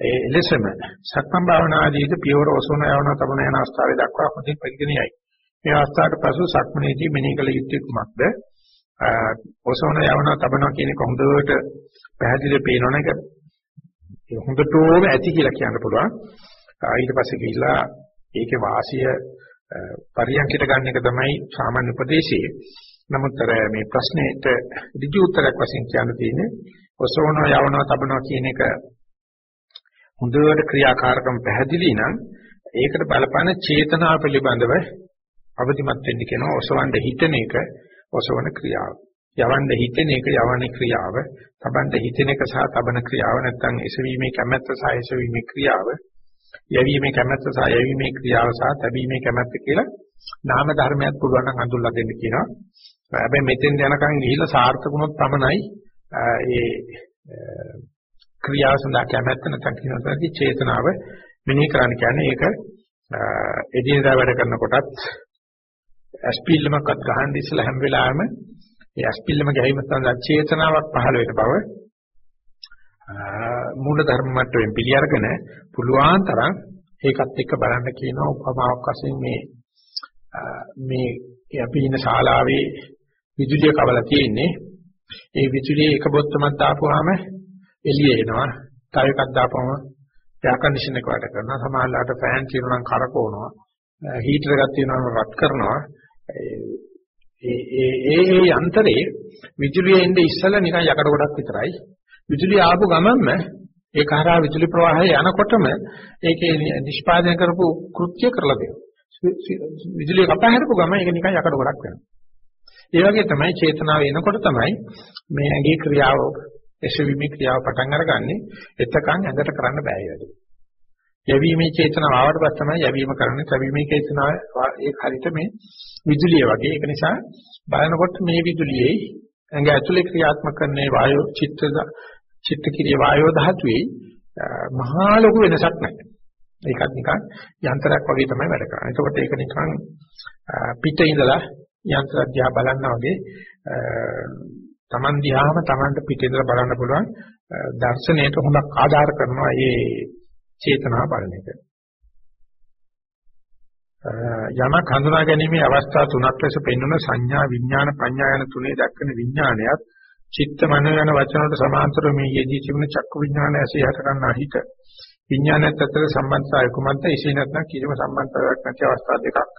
Speaker 1: ඒ එලෙසම සක්මන් භාවනාදීද පියවර ඔසවන යවන තමන යන අවස්ථාවේ දක්වා හොඳින් පරිගණියයි. මේ අවස්ථාවට පසු සක්මනේදී මෙනෙහි කළ යුත්තේ කුමක්ද? ඔසවන යවන තබන කියන එක හොඳට පැහැදිලිව පේනවනේ ඒක. ඒ හොඳටම ඇති කියලා කියන්න පුළුවන්. ඊට පස්සේ ගිහිල්ලා ඒකේ වාසිය පරියන්කිට ගන්න එක තමයි සාමාන්‍ය උපදේශය. නමුත් අර මේ ප්‍රශ්නෙට ඍජු උත්තරයක් වශයෙන් කියන්න තියෙන්නේ ඔසවනවා යවනවා තබනවා කියන එක හොඳට ක්‍රියාකාරකම් පැහැදිලි නම් ඒකට බලපාන චේතනාව පිළිබඳව අවදිමත් වෙන්න කියනවා ඔසවන්න හිතන එක ඔසවන ක්‍රියාව. යවන්න හිතෙන එක යවන ක්‍රියාව, තබන්න හිතෙන එක සහ තබන ක්‍රියාව නැත්නම් එසවීමේ කැමැත්ත සහ එසවීමේ ක්‍රියාව, යැවීමේ කැමැත්ත සහ යැවීමේ ක්‍රියාව සහ තැබීමේ කැමැත්ත කියලා නාම ධර්මයක් පුළුවන් නම් අඳුල්ලා දෙන්න කියනවා. හැබැයි මෙතෙන් යනකම් ගිහිල්ලා සාර්ථකුණොත් පමණයි ඒ ක්‍රියාව සඳහා කැමැත්ත නැත්නම් කියනවාගේ චේතනාව මෙනෙහි කරන්න කියන්නේ ඒක එදිනදා වැඩ කරනකොටත් ඇස්පිල්ලමක්වත් ගහන්න ඉස්සලා හැම වෙලාවෙම ඒ ඇස්පිල්ලම ගැහිම සඳහා චේතනාවක් පහළ වෙන බව මූල ධර්ම මට්ටමින් පිළි අරගෙන පුළුවන් තරම් ඒකත් එක්ක බලන්න කියන උපමාවක් වශයෙන් මේ මේ අපි ඉන්න ශාලාවේ විදුලිය කවලා තියෙන්නේ. ඒ විදුලියේ එක බොත්තමක් දාපුවාම එළිය එනවා. තව එකක් දාපුවම එයා කන්ඩිෂන් එක වැඩ කරනවා. සමහරවිට ෆෑන් තියෙනවා නම් කරකවනවා. හීටර් එකක් තියෙනවා නම් රත් කරනවා. ඒ ඒ ඒ යන්ත්‍රේ විදුලිය එන්නේ ඉස්සලා නිකන් යකඩ ගොඩක් විතරයි. විදුලිය ආපු ගමන්ම ඒ කරා විදුලි ප්‍රවාහය යනකොටම ඒකේ නිෂ්පාදනය කරපු කෘත්‍ය කරලා දෙනවා. විදුලිය කපා හැරපු ගමන් ඒක නිකන් යකඩ ගොඩක් වෙනවා. ඒ වගේ තමයි චේතනාව එනකොට තමයි මේ ඇඟේ ක්‍රියාව එසවීමේ ක්‍රියාව පටන් අරගන්නේ එතකන් ඇඟට කරන්න බෑ ඒ වැඩේ. යැවීමේ චේතනාව ආවට පස්සේ තමයි යැවීම කරන්නේ. තැවීමේ චේතනාව ඒක හරියට මේ විදුලිය වගේ. ඒක නිසා බලනකොට මේ විදුලියේ ඇඟ ඇතුලේ ක්‍රියාත්මක කරන්නේ වායෝ චිත්ත චිත්ත කිරිය වායෝ ධාතුවේ මහා ලොකු වෙනසක් නැහැ. ඒකත් නිකන් යන්ත්‍රයක් වගේ තමයි වැඩ කරන්නේ. එතකොට ඒක නිකන් පිට ඉඳලා යන්ත්‍ර දිහා බලනවා වගේ Taman දිහාම Tamanට පිටින්දලා බලන්න පුළුවන් දර්ශනයට හොඳක් ආධාර කරනවා මේ චේතනා බලන එක. යමක් හඳුනා ගැනීමේ අවස්ථා තුනක් ලෙස පෙන්වන සංඥා විඥාන පඤ්ඤා යන තුනේ දක්වන විඥානයත් චිත්ත මන යන වචන වලට සමාන්තරව මේ යෙදී තිබෙන චක්කු විඥානය ඇසේ හට ගන්නා හිත. විඥානයත් අතර සම්බන්ධතාවය කුමක්ද? එසේ නැත්නම් කිසිම සම්බන්ධතාවයක් නැති අවස්ථා දෙකක්.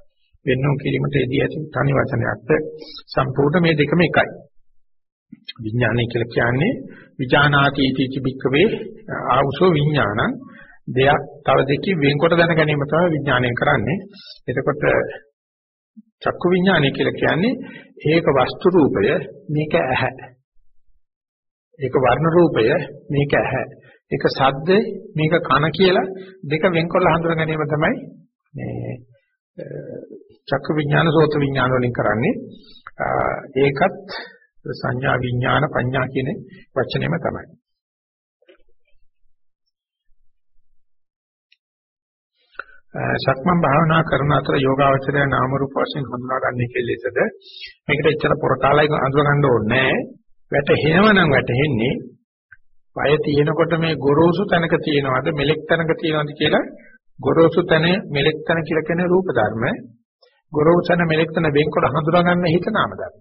Speaker 1: වෙන්නුම් කිරීමට යෙදී ඇති තනි වචනයක්ද සම්පූර්ණ මේ දෙකම එකයි විඥානය කියලා කියන්නේ විඥානාති ඉති බික්කවේ ආවුසෝ විඥානං දෙයක් තව දෙකකින් වෙන්කොට දැන ගැනීම තමයි විඥාණයෙන් කරන්නේ. එතකොට චක්කු විඥානය කියලා කියන්නේ ඒක වස්තු රූපය මේක ඇහැ. ඒක වර්ණ රූපය මේක ඇහැ. ඒක ශබ්ද මේක කන කියලා දෙක වෙන්කොල්ල හඳුනා ගැනීම තමයි මේ චක්කු විඥාන සෝත විඥාන වලින් කරන්නේ. ඒකත් සංඥා විඥාන පඤ්ඤා කියන වචනේම තමයි. සක්මන් භාවනා කරන අතර යෝගාවචරය නාම රූප වශයෙන් හඳුනාගන්නේ කෙලෙසද මේකට එච්චර පොරකාලයක අඳුර ගන්න ඕනේ වැටහෙනව නම් වැටහෙන්නේ. පය තියෙනකොට මේ ගොරෝසු තැනක තියෙනවද මෙලෙක් තැනක තියෙනවද කියලා? ගොරෝසු තැන මෙලෙක් තැන කියලා කියන රූප ධර්ම. ගොරෝසු තැන මෙලෙක් තැන වෙන්කොට හඳුනා ගන්න හිත නාම ධර්ම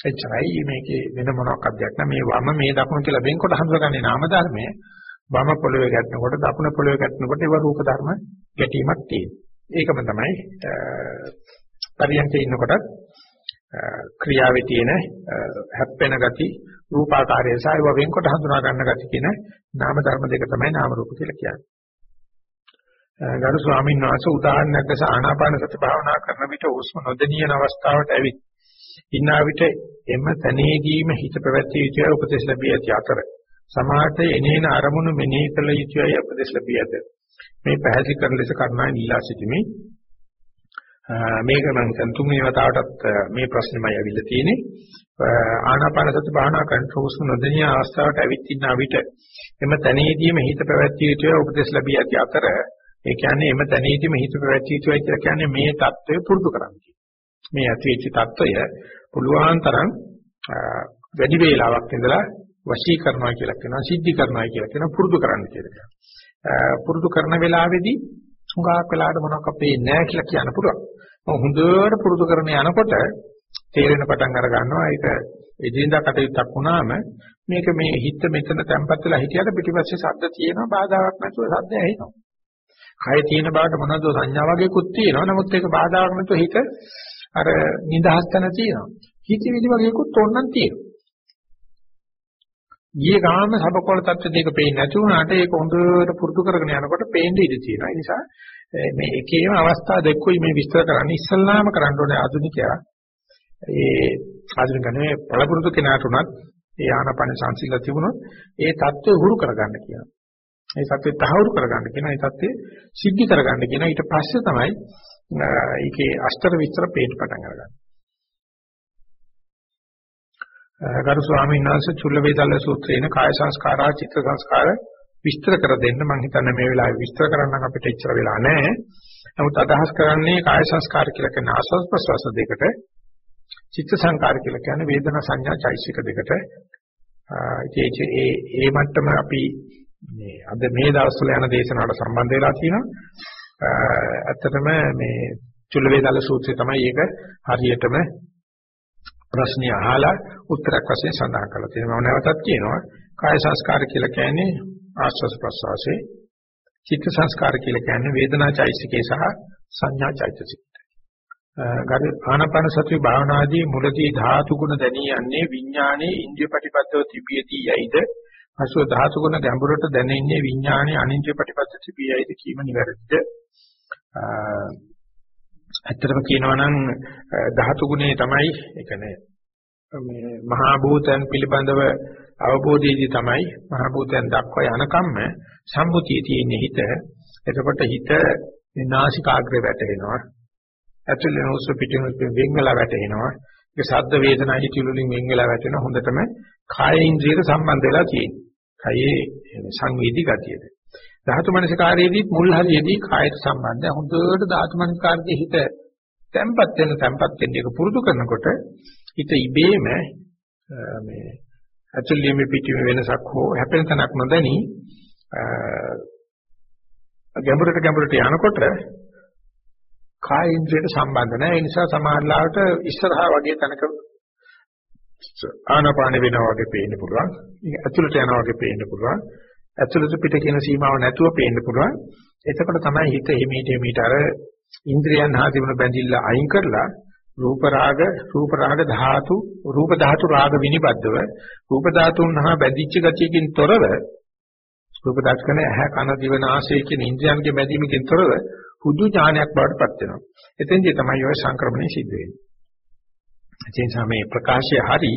Speaker 1: එච්චරයි මේකේ වෙන මොනක්වත් දෙයක් නෑ. මේ වම මේ දකුණ කියලා වෙන්කොට හඳුනාගන්නේ නාම ධර්මය. වම පොළවේ ගැටෙනකොට දකුණ පොළවේ ගැටෙනකොට ඒවා රූප ධර්ම ගැටීමක් තියෙනවා. ඒකම තමයි පරියන්කේ ඉන්නකොට ක්‍රියාවේ තියෙන හැප්පෙන ගති රූපාකාරය සහ ඒවා වෙන්කොට හඳුනා ගන්න ගති කියන නාම ධර්ම දෙක තමයි නාම රූප කියලා කියන්නේ. ගරු ස්වාමීන් වහන්සේ උදාහරණයක් ලෙස ආනාපාන සති භාවනා කරන විට හුස්ම නොදෙනියන අවස්ථාවට ඇවිත් ඉන්නා විට එම තනේදීම හිත පැවැත්විය යුතුයි උපදේශ ලැබී ඇති අතර. සමාහත එනේන අරමුණු මෙනෙහි කළ යුතුයි උපදේශ ලැබී ඇත. මේ පැහැදිලි කරන ලෙස කරුණාවෙන් ඉල්ලා සිටිමි. මේක මම තුන්වෙනි වතාවටත් මේ ප්‍රශ්නෙමයි අවිල්ල තියෙන්නේ. ආනාපාන සති භාවනා කන්ට්‍රෝල්ස් නොදෙනිය අවස්ථාවට ඇවිත් ඉන්නා විට එම තනේදීම හිත පැවැත්විය යුතුයි උපදේශ ලැබී ඇති අතර ඒ කියන්නේ එම තැනීදීම හිත ප්‍රවැත්ති යුතුයි කියලා කියන්නේ මේ தত্ত্বය පුරුදු කරන්නේ. මේ ඇතිවෙච්ච தত্ত্বය පුළුවන් තරම් වැඩි වේලාවක් ඉඳලා වශී කරනවා කියලා කියනවා සිද්ධි කරනවා කියලා කියනවා පුරුදු කරන්න කියලා. පුරුදු කරන වෙලාවේදී හුඟක් වෙලාවට මොනවක් අපේ නැහැ කියලා කියන්න පුළුවන්. හොඳට පුරුදු කරන යනකොට තේරෙන පටන් අර ගන්නවා ඒක එදිනදා කටයුත්තක් වුණාම මේක මේ හිත මෙතන තැම්පත් වෙලා හිටියට පිටිපස්සේ ශබ්ද තියෙනවා බාධාවක් නැතුව ශබ්ද ඇහෙනවා කය තියෙන බාට මොනවද සංඥා වගේකුත් තියෙනවා. නමුත් ඒක බාධාවක් නැතුව හිත අර නිදහස් තැන තියෙනවා. හිතවිලි වගේකුත් ඕනනම් තියෙනවා. ගියේ ගාම සබකොල තත්ත්ව දෙක පේන්නේ නැති වුණාට ඒක හොඳට පුරුදු කරගෙන යනකොට පේන්න ඉඩ තියෙනවා. ඒ නිසා මේ එකේම අවස්ථා දෙකකුයි මේ විස්තර කරන්නේ ඉස්සල්ලාම කරන්න ඕනේ ආධුනිකයා ඒ ආධුනික ගණනේ පළපුරුදු කෙනාට උනත් ඒ ආනාපාන සංසිල්ල තිබුණොත් ඒ தත්ත්වය හුරු කරගන්න කියනවා. ඒ தත්ත්වය තහවුරු කරගන්න කියනවා. ඒ தත්ත්වය සිද්ධි කරගන්න කියනවා. ඊට පස්සේ තමයි ඒකේ අෂ්ටර විස්තර පේන්න පටන් අරගන්නේ. ගරු ස්වාමීන් වහන්සේ චුල්ල වේදල්ල සූත්‍රයේන කාය සංස්කාරා චිත්ත සංස්කාර විස්තර කර දෙන්න මම හිතන්නේ මේ වෙලාවේ විස්තර කරන්න අපිට එච්චර වෙලා නැහැ. නමුත් අදහස් කරන්නේ කාය සංස්කාර කියලා කියන ආස්වාද ප්‍රසවාස දෙකට චිත්ත සංකාර කියලා කියන්නේ වේදනා සංඥා චෛසික දෙකට ඒ ඒ ඒ මට්ටම අපි මේ අද මේ දවස්වල යන දේශනාවට සම්බන්ධ වෙලා තියෙනවා. ඇත්තටම මේ චුල්ල වේදාල සූත්‍රය තමයි ඒක හරියටම ප්‍රශ්නිය අහලා උත්තරයක් වශයෙන් සඳහන් කරලා තියෙනවා. මම නැවතත් කියනවා කාය සංස්කාර කියලා කියන්නේ ආස්වාද ප්‍රසවාසයේ චිත්ත සංස්කාර කියලා කියන්නේ වේදනා චෛසිකේ සහ සංඥා චෛතසික ගරු ආනාපාන සති භාවනාදී මුලදී ධාතු ගුණ දැනී යන්නේ විඥානයේ ඉන්ද්‍රිය ප්‍රතිපදව තිබියදී යයිද? පසුව ධාතු ගුණ ගැඹුරට දැනෙන්නේ විඥානයේ අනින්ද්‍රිය ප්‍රතිපදව තිබියයිද කීම නිවැරදිද? ඇත්තටම කියනවා නම් ධාතු ගුණේ තමයි ඒ කියන්නේ මේ මහා භූතයන් පිළිබඳව අවබෝධයේදී තමයි මහා භූතයන් දක්වා යනකම්ම සම්මුතියේ තියෙන හිත. එතකොට හිත නාසිකාග්‍රේ වැටෙනවා. ඇතුළේ හුස්ම පිටින් වෙන් වෙලා වැටෙනවා. ඒක ශබ්ද වේදනා හිතිලු වලින් වෙන් වෙලා වැටෙන හොඳටම කාය ඉන්ද්‍රියට සම්බන්ධ වෙලා තියෙනවා. කයේ සංවේදී ගතියද. ධාතු මනසකාරයේදී මුල් හරියේදී කායට සම්බන්ධ හොඳට ධාතු මනසකාරයේ හිත තැම්පත් වෙන තැම්පත් වෙන එක පුරුදු කරනකොට හිත ඉබේම මේ ඇතුළේ මේ පිටිම වෙනසක් හෝ හැපෙන තැනක් නොදැනි ගැඹුරට ගැඹුරට යනකොට කාය ඉන්ද්‍රියට සම්බන්ධ නැහැ. ඒ නිසා සමාහලාවට ඉස්සරහා වගේ තැනක ආනාපාන වෙනවා වගේ පේන්න පුළුවන්. ඇතුළට යනවා වගේ පේන්න පුළුවන්. ඇතුළට පිට කියන සීමාව නැතුව පේන්න පුළුවන්. එතකොට තමයි හිත හිමීට හිමීට අර ඉන්ද්‍රියන් හා තිබුණ බැඳිල්ල අයින් කරලා රූප රාග රූප රාග ධාතු රූප ධාතු රාග විනිබද්ධව රූප ධාතුන් හා බැඳිච්ච ගතියකින් තොරව රූප ධාතු කරන ඇහැ කන දිව නාසය කියන ඉන්ද්‍රියන්ගේ බැඳීමකින් තොරව හුදු ඥානයක් බවට පත් වෙනවා. එතෙන්දී තමයි ඔය සංක්‍රමණය සිද්ධ වෙන්නේ. ඒ නිසා මේ ප්‍රකාශය හරි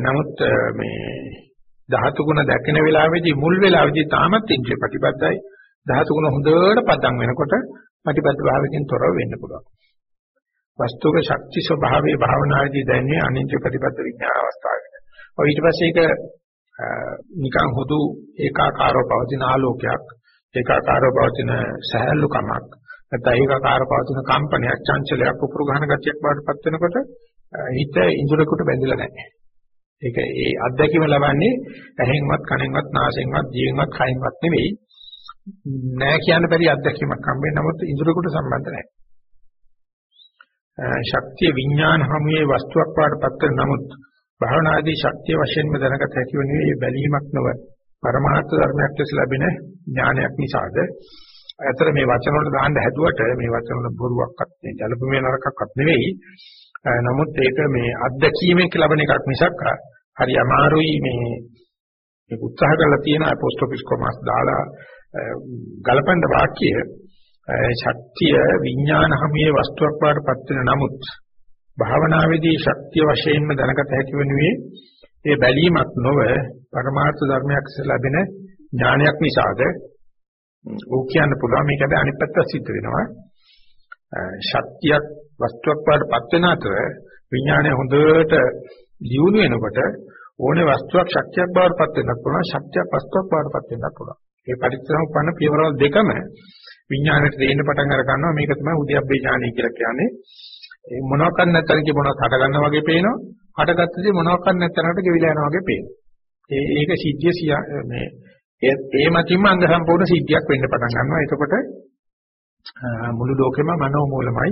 Speaker 1: නමුත් මේ ධාතු ගුණ දැකින වෙලාවේදී මුල් වෙලාවේදී තාමත් ඉන්ද්‍රිය ප්‍රතිපදයි ධාතු ගුණ හොඳට පදම් වෙනකොට ප්‍රතිපද භාවයෙන් තොරව වෙන්න පුළුවන්. වස්තුක ශක්ති ස්වභාවයේ භාවනාදී දැනෙන්නේ අනිත්‍ය ප්‍රතිපද විඥාන අවස්ථාවකට. ඔය ඊට පස්සේ ඒක නිකන් හුදු ඒකාකාරව පවතින ආලෝකයක් ඒකාකාරව පවතින සහැල්ලුකමක් නැත්නම් ඒකාකාර පවතින කම්පනයක් චංචලයක් උපුරු ගන්න ගතියක් බවටපත් වෙනකොට හිත ඉඳුරකට බැඳිලා නැහැ. ඒක ඒ අත්දැකීම ලබන්නේ ඇහෙන්වත් කනෙන්වත් නාසයෙන්වත් දිවෙන්වත් කයින්වත් නෙවෙයි. නෑ කියන්න බැරි අත්දැකීමක් හම්බෙන්නේ නමුත් ඉඳුරකට සම්බන්ධ නැහැ. ශක්තිය විඥාන හැමයේ වස්තුවක් වඩපත් වෙන නමුත් භාවනාදී ශක්තිය වශයෙන්ම දැනගත හැකි වන්නේ බැලීමක් නොව පරමාර්ථ ධර්මයක් ලෙස ලැබෙන ඥානයක් නිසාද ඇතර මේ වචන වලට දාන්න හැදුවට මේ වචන වල බොරුවක්වත් නෙවෙයි ජලපමේ නරකක්වත් නෙවෙයි නමුත් ඒක මේ අත්දැකීමෙන් ලැබෙන එකක් මිසක් හරි අමාරුයි මේ මේක උත්සාහ කරලා තියෙන පොස්ට් ඔෆිස් කොමස් දාලා ගලපන්න වාක්‍ය ශක්තිය විඥාන හැමයේ වස්තුවක් වඩපත් වෙන නමුත් භාවනාවේදී ශක්තිය වශයෙන්ම දැනගත හැකි වෙනුවේ ඒ බැලීමක් නොව පරමාර්ථ ධර්මයක් ලැබෙන ඥානයක් නිසාද? ඕක කියන්න පුළුවන් මේක හැබැයි අනිත් පැත්ත සිද්ධ වෙනවා? ශක්තියක් වස්තුවක් වඩපත් වෙන අතර විඥානය හොඳට දියුණු වෙනකොට ඕනේ වස්තුවක් ශක්තියක් බවට පත් වෙන්නත් පුළුවන් ශක්තියක් වස්තුවක් බවට පත් වෙන්නත් පුළුවන්. ඒ පරිච්ඡේදම්පන්න පියවරල් දෙකම විඥාණයට දෙන්න පටන් අර ගන්නවා. මේක තමයි උද්‍යප්පේ ඥානය කියලා කියන්නේ. ඒ මොනවාක් නැත්නම් කි මොනවක් හට ගන්නවා වගේ පේනවා. හටගත්තදී මොනවාක් නැත්නම්කට ගෙවිලා යනවා වගේ පේනවා. ඒ ඒක සිද්ධිය මේ ඒ ඒ මතින්ම අංග සම්පූර්ණ සිද්ධියක් වෙන්න පටන් ගන්නවා. එතකොට මුළු ලෝකෙම මනෝ මූලමයි,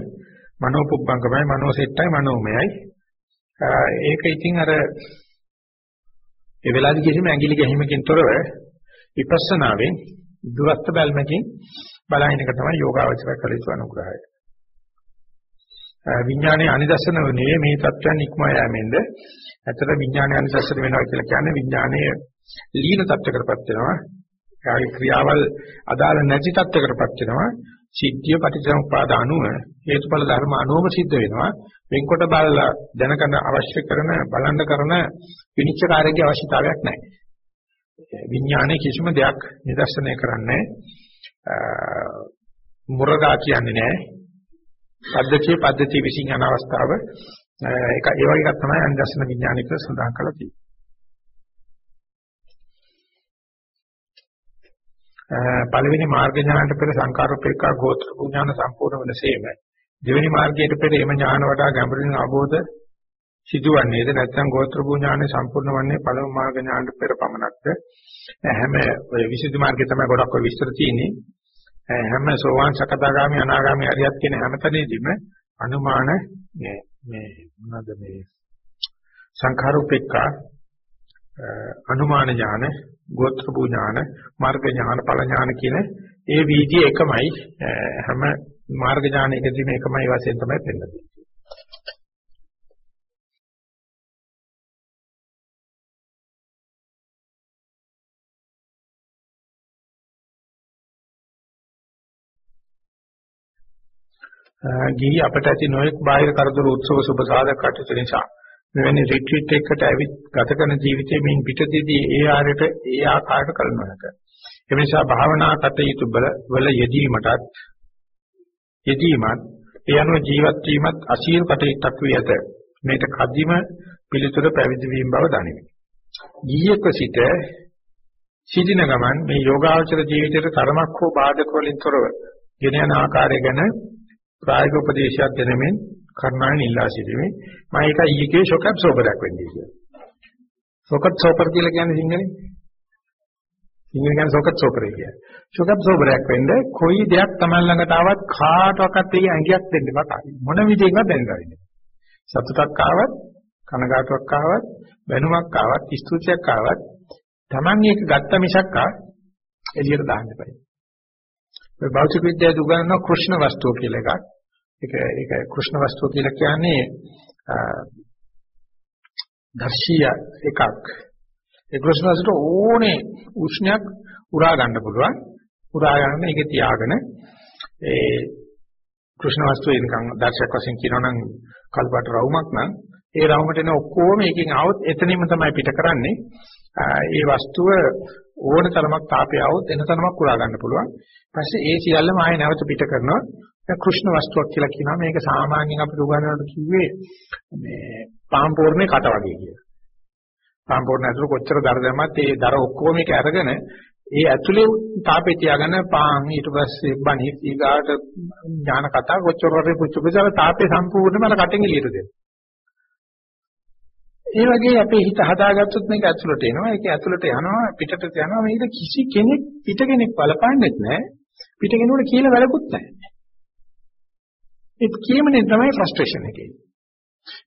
Speaker 1: මනෝ පුබ්බංගමයි, මනෝ සෙට්ටයි, මනෝමයයි. ඒක ඉතින් අර ඒ වෙලාවේදී කිසිම ඇඟිලි ගැහිමකින් තොරව විපස්සනාවෙන් දුරස්ත බැල්මකින් බලහින එක තමයි යෝගාවචර කළ යුතු අනුග්‍රහය. විඥානයේ අනිදර්ශන වනේ මේ தත්වයන් ඉක්මවා යෑමෙන්ද ඇත්තට විඥානය අනිසස්සර වෙනවා කියලා කියන්නේ විඥානය ලීන තත්ත්වයකටපත් වෙනවා. ඒගේ ක්‍රියාවල් අදාළ නැති තත්ත්වයකටපත් වෙනවා. සිද්ධිය පටිච්චසමුප්පාද අනුව හේතුඵල ධර්ම අනුවම සිද්ධ වෙනවා. වෙන්කොට බලලා දැනගන්න අවශ්‍ය කරන බලන්න කරන විනිශ්චයකාරයේ අවශ්‍යතාවයක් නැහැ. විඥානයේ කිසිම දෙයක් නිදර්ශනය කරන්නේ මුරගා කියන්නේ නැහැ. පද්ධතිය පද්ධතිය විසින් යන අවස්ථාව ඒක ඒ වගේ එකක් තමයි අනිදර්ශන විඥානික සඳහන් කරලා තියෙන්නේ. පළවෙනි මාර්ග ඥානට පෙර සංකාරෝපේක්ඛා ගෝත්‍ර ඥාන සම්පූර්ණ වෙනසේම දෙවෙනි මාර්ගයට පෙර එම ඥාන වඩා ගැඹුරින් අවබෝධ සිදුවන්නේද? නැත්නම් ගෝත්‍ර ඥානෙ සම්පූර්ණ වන්නේ පළමු මාර්ග ඥානට පෙර පමණක්ද? හැම ඔය විසුද්ධි මාර්ගයේ තමයි ගොඩක් ඔය විස්තර තියෙන්නේ. හැම සෝවාන් සකදාගාමි අනාගාමි අරියත් කියන හැමතැනදීම අනුමාන මේ මේ මොනවද මේ සංඛාරෝපේක්ඛා අනුමාන ඥාන, ගෝත්‍ර ඥාන, මාර්ග ඥාන, ඵල ඥාන කියන ඒ වීදිය එකමයි හැම මාර්ග ඥානයකදීම එකමයි වශයෙන් තමයි පෙන්නන්නේ. ගිහි අපට ඇති නොයෙක් බාහිර කරදර උත්සව සුබ සාධක කටයුතු නිසා මෙවැනි රිට්‍රීට් එකකට ඇවිත් ගත කරන ජීවිතයේ මින් පිටදීදී ඒ ආරයට ඒ ආකාරයට කළනක. ඒ නිසා භාවනා කටයුතු වල යෙදීමටත් යෙදීමත් ඒ අනුව ජීවත් වීමත් අසීරු කටයුත්තක් වී ඇත. මේක කදිම පිළිතුර පැවිදි වීම බව දනිමි. ගිහියක සිට සිටින ගමන් මේ යෝගාචර ජීවිතයට තරමක් හෝ බාධක වලින් තොරව ගෙන යන ආකාරය ගැන ප්‍රායෝගික උපදේශයක් දෙනමින් කර්ණායන ඉල්ලා සිටීමේ මම ඒක ඊයේ ෂොක් ඇබ්සෝබරයක් වෙන්නේ කියලා. ෂොක් ඇබ්සෝබර් කියලා කියන්නේ සිංහලෙන්. සිංහලෙන් කියන්නේ ෂොක් ඇබ්සෝබර් කියන්නේ. ෂොක් ඇබ්සෝබරයක් වෙන්නේ කොයි දෙයක් Taman ළඟට ආවත් කාටවත් ඒ ඇඟියක් දෙන්න බෑ. මොන විදිහකින්වත් දැනගන්න. සතුටක් ආවත්, කනගාටුවක් ආවත්, බැනුමක් ආවත්, ස්තුතියක් ආවත් Taman එක ගත්ත මිසක් එළියට දාන්න බෑ. මේ භෞතික විද්‍යාව උගන්වන කෘෂ්ණ වස්තුව කියලා එකක්. ඒක ඒක કૃષ્ණ වස්තුව කියලා කියන්නේ දර්ශීය එකක්. ඒ કૃෂ්ණ වස්තුව ඕනේ උෂ්ණයක් උරා ගන්න පුළුවන්. උරා ගන්න මේක තියාගෙන ඒ કૃෂ්ණ වස්තුවේ නිකන් දර්ශක වශයෙන් කියනවනම් කල්පට රවුමක් නම් ඒ රවුමට එන ඔක්කොම එකකින් આવොත් එතනින්ම තමයි පිට කරන්නේ. ඒ වස්තුව ඕන තරමක් තාපය આવොත් එන තරමක් උරා ගන්න පුළුවන්. ඊපස්සේ ඒ සියල්ලම ආයෙ නැවත පිට කරනවා. කෘෂ්ණ වස්තුවක් කියලා කියනවා මේක සාමාන්‍යයෙන් අපිට උගන්වනකොට කිව්වේ මේ පාම් පෝර්ණේ කට වගේ කියලා. පාම් පෝර්ණ ඇතුළේ කොච්චර දර දැම්මත් ඒ දර ඔක්කොම එක අරගෙන ඒ ඇතුලේ තාපේ තියාගෙන පාන් ඊට පස්සේ බණි ඊගාට ඥාන කතා කොච්චර වගේ පුච්චුපසාර තාපේ සම්පූර්ණයෙන්ම අර කටෙන් එළියට දෙනවා. ඒ වගේ අපේ හිත හදාගත්තොත් මේක ඇතුළට එනවා. ඒක ඇතුළට යනවා පිටට යනවා. මේක කිසි කෙනෙක් පිට කෙනෙක් බලපන්නේත් නැහැ. පිට කෙනෙකුට කියලා වැඩකුත් නැහැ. ඒ කීමනේ තමයි ෆ්‍රස්ට්‍රේෂන් එක එන්නේ.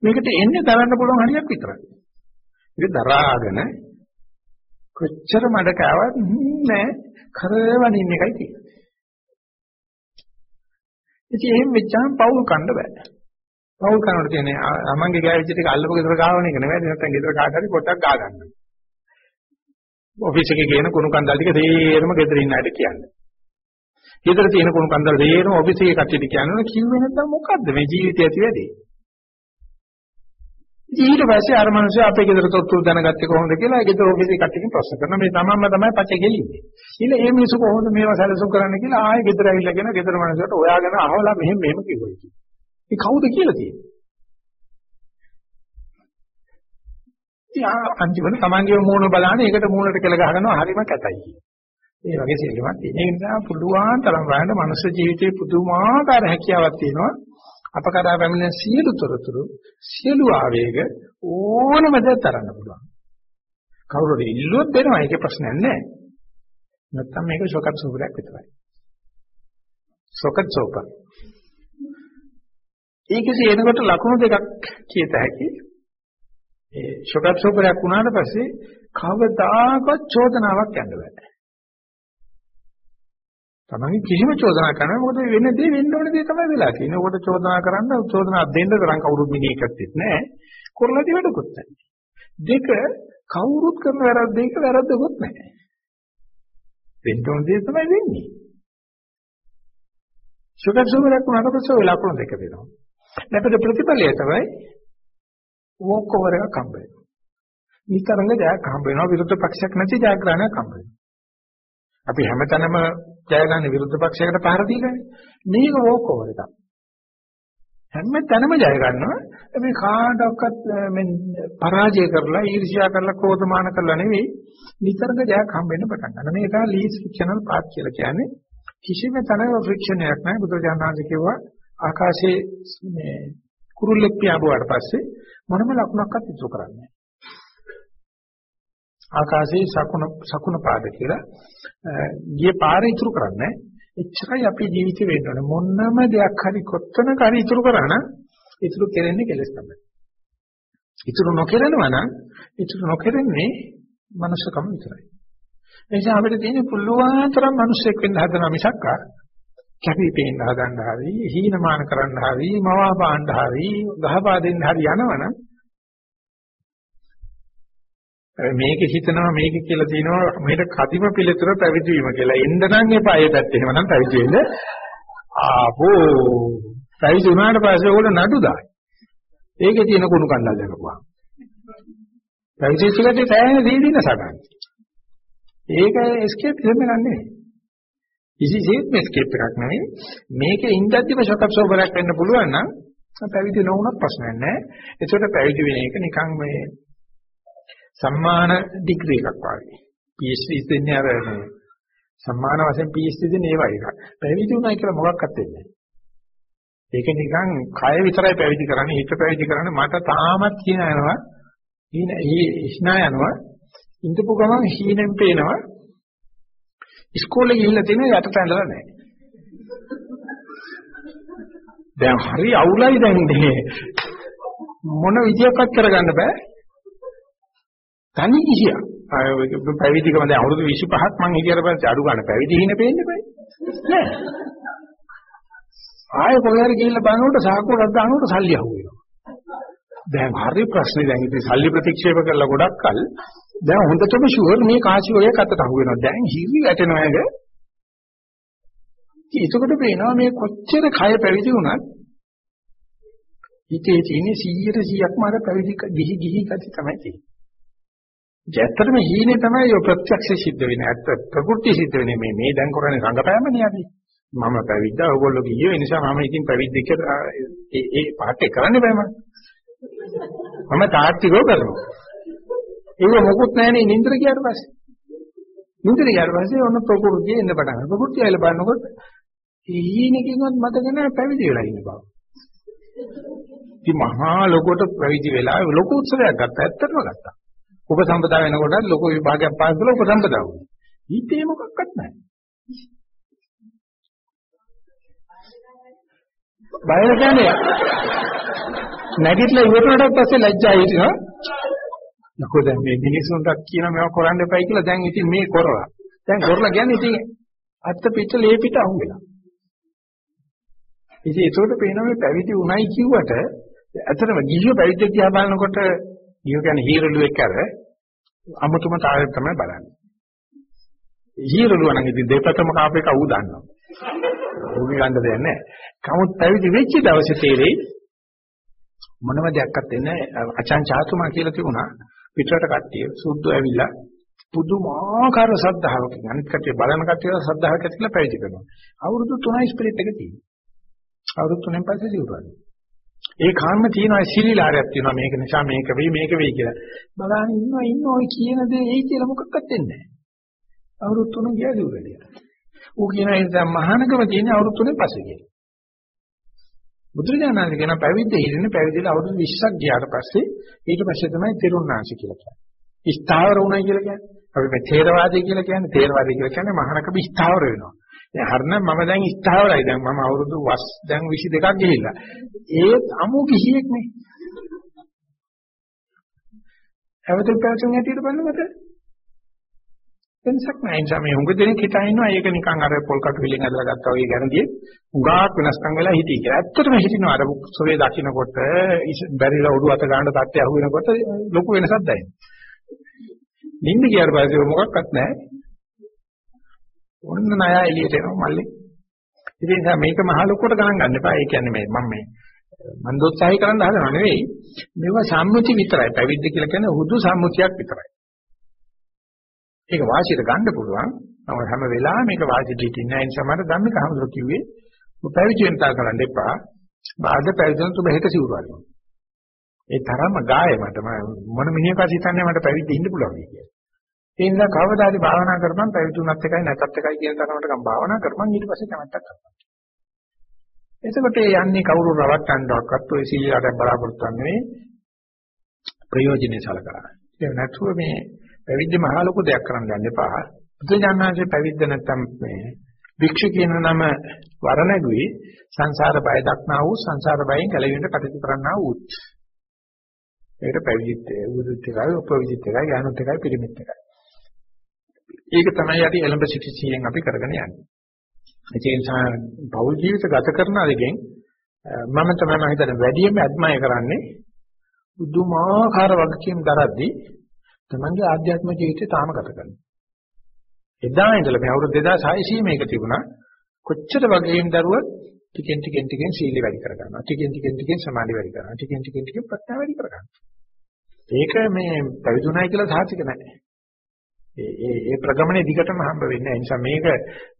Speaker 1: මේකට එන්නේ දරන්න පුළුවන් හරියක් විතරයි. ඒක දරාගෙන කොච්චර මඩ කෑවත් නෑ කරවනින් එකයි තියෙන්නේ. ඉතින් එහෙම වෙච්චාම පවුල් කන්න බෑ. පවුල් කනකොට කියන්නේ අමංගේ ගෑවිච්ච ටික අල්ලපු ගෙදර ගාවන එක නෙවෙයි නැත්නම් ගෙදර කාට හරි පොඩ්ඩක් ගා ගන්න. ඔෆිස් එකේ ගේන කුණු කන්දල් ටික තේරම ගෙදර ඉන්න අයට කියන්නේ. ගෙදර තියෙන කුණු කන්දල් තේරම ඔෆිස් එකේ කට්ටියට කියනවා කිව්වේ නැත්නම් මොකද්ද මේ ජීවිතය ඇති වෙන්නේ? ඊට පස්සේ අර මිනිස්සු අපේ ගෙදර තොත්තුරු දැනගත්තේ කොහොමද කියලා ගෙදර ඔෆිස් එකේ කට්ටියකින් ප්‍රශ්න කරනවා මේ තමන්ම තමයි පචේ ගෙලින්නේ. ඊළ මේ මිනිස්සු කොහොමද මේවා සැලසුම් කරන්න කියලා ආයෙ ගෙදර ඇවිල්ලාගෙන ගෙදර මිනිස්සුන්ට ඔයාගෙන අහවලා මෙහෙම මෙහෙම කිව්වා කියලා. මේ කවුද කියලා තියෙන්නේ? ඉතින් අන්තිමට තමන්ගේ මූණ බලන්නේ ඒකට මූණට කෙල ගහනවා හරිම කැතයි කියලා. ඒ වගේ සිල්ලමක් තියෙන. ඒ නිසා පුළුවන් තරම් බලන්න මනුෂ්‍ය ජීවිතේ පුදුමාකාර හැකියාවක් තියෙනවා. අප කරා පැමිණෙන සියලු තොරතුරු සියලු ආවේග ඕනම දෙයක් තරන්න පුළුවන්. කවුරු හරි ඉල්ලුවොත් දෙනවා ඒකේ ප්‍රශ්නයක් නැහැ. නැත්තම් මේක ශෝකත් සූපරයක් විතරයි. ශෝකත් සූප. ඒකේ එනකොට ලකුණු දෙකක් කියත හැකි. ඒ ශෝකත් සූපරයක් වුණාට පස්සේ කවදාකවත් චෝදනාවක් යන්න බෑ. තමයි කිසිම චෝදනා කරන්නේ මොකද වෙන දේ වෙන්න ඕන දේ තමයි වෙලා තියෙන්නේ. ඔකට චෝදනා කරන්න චෝදනා දෙන්න තරම් කවුරුත් මිනිහෙක්වත් නැහැ. කරලාදී වැඩකුත් නැහැ. දෙක කවුරුත් කරන වැරද්ද දෙක වැරද්දකුත් නැහැ. වෙන්න ඕන දේ තමයි වෙන්නේ. සුඛ සෝමනක් වුණාට පස්සේ ඔය ලකුණු දෙක දෙනවා. නැපද ප්‍රතිඵලය තමයි වෝක් ඕවර් එකක් හම්බ වෙනවා. නිතරම ජයක් හම්බ වෙනවා විරුද්ධ පක්ෂයක් නැති ජයග්‍රහණයක් හම්බ වෙනවා. අපි හැමතැනම ජය ගන්න විරුද්ධ පක්ෂයකට පහර දීලානේ. මේක වෝක් ඕවර් එකක්. හැම තැනම ජය ගන්නවා මේ කාටවත් මේ පරාජය කරලා ඊර්ෂ්‍යා කරලා ක්‍රෝධමාන කරලා නෙවෙයි නිතරම ජයක් හම්බෙන්න පටන් ගන්න. මේක තමයි ලීස් ෆ්‍රික්ෂනල් පාත් කියලා කියන්නේ. කිසිම තැනක ෆ්‍රික්ෂන් එකක් නැහැ. බුදුරජාණන් කිව්වා ආකාශයේ මේ කුරුල්ලෙක් පියාඹුවාට පස්සේ මොනම ලකුණක්වත් ඉතුරු කරන්නේ නැහැ. ආකාශයේ සකුණ සකුණ පාද කියලා. ගියේ පාර ඉතුරු කරන්නේ එච්චරයි අපේ ජීවිතේ වෙන්න ඕනේ. මොනම දෙයක් හරි කොත්තනක හරි ඉතුරු කරා නම් ඉතුරු කෙරෙන්නේ කෙලස් තමයි. ඉතුරු නොකරනවා නම් ඉතුරු නොකරන්නේ මනුස්සකම විතරයි. එනිසා අපිට තියෙන පුළුවන් තරම් මිනිස්සෙක් වෙන්න හදනවා මිසක් කැපිපේන්න හදන්න හරි හීනමාන කරන්න හරි මවා පාන්න හරි ගහපා දෙන්න හරි යනවනම් මේක හිතනවා මේක කියලා තියෙනවා මේක කදිම පිළිතුර පැවිදි වීම කියලා. එන්න නම් එපා ඒ පැත්තේ. එහෙම නම් පැවිදි වෙන්න. ආපෝ පැවිදි වුණාට පස්සේ ඕකට නඩු දායි. ඒකේ තියෙන කුණු කණ්ඩල් දකපුවා. පැවිදි චිකටේ තෑන දී දින සගන්න. ඒක එස්කේප් එකක් නෙමෙයි. කිසිසේත් එස්කේප් එකක් නෙමෙයි. මේක ඉන්දද්දිම ෂොක් අබ්සෝබරයක් වෙන්න පුළුවන් නම් පැවිදි නොවුනත් ප්‍රශ්නයක් නැහැ. ඒකට පැවිදි වෙන එක නිකන් මේ සම්මාන ඩිග්‍රී එකක් වගේ. PhD දෙන්නේ අර මේ සම්මාන වශයෙන් PhD දෙන්නේ ඒවා එක. පැවිදි වුණා කියලා මොකක්වත් වෙන්නේ නැහැ. ඒක නිකන් කය විතරයි පැවිදි කරන්නේ හිත පැවිදි කරන්නේ මට තාමත් කියන යනවා හීන හිනා යනවා ඉඳපු ගමන් හීනෙන් පේනවා ඉස්කෝලේ ගිහිල්ලා තියෙන යටට ඇඳලා නැහැ. දැන් හරි අවුලයි දැන් මොන විදියක්වත් කරගන්න බෑ. තනි කිසියක්. පැවිදිකම දැන් අවුරුදු 25ක් මං හිටියට පස්සේ අඩු ගන්න පැවිදි හින පේන්නේ බෑ. නෑ. ආයෙ කොහේරි ගිහිල්ලා බලනකොට සාකෝටක් දානකොට සල්ලි අහුවෙනවා. දැන් හරි ප්‍රශ්නේ දැන් ඉතින් සල්ලි ප්‍රතික්ෂේප කරලා ගොඩක් කල් දැන් හොඳටම ෂුවර් මේ කාසි ඔය කතට අහුවෙනවා. දැන් හිරි වැටෙනවා නේද? ඒකකොට පේනවා මේ කොච්චර කය පැවිදි වුණත් හිතේ තියෙන 100ට 100ක්ම අර පැවිදි ගිහි ගිහි ගති තමයි තියෙන්නේ. ඇත්තටම හීනේ තමයි ඔය ප්‍රත්‍යක්ෂ සිද්ධ වෙන. ඇත්ත ප්‍රකෘති සිද්ධ වෙන්නේ මේ මේ දැන් කරන්නේ රංගපෑමනේ අපි. මම පැවිද්දා ඕගොල්ලෝ ගියෝ ඒ නිසා මම ඉතින් පැවිද්ද කියලා ඒ ඒ පාටේ කරන්න බෑ මම. මම තාත්තිකව කරනවා. ඒක මොකුත් නැහැනේ නින්දර ගියාට පස්සේ. නින්දර ගියාට පස්සේ ඔන්න ප්‍රකෘතිය එන්න පටන් ගන්නවා. ප්‍රකෘතිය ඇවිල්ලා බලනකොට හීනකින්වත් මතක නැහැ පැවිදි වෙලා ඉන්න බව. ඉතින් මහා ලොකෝට පැවිදි වෙලා ලොකු උත්සවයක් ගත්තා. ඇත්තටම ගත්තා. උපසම්පදා වෙනකොට ලොකු විභාගයක් පාස් කරලා උපසම්පදා වුණා. ඊටේ මොකක්වත් නැහැ. බයල කියන්නේ නැගිටලා ඉවරනට පස්සේ ලැජ්ජා හිටිනවා. නකෝ දැන් මේ මිනිසුන්ට කියන මේවා කරන්න එපයි කියලා දැන් ඉතින් මේ කරලා. දැන් කරලා කියන්නේ ඉතින් අත්ත පිට ලේ පිට අහුවෙලා. ඉතින් ඒකට පේනවා මේ පැවිදි උණයි කිව්වට ඇත්තටම ගිහියෝ පැවිද්ද දිහා බලනකොට ගිහියෝ කියන්නේ හීරළුවෙක් අර අමුතුම තාලෙ තමයි බලන්නේ. හීරළුවා නම් ඉතින් දෙපැත්තම කාපේක ඌ දන්නවා. ඌගේ ගන්න දෙයක් නැහැ. කමුත් පැවිදි වෙච්ච දවසේ තේරෙයි මොනම දෙයක්වත් වෙන්නේ අචාන් චාතුමා කියලා තිබුණා පිටරට කට්ටිය සුද්ධ ඇවිල්ලා පුදුමාකාර සද්ධාවකින් අනිත් කට්ටිය බලන කට්ටිය සද්ධාවක් ඇතිලා පැවිදි කරනවා. අවුරුදු 3යි ස්පිරිට් එක තියෙනවා. අවුරුදු 3න් පස්සේ සිවුරන්නේ. ඒ කාර්ම තියෙනවා සිලිලාරයක් තියෙනවා මේක නිසා මේක වෙයි මේක වෙයි කියලා. බලන්න ඉන්නවා ඉන්නවා ඔය කියන දේ එයි කියලා මොකක්වත් වෙන්නේ නැහැ. අවුරුදු තුන ගියා දියුරලිය. ඌ කියන ඒ මහානකම තියෙන අවුරුදු තුනෙන් පස්සේ කියලා. බුදුරජාණන් කියන පැවිද්ද හිරින පැවිදිලා අවුරුදු 20ක් ගියාට පස්සේ ඊට පස්සේ තමයි තිරුණාංශ කියලා කියන්නේ. ස්ථාවර වුණා කියලා කියන්නේ. අපි මේ ථේරවාදී කියලා කියන්නේ ථේරවාදී කියලා කියන්නේ මහානකම ස්ථාවර වෙනවා. දැන් හරිනම් මම දැන් ස්ථාවරයි. දැන් මම අවුරුදු වස් දැන් 22ක් ගිහිල්ලා. ඒත් අමු කිහියෙක් නේ. අවතල් පැවතුම් හැටියට බලනකොට වෙනසක් නැහැ. ඒ නිසා මේ හුඟ දෙනෙක් හිතා ඉන්නවා ඒක නිකන් අර පොල් කටු විලෙන් ඇදලා ගත්තා වගේ ගැනදී හුඟක් වෙනස්කම් වෙලා හිටී කියලා. ඇත්තටම හිටිනවා අර සොවේ දකින්නකොට බැරිලා ඔඩු අත ගන්න තත්ත්වය අහු වෙනකොට ලොකු වෙනසක් දැනෙනවා. නිින්ද ගියාට පස්සේ මොකක්වත් නැහැ. ඔන්න ණය එළියට එනවා මල්ලි. ඉතින් මේක මහ ලොකුවට ගණන් ගන්න එපා. ඒ කියන්නේ මේ මම මේ මන් දොස්සහයි කරන්න හදනව නෙවෙයි. මේවා සම්මුති විතරයි. පැවිද්ද කියලා කියන්නේ හුදු සම්මුතියක් විතරයි. ඒක වාසියට ගන්න පුළුවන්. නමුත් හැම වෙලාවෙම මේක වාසියට ඉන්නේ නැහැ. ඒ නිසා මට ධම්මික හමුදුර කිව්වේ ඔය පැවිදි වෙන තා කරන්න එපා. බාද පැවිදෙන තුබ හෙට සිවුරවලු. ඒ තරම්ම ගාය මට මොන මිනිහකට හිතන්නේ මට පැවිදි ඉන්න පුළුවන් කියලා. ඒ නිසා කවදාද භාවනා කරපන් පැවිදි උනත් එකයි නැතත් එකයි කියන තරමට ගම් භාවනා කරපන් ඊට පස්සේ කැමැත්තක් කරපන්. එතකොට යන්නේ කවුරු රවට්ටන්නවක්වත් ඔය සීලයට බලාපොරොත්තු වෙන්නේ ප්‍රයෝජනෙයි සලකලා. ඒ නැතුව මේ පැවිද්ද මහ ලොකු දෙයක් කරන්න යන්න එපා. බුදුජානනාංශයේ පැවිද්ද නැත්තම් මේ භික්ෂු කියන නම වරණගුයි සංසාර බය දක්නා වූ සංසාර බයෙන් ගැලවීමට කටයුතු කරන්නා වූ. ඒකට පැවිදිත් උදුත් එකයි උපවිදිත් එකයි ඥානත් එකයි පිළිමිත් එකයි. ඒක තමයි අපි එළඹ සිටි සියෙන් අපි කරගෙන යන්නේ. ඒ නිසා බෞද්ධ ජීවිත ගත කරන අයගෙන් මම තමයි මම හිතන්නේ වැඩියෙන්ම අත්මය කරන්නේ බුදුමාකාර වගකීම් දරද්දී තමන්ගේ ආධ්‍යාත්මික ජීවිතය තාම ගත කරනවා. එදා ඉඳලා මේ අවුරුදු 2600 මේක තිබුණා. කොච්චර වගේම දරුවත් ටිකෙන් ටිකෙන් ටිකෙන් සීල වැඩි කර ගන්නවා. ටිකෙන් ටිකෙන් ටිකෙන් සමාධි වැඩි කරනවා. ටිකෙන් ටිකෙන් ටිකෙන් ප්‍රඥා වැඩි කර ගන්නවා. ඒක මේ පැවිදුණයි කියලා සාහිතික නැහැ. ඒ ඒ ඒ ප්‍රගමනේ දිගටම හම්බ වෙන්නේ. ඒ නිසා මේක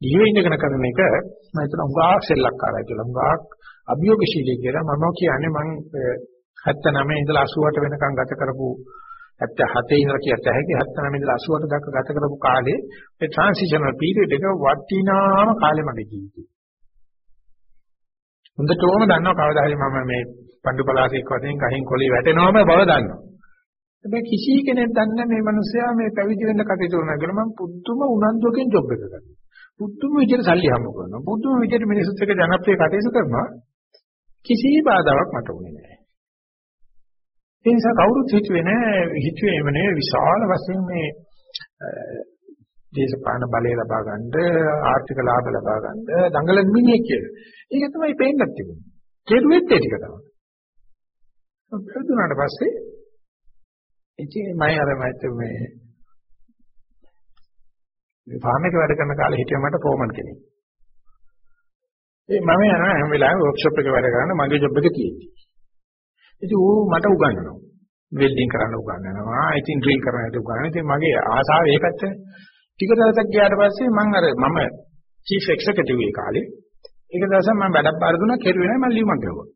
Speaker 1: ජීවෙ ඉඳගෙන කරන එක මම හිතන උගාක් සෙල්ලක්කාරයි කියලා. උගාක් අභියෝගශීලී කියලා මම කියන්නේ මම 79 ඉඳලා 88 වෙනකන් ගත කරපු 77 ඉඳලා කියත් ඇහැකි 79 ඉඳලා 88 දක්වා ගත කරපු කාලේ ඒ ට්‍රාන්සිෂනල් පීරියඩ් එක වටිනාම කාලේ මගේ ජීවිතේ. හොඳටම දන්නවා කවදා හරි මම මේ පඬු පලාසෙක් වශයෙන් ගහින් කොළේ වැටෙනවම බව දන්නවා. හැබැයි කිසි කෙනෙක් දන්නේ මේ මිනිස්සයා මේ පැවිදි වෙන්න කටයුතු කරනවා කියලා මම පුදුම උනන්දුවකින් ජොබ් එක කරනවා. පුදුම විදිහට සල්ලි හම්බ කරනවා. පුදුම විදිහට මිනිස්සුත් එක්ක ජනප්‍රිය කටයුතු කරනවා. කිසි බාධාවක් මට උනේ නැහැ. ඒ නිසා කවුරුත් හිතුවේ නෑ හිතුවේම නේ විශාල වශයෙන් මේ දේශපාලන බලය ලබා ගන්න ආර්ථික ලාභ ලබා ගන්න දඟලන මිනිහෙක් කියලා. ඒක තමයි පේන්නත් තිබුණේ. කෙරුවෙත් ඒ ටික තමයි. ප්‍රදුනාට පස්සේ ඉතින් මම අර මයිත් මේ මේ ෆාම් එක වැඩ කරන කාලේ හිටියා මට ෆෝමන් කෙනෙක්. ඒ මම යනවා හැම වෙලාවෙම වර්ක්ෂොප් එක වැඩ කරන මගේ ජොබ් එක තියෙන්නේ. ඉතින් ඌ මට උගන්වනවා. වෙල්ඩින් කරන්න උගන්වනවා. ඉතින් ඩ්‍රිල් කරන්න උගන්වනවා. ඉතින් මගේ ආසාව ඒ පැත්තේ. ටික දවසක් ගියාට පස්සේ මම අර මම චීෆ් එක්සිකියුටිව් ඒ කාලේ. ඒක දවසක් මම වැඩක් බාර දුන්නා කෙරුවේ නැහැ මම ලියුමක් ගහුවා.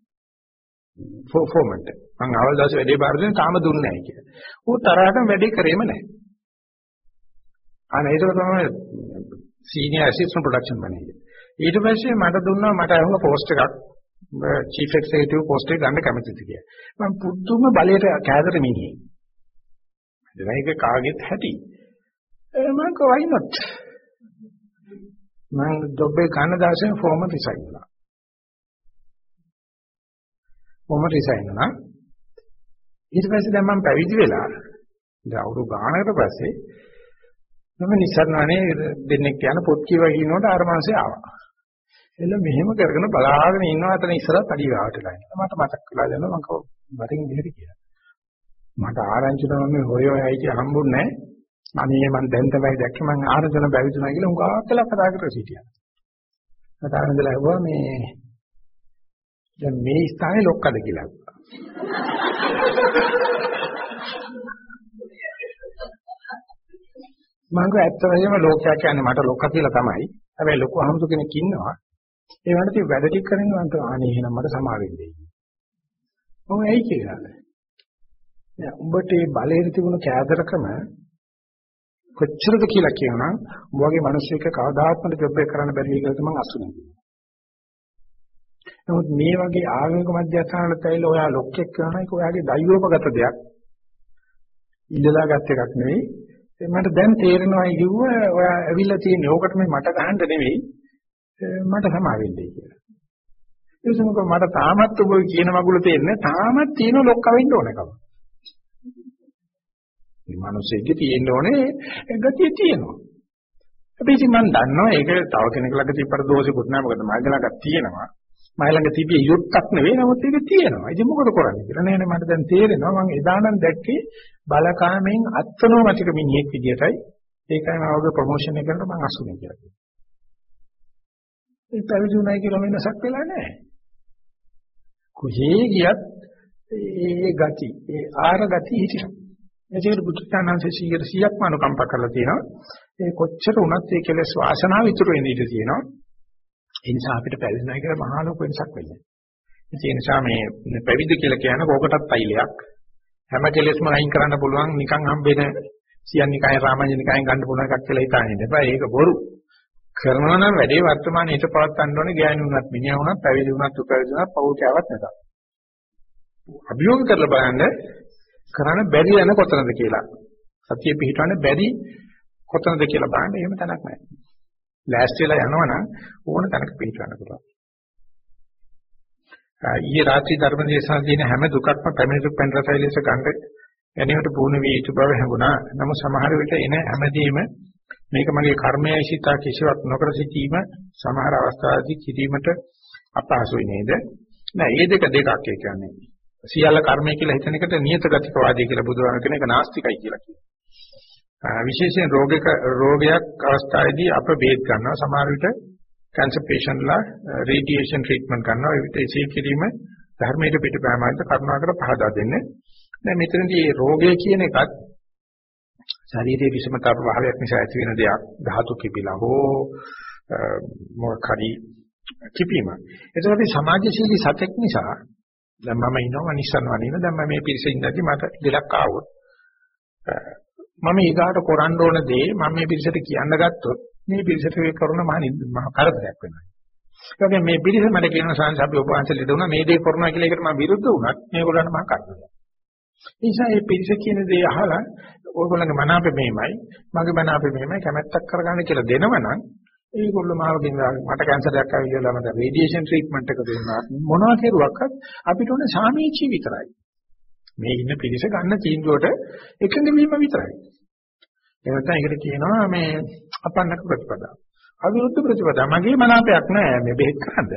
Speaker 1: ෆෝමන්ට. මම අවල් දවසේ වැඩේ බාර දුන්නේ තාම දුන්නේ නැහැ කියලා. ඌ තරහටම වැඩේ කරේම නැහැ. අනේ ඒක තමයි සීනියර් ඇසිස්ටන්ට් ප්‍රොඩක්ෂන් මැනේජර්. ඊට පස්සේ මට දුන්නා මට අහුන පෝස්ට් එකක් චීෆ් එක්සිකියුටිව් පෝස්ට් එක ගන්න කැමතිද කියලා. මම පුදුම බලයට කෑදර මිනිහෙක්. ඒක කාගෙත් හැටි. මම කෝ why not? මම ජොබ් එක ගන්න දවසේ ෆෝම රිසයින් වුණා. ෆෝම රිසයින් වුණා. ඊට පස්සේ දැන් මම පැවිදි වෙලා දැන් අවුරුදු ගානකට පස්සේ මම නිසරණනේ දෙන්නෙක් යන පොත් කියවා කියනකොට ආර මාසේ ආවා. එළ මෙහෙම කරගෙන බලාගෙන ඉන්නවා අතන ඉස්සරහ පඩි ගාවටලා ඉන්න. මට මතක් වෙලා දෙනවා මම කව වරින් ගිහින් කියලා. මට ආරංචි තමයි මේ හොය හොය හිටිය හම්බුන්නේ අනේ මං දැන් තමයි දැක්කේ මං ආරංචන බැවිතුනා කියලා උංගා කියලා කතා කරලා සිටියා. කතා කරනදලා ඇහුවා මේ දැන් මේ ස්ථානේ ලොක්කද කියලා. මම කිව්වා ඇත්ත වශයෙන්ම ලෝකයා කියන්නේ මට ලොක්ක කියලා තමයි. හැබැයි ලොකු අහමුතු කෙනෙක් ඉන්නවා. ඒ වන්ට වැඩ ටික කරගෙන මන්ට අනේ එහෙනම් මට සමා වෙන්න දෙයි. මොකද ඇයි කියලා. දැන් උඹට මේ බලයේ තිබුණු කෑදරකම කොච්චරද කියලා කියනවා උඹ වගේ මිනිස්සෙක් කවදාත්මද ජොබ් එක කරන්න බැරි කියලා තමයි අසුනේ. නමුත් මේ වගේ ආගමික මධ්‍යස්ථානවලට ඇවිල්ලා ඔයා ලොක්ෙක් කරන එක ඔයාගේ දෛවෝපගත දෙයක්. ඉඳලා ගත් එකක් නෙවෙයි. මට දැන් තේරෙනවා කිව්ව ඔයා ඇවිල්ලා තියෙන්නේ ඕකට මේ මට ගහන්න නෙවෙයි මට සමා වෙන්නේ කියලා. ඒ සමග මට තාමත් ඔබ කියන මගුල තේරෙන්නේ තාමත් තියෙන ලොක්ක වෙන්න ඕනකම. මේ මිනිස්සෙක්ගේ තියෙන්න ඕනේ ගතිය තියෙනවා. හැබැයි ඉතින් මම දන්නවා ඒක තව කෙනෙක් ළඟ තිබ්බට දෝෂෙකුත් නෑ මොකද මගේ ළඟ තියෙනවා. මයි ළඟ තිබිය යුක්තක් නෙවෙයි නමුත් ඒක තියෙනවා. ඉතින් මොකද කරන්නේ කියලා නෑ නේ මට දැන් තේරෙනවා මම එදා නම් දැක්කේ බලකාමෙන් අත්නෝමතික මිනිහෙක් විදියටයි ඒකයි මම ඔගේ ප්‍රොමෝෂන් එකකට මම අසුනේ කියලා. ඒ පැවිදි වුණයි කියලා වෙනසක් වෙලා නැහැ. කොහේ ගියත් ඒ ගති, ඒ ආර ගති හිටිනවා. ඒකේ බුදුචානන්සේ 100ක්ම අනුකම්ප කරලා තියෙනවා. ඒ කොච්චර වුණත් ඒ කෙලස් වාසනාව ඉතුරු වෙන්න ඉඩ තියෙනවා. ඒ නිසා අපිට පැවිදි නැහැ කියලා මහා ලොකු වෙනසක් වෙන්නේ. ඒ නිසා මේ පැවිදි කියලා කියන කෝකටත් අයිලයක්. හැම කෙලෙස්ම අයින් කරන්න පුළුවන් නිකන් හම්බෙන සියන්නිකයි රාමඤ්ඤනිකයි ගන්න පුළුවන් එකක් කියලා හිතන්නේ. එපා ඒක බොරු. කරනවා නම් වැඩේ වර්තමානයේ හිත පවත්වන්න ඕනේ ගෑනු වුණත් මිනිහා වුණත් පැවිදි වුණත් උපැවිදි වුණත් පෞරුෂයවත් නැත. අභියෝග කරලා බලන්න කරන්න බැරි යන කොතනද කියලා. සතිය පිහිටවන්න බැරි කොතනද කියලා බලන්න එහෙම තැනක් නැහැ. ලෑස්ති වෙලා යනවනම් ඕන තැනක පිහිටවන්න පුළුවන්. ඊයේ රාත්‍රී ධර්ම දේශනා දින හැම දුකක්ම පැමිණි දුක් පෙන් රසයි ලෙස ගන්න ගැනීමට පුහුණු වී යුතු බව හැඟුණා. නමුත් සමහර විට එන හැමදේම මේක මගේ කර්මයයි සිතා කිසිවක් නොකර සිටීම සමහර අවස්ථාවලදී කිරීමට අපහසුයි නේද? නෑ මේ දෙක දෙකක් ඒ කියන්නේ. සියල්ල කර්මය කියලා හිතන එකට නියත ගතිකවාදී කියලා බුදුහාම කියන එක නාස්තිකයි කියලා කියනවා. විශේෂයෙන් රෝගයක රෝගයක් අවස්ථාවේදී අප බේත් ගන්නවා සමහර විට කැන්සර් පේෂන්ට්ලා රේඩියේෂන් ට්‍රීට්මන්ට් කරනවා ඒ විට ඒ කිරීම ධර්මයට පිටපෑමකට කරුණාකර පහදා දෙන්නේ. දැන් මෙතනදී මේ රෝගය කියන එකත් ශරීරයේ විෂමතා ප්‍රභාවයක් නිසා ඇති වෙන දෙයක් ධාතු කිපිලා හෝ මොකක් හරි කිපීම. ඒතකොට අපි සමාජශීලී සතෙක් නිසා දැන් මම ඉන්නවා නිස්සන් වනින දැන් මම මේ පිරිසේ ඉඳද්දි මට දෙලක් ආවොත් මම ඊගාට කරන්න ඕන දේ මම මේ පිරිසට කියන්න ගත්තොත් මේ පිරිසට ඒ කරුණ මහ කරදරයක් වෙනවා. ඒ වගේ මේ පිරිස මට කියන සංස අපි ඔබ වහන්සේ ලෙඩ වුණා මේ දේ කරනවා කියලා එකට මම විරුද්ධ වුණත් මේගොල්ලන්ට මම කරදරයක්. ඒ නිසා මේ පිරිස කියන දේ අහලා ඕගොල්ලන්ගේ මනාපෙ මෙහෙමයි මගේ මනාපෙ මෙහෙමයි කැමැත්තක් කරගන්න කියලා දෙනවනම් ඒගොල්ලෝ මාව ගෙනවා මට කැන්සරයක් ආවිල්ලා මට රේඩියේෂන් ට්‍රීට්මන්ට් එක දෙන්නා. මොනවා කෙරුවක්වත් අපිට ඕනේ සාමීචි විතරයි. මේ ඉන්න පිරිස ගන්න තීන්දුවට එකඟ වීම විතරයි. එහෙනම් ඒකට කියනවා මේ අපන්නක ප්‍රතිපදා අවිරුද්ධ ප්‍රතිපදා මගේ මනාපයක් නෑ මේ බෙහෙත් කරන්න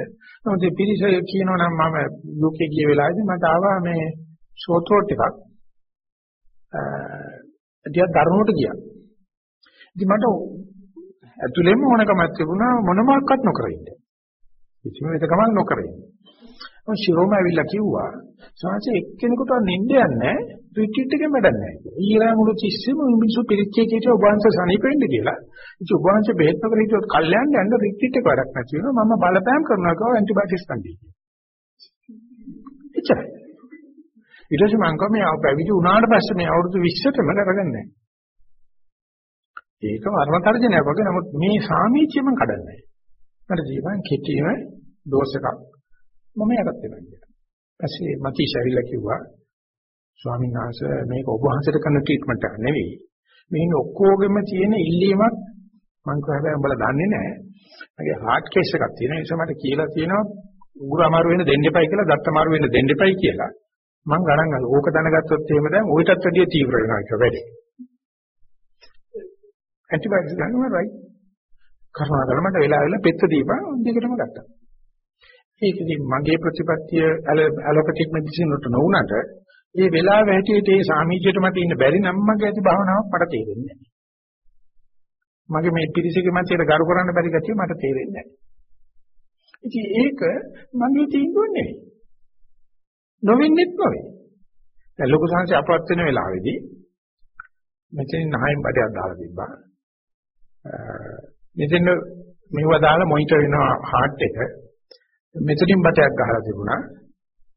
Speaker 1: නමුත් මේ පිරිස කියනවා නම් මම ලෝකේ ගිය වෙලාවේදී මට ආවා මේ ෂෝට් එකක් ටිකක් දරුණුවට ගියා. ඉතින් මට ඇතුළෙම ඕනකමක් තිබුණා මොනවාක්වත් නොකර ඉන්න. කිසිම වෙදකමක් නොකර ඉන්න. මම ශිරෝම ඇවිල්ලා කිව්වා සාංශ එක්කෙනෙකුට නිින්ද යන්නේ රිට්‍රීට් එකෙන් වැඩක් නැහැ කියලා. ඊළඟ මුළු තිස්සෙම මිනිස්සු පිළිච්චේ කීට ඔබ වහන්සේ සනීපෙන්න කියලා. ඉතින් ඔබ වහන්සේ බෙහෙත් නොකර හිටියොත් කල්යන්න යන්න රිට්‍රීට් එක වැඩක් නැති වෙනවා. මම බලපෑම් කරනවා කව ඇන්ටිබයොටික්ස් ගන්නයි. එච්චරයි. ඊට පස්සේ මම කව මේ පැවිදි වුණාට පස්සේ මේ අවුරුදු 20ටම කරගන්නේ ඒක වර්ණ තර්ජනයක් වගේ නමුත් මේ සාමීචිය මම කඩන්නේ මට ජීවන් කෙටිම දෝෂ එකක් මම යටත් වෙනවා කියලා. ඊපස්සේ මතීෂ ඇවිල්ලා කිව්වා ස්වාමීන් වහන්සේ මේක ඔබ වහන්සේට කරන ට්‍රීට්මන්ට් එක නෙවෙයි. මේ ඔක්කොගෙම තියෙන ඉල්ලීමක් මම කොහොමද උඹලා දන්නේ නැහැ. මගේ හાર્ට් කේස් එකක් තියෙන නිසා මට කියලා තියෙනවා උගුර අමාරු වෙන්න දෙන්න එපයි කියලා, දත් අමාරු වෙන්න දෙන්න එපයි කියලා. මං ගණන් ගන්න. ඕක දැනගත්තොත් එහෙම දැන් ඔයිටත් වැඩිය තීව්‍ර වෙනවා ඒක වැඩි. ඇන්ටිබයොටික්ස් ගන්නවා රයි. කරුණාකර මට වෙලා වෙලා පෙත්ත දීපන් දෙකටම ගත්තා. ඒකදී මගේ ප්‍රතිපත්තිය ඇලොපැතික් මෙඩිසින් වලට නොවුනට ඒ වෙලාව හැටියට ඒ සාමීචයට මට ඉන්න බැරි නම් මගේ ඇති භාවනාවක් මට තේරෙන්නේ නැහැ. මගේ මේ පිරිසගේ මැදට ගරු කරන්න බැරි ගැතිය මට තේරෙන්නේ නැහැ. ඉතින් ඒක මගේ තීන්දුව නෙවෙයි. නොවෙන්නෙත් නොවේ. දැන් ලොකු සංහසේ අපවත් වෙන වෙලාවේදී මෙතනින් නහයෙන් බඩයක් දාලා තිබ්බා. මෙතන මෙව දාලා මොනිටර් වෙනවා හાર્ට් එක. මෙතනින් බටයක් ගහලා තිබුණා.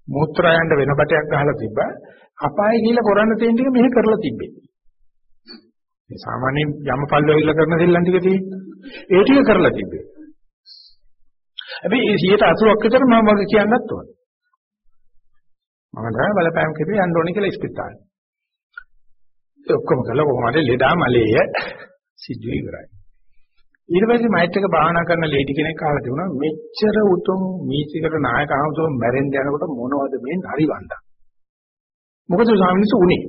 Speaker 1: මූත්‍රා යන්න වෙන බටයක් ගහලා තිබ්බා. අපායේ ගිහිල්ලා කරන්න තියෙන ටික මෙහෙ කරලා තිබ්බේ. මේ සාමාන්‍ය යමපල්ල වෙilla කරන දෙල්ලන් ටික තියෙන්නේ. ඒ ටික කරලා තිබ්බේ. හැබැයි ඒ 180ක් විතර මම වගේ කියන්නත් ඕනේ. මම තමයි බලපෑම් කෙරේ යන්න ඕනේ කියලා ඉස්පිතාලේ. ඒ ඔක්කොම කළා කොහොමද ලෙඩා මලේය සිද්ධ ඉවරයි. ඊට පස්සේ මයිත් එක භාවනා කරන ලේඩි කෙනෙක් අහලා තිබුණා මෙච්චර උතුම් මීසිකට නායක ආවතෝ මැරෙන්න යනකොට මොනවද මේ හරිවන්දා. මොකද ස්වාමීන් උනේ.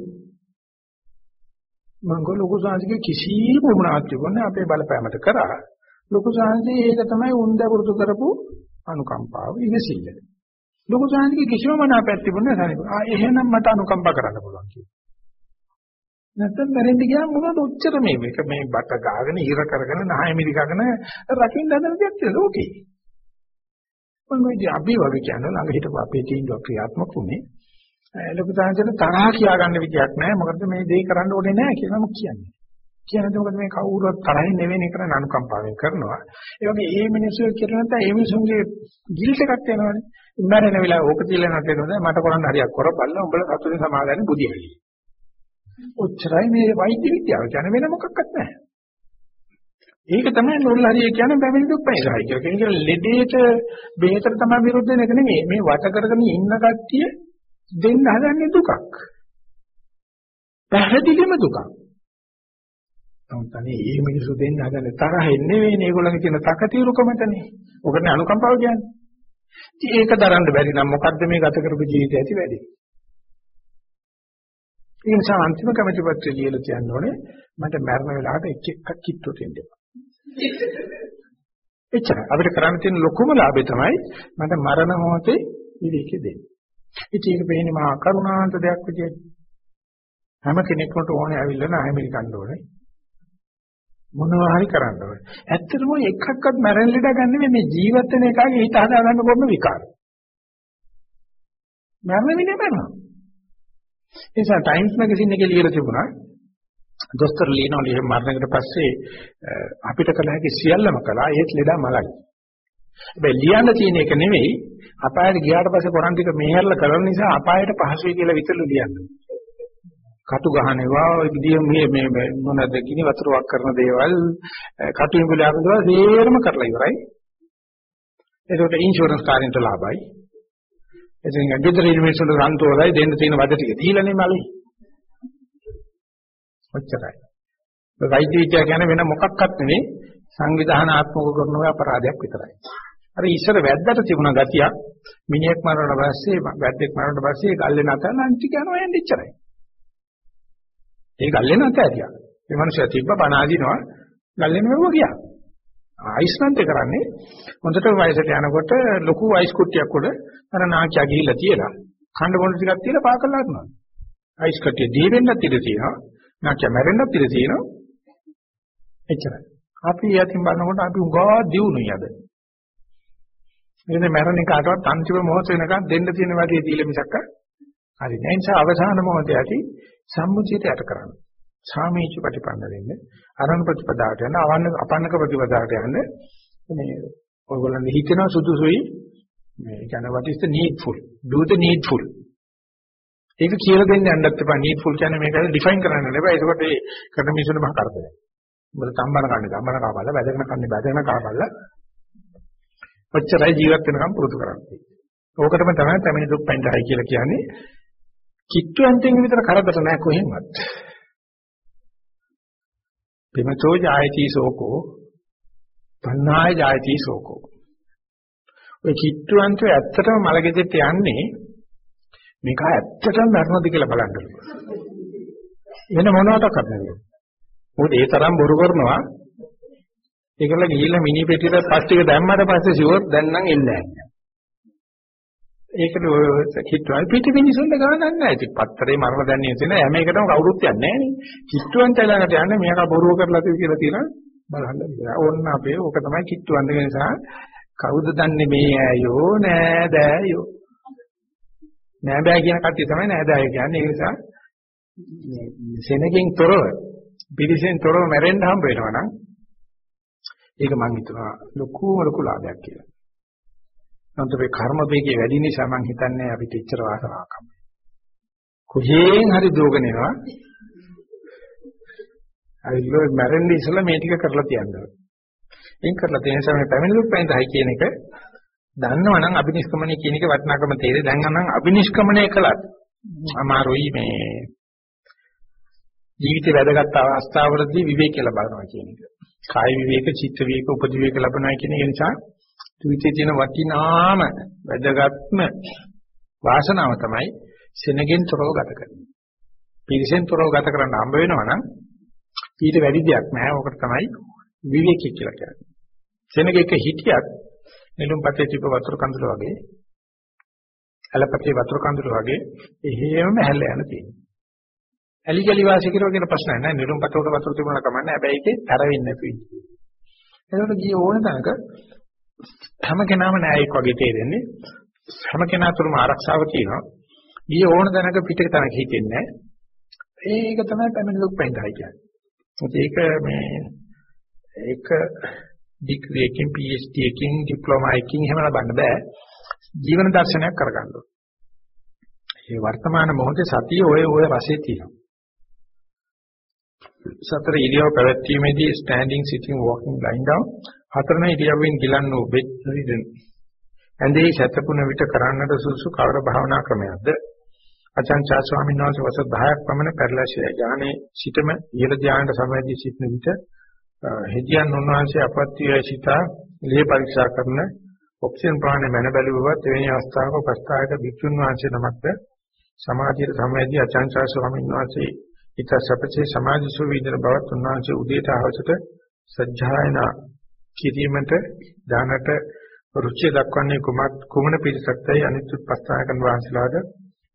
Speaker 1: මම ගෝ ලොකු සාංශික කිසිම වුණාවක් තිබුණේ අපේ බලපෑමට කරා. ලොකු සාංශි ඒක තමයි උන්ද පුරුදු කරපු අනුකම්පාව ඉවසිල්ල. ලොකු සාංශික කිසිම මනාපයක් තිබුණේ නැහැ. ආ එහෙනම් මට අනුකම්පා කරන්න පුළුවන් කියලා. නැත්තම් මැරෙන්න ගියාම මොනවද ඔච්චර මේ මේක මේ බට ගාගෙන ඉර කරගෙන නහය මිරිකගෙන රකින්න හදන දෙයක් ලෝකේ. මම ඉතින් අපි වගේ කියන ළඟ හිටපු අපේ තීන්දුව ක්‍රියාත්මක වුණේ ලොකු තාන්තර තරහ කියා ගන්න විදියක් නැහැ මොකද මේ දේ කරන්න ඕනේ නැහැ කියලා මම කියන්නේ. කියන්නේ මොකද මේ කවුරුත් තරහින් නෙවෙයි කරන අනුකම්පාවෙන් කරනවා. ඒ වගේ ඒ මිනිස්සු කියන නැත්නම් ඒ මිනිසුන්ගේ ගිල්ට් එකක් වෙනවනේ. ඉන්නරෙන වෙලාව ඕක තියලා නැතේනොද මට කරන්න හරියක් කරපල්ලා උඹලා සතුටින් සමාදානෙ බුදියයි. ඔච්චරයි මේ වෛද්‍ය විද්‍යාව කියන්නේ වෙන මොකක්වත් නැහැ. ඒක තමයි නොල් හරිය කියන්නේ බැමිණි දුක් පයිසයි කියලා. කියන්නේ ලෙඩේට බෙහෙතට තමයි විරුද්ධ වෙන එක නෙමෙයි. මේ වට කරගෙන ඉන්න කට්ටිය දෙන්න හදන්නේ දුකක්. පැහැදිලිම දුකක්. නමුත් අනේ මේ මිනිස්සු දෙන්න හදන්නේ තරහෙන් නෙවෙයි මේගොල්ලන්ගේ තියෙන තකතිරුකමටනේ. ඔකනේ අනුකම්පාව කියන්නේ. ඉතින් ඒක දරන්න බැරි නම් මොකද්ද මේ ගත කරපු ජීවිතය ඇති වැඩි? ඒ නිසා අන්තිම කමිටු පත්‍රය ලියලා කියන්න ඕනේ මට මරණ වෙලාවට එක් එකක් කිට්ටුවට එන්න එපා. එච්චර අපිට කරන්න තියෙන ලොකුම ලාභය තමයි මට මරණ මොහොතේ විවේකෙ දෙන්නේ. ඉතින් ඒක වෙන්නේ මහා කරුණාන්ත දෙයක් විදියට. හැම කෙනෙකුට ඕනේ ඇවිල්ලා නැහැමිලි ගන්න ඕනේ. මොනවා හරි කරන්න ඕනේ. ඇත්තටම එකක්වත් මැරෙන්න ලඩ ගන්න මේ ජීවත් වෙන එකගේ හිත හදා ගන්න කොහොම විකාර. මරණ විනේ මරනවා. ඒ නිසා ටයිම්ස් මැගසින් එකේ ලියලා තිබුණා දොස්තර ලියනවා ලිය මරණයකට පස්සේ අපිට කළ හැකි සියල්ලම කළා ඒත් ලෙඩා මලයි. හැබැයි ලියන්න තියෙන එක නෙවෙයි අපායට ගියාට පස්සේ කොරන් ටික මෙහෙරලා කරන නිසා අපායට පහසුයි කියලා විතරලු ලියන්නේ. කටු ගහනවා ඔය විදිය මේ මේ මොනවද කිනි වතුර වක් කරන දේවල් කටු ඉඹුල ආපුවා සේරම කරලා ඉවරයි. ඒකට ඉන්ෂුරන්ස් කාර්යන්ට ලාභයි. එතෙන් ගෙදර ඉන්න මිනිස්සුන්ට සන්තෝෂයි දෙන්න තියෙන වද ටික දීලානේ මලේ. ඔච්චරයි. වෛද්‍ය විද්‍යාව කියන්නේ වෙන මොකක්වත් නෙවෙයි සංවිධානාත්මක කරන ඔය අපරාධයක් විතරයි. අර ඉස්සර වැද්දට තිබුණ ගතියක් මිනිහෙක් මරනට පස්සේ වැද්දෙක් මරනට පස්සේ ගල්ලේ නැතන අන්ති කරනවා යන්නේ ඉච්චරයි. ඒ ගල්ලේ නැත ඇතියා. මේ මිනිස්සු තිබ්බ බණ ආදිනවා ගල්ලේ නෙවෙයි ගියා. ආයිස්ලන්තේ කරන්නේ හොඳට වයසට යනකොට ලොකු වයිස් කුට්ටියක් උඩ අර නාකියා ගිහිල්ලා තියලා කණ්ඩ බොන්න ටිකක් තියලා පාකලා කරනවා. අයිස් කට්ටිය දී වෙන්නත් ඉඩ තියෙනවා. නාකියා මැරෙන්නත් ඉඩ තියෙනවා. එච්චරයි. අපි යතින් බලනකොට අපි උගා දියුණුයි අද. එන්නේ මැරෙන කාටවත් අන්තිම මොහොත වෙනකන් දෙන්න තියෙන වැඩේ දීලා මිසක් හරි නෑ. ඒ නිසා අවසාන මොහොතේ ඇති සම්මුතියට යට කරන්න. සාමීච ප්‍රතිපන්න වෙන්න, අරණ ප්‍රතිපදාවට යන, අවන්න අපන්නක ප්‍රතිපදාවට යන මේ ඔයගොල්ලන් හිතන සුදුසුයි මේ කියන්නේ what is the needful? do the needful. ඒක කියලා දෙන්න යන්නත් එපා. needful කියන්නේ මේක ඩිෆයින් කරන්න නෙවෙයි. ඒකට ඒ කරන මිනිසුන් මහ කරදරයි. උඹලා තම්බන කන්නේ තම්බන කාපල්ලා, වැදගෙන කන්නේ වැදගෙන කාපල්ලා. ඔච්චරයි ජීවත් වෙනකම් පුරුදු කරන්නේ. ඕකටම තමයි තමයි දුක් පෙන්ඩයි කියලා කියන්නේ. කිට්ටුවන්තෙන් විතර කරදර නැහැ කොහෙන්වත්. පිමචෝ ජායති සෝකෝ පන්නාය ජායති සෝකෝ. ඔය කිට්ටුවන්තෝ ඇත්තටම මලගෙදෙට යන්නේ මේක ඇත්තටම මරණද කියලා බලන්න. වෙන මොනවටද කරන්නේ? මොකද ඒ තරම් බොරු කරනවා. ඒකල ගිහිල්ලා මිනි පෙට්ටියට පස් ටික දැම්මට පස්සේ ෂුවර් දැන් නම් එන්නේ නැහැ. ඒකද ඔය කිට්ටුවයි පිටි මිනිසුන්ට ගානක් නැහැ. ඉතින් පත්තරේ මරණ දැන්නේ තියෙන හැම එකටම කවුරුත් යන්නේ නැහැ නේ. කිට්ටුවන්ට ළඟට යන්නේ මෙයා බොරුව කරලා තියෙ කියලා තියෙනවා බලන්න විතරයි. ඕන්න අපේ ඕක තමයි කිට්ටුවන්ට නිසා කවුද දන්නේ මේ ඇයෝ නෑ දෑයෝ. නෑ බෑ කියන කට්ටිය තමයි නෑ දෑය කියන්නේ. ඒ නිසා සෙනගෙන් තොරව පිරිසෙන් තොරව මැරෙන්න හම්බ වෙනවා නම් ඒක මම හිතනවා ලොකුම ලොකු ලාභයක් කියලා. නමුත් මේ කර්ම වේගය වැඩි නිසා මම හිතන්නේ අපිට ඉච්චර වාසනාවක් හම්බ. කොහේන් හරි දෝගන එනවා. අයිලෝ මැරෙන්නේ ඉස්සලා මේ ටික කරලා තියන්න. එයින් කරලා තියෙන නිසා මේ පැමිණිලුත් පයින්දයි කියන එක දන්නවනම් අබිනිෂ්ක්‍මණය කියන එක වටිනාකම තේරෙයි. දැන් නම් අබිනිෂ්ක්‍මණය කළත් අමාරුයි මේ ජීවිතේ වැදගත් අවස්ථාවලදී විවේක ලබනවා කියන එක. කාය විවේක, චිත්ත විවේක, උපදි විවේක ලබනවා කියන එක නිසා ජීවිතේ තියෙන වටිනාම වැදගත්ම වාසනාව තමයි සෙනගෙන් තොරව ගත කරන්නේ. පිරිසෙන් තොරව ගත කරන්න හම්බ වෙනවා නම් ඊට වැඩි දෙයක් නැහැ. ඕකට තමයි විවේකී කියලා කියන්නේ. සෙනගෙක හිටියත් නෙළුම්පතේ තිබ්බ වතුර කඳුල වගේ ඇලපතේ වතුර කඳුල වගේ එහෙමම හැල්ල යන තියෙනවා. ඇලි ගලි වාසය කරනවා කියන ප්‍රශ්නයක් නෑ. නෙළුම්පතේ වතුර තිබුණා කමන්නේ. හැබැයි ඒකේ තර වෙන්නේ නැතු ඉන්නේ. එතකොට ගියේ ඕන තැනක හැම කෙනාම න්යායික වගේ තේරෙන්නේ හැම කෙනා තුරම ආරක්ෂාව තියෙනවා. ඊයේ ඕන දැනක පිටේ තනක හිතෙන්නේ නැහැ. ඒක තමයි පැමිණි දුක් පෙන්දයි කියන්නේ. ඒක මේ ඒක ඩිග්‍රී එකකින් PhD එකකින් ඩිප්ලෝමා එකකින් එහෙම ලබන්න බෑ. ජීවන දර්ශනයක් කරගන්න ඕනේ. මේ වර්තමාන මොහොතේ සතිය ඔය ඔය රසයේ තියෙනවා. සතර ඉරියව් පැවැත්වීමේදී standing sitting walking lying down හතරන ඉරියව්වෙන් ගිලන්නු බෙඩ් ඇඳේ සැතපුණ විට කරන්නට සුසු කවර භාවනා ක්‍රමයක්ද? අචංචා ස්වාමීන් වහන්සේ වසර 10ක් පමණ පෙරලැසිය ඥානේ සිටම ඉහළ ධානයට සමවැදී සිටින විට හෙදියන් උන්වහන්සේ අපත්‍ය සිතා ලේ පරීක්ෂා කරන ඔක්සිජන් ප්‍රාණය මැන බැලුවවත් එවැනි අවස්ථාවක ප්‍රස්තාවක භික්ෂුන් වහන්සේ නමක්ද සමාධියට සමවැදී අචංචා ස්වාමීන් වහන්සේ ඊට සපචේ සමාධි සුවිඳන බවත් උන්වහන්සේ උදේට හවසට සජ්ජායනා කිරීමට දානට රුචිය දක්වන්නේ කුමත් කුමන පිරිසක්දයි අනිත් ප්‍රස්තාවකන් වහන්සේලාද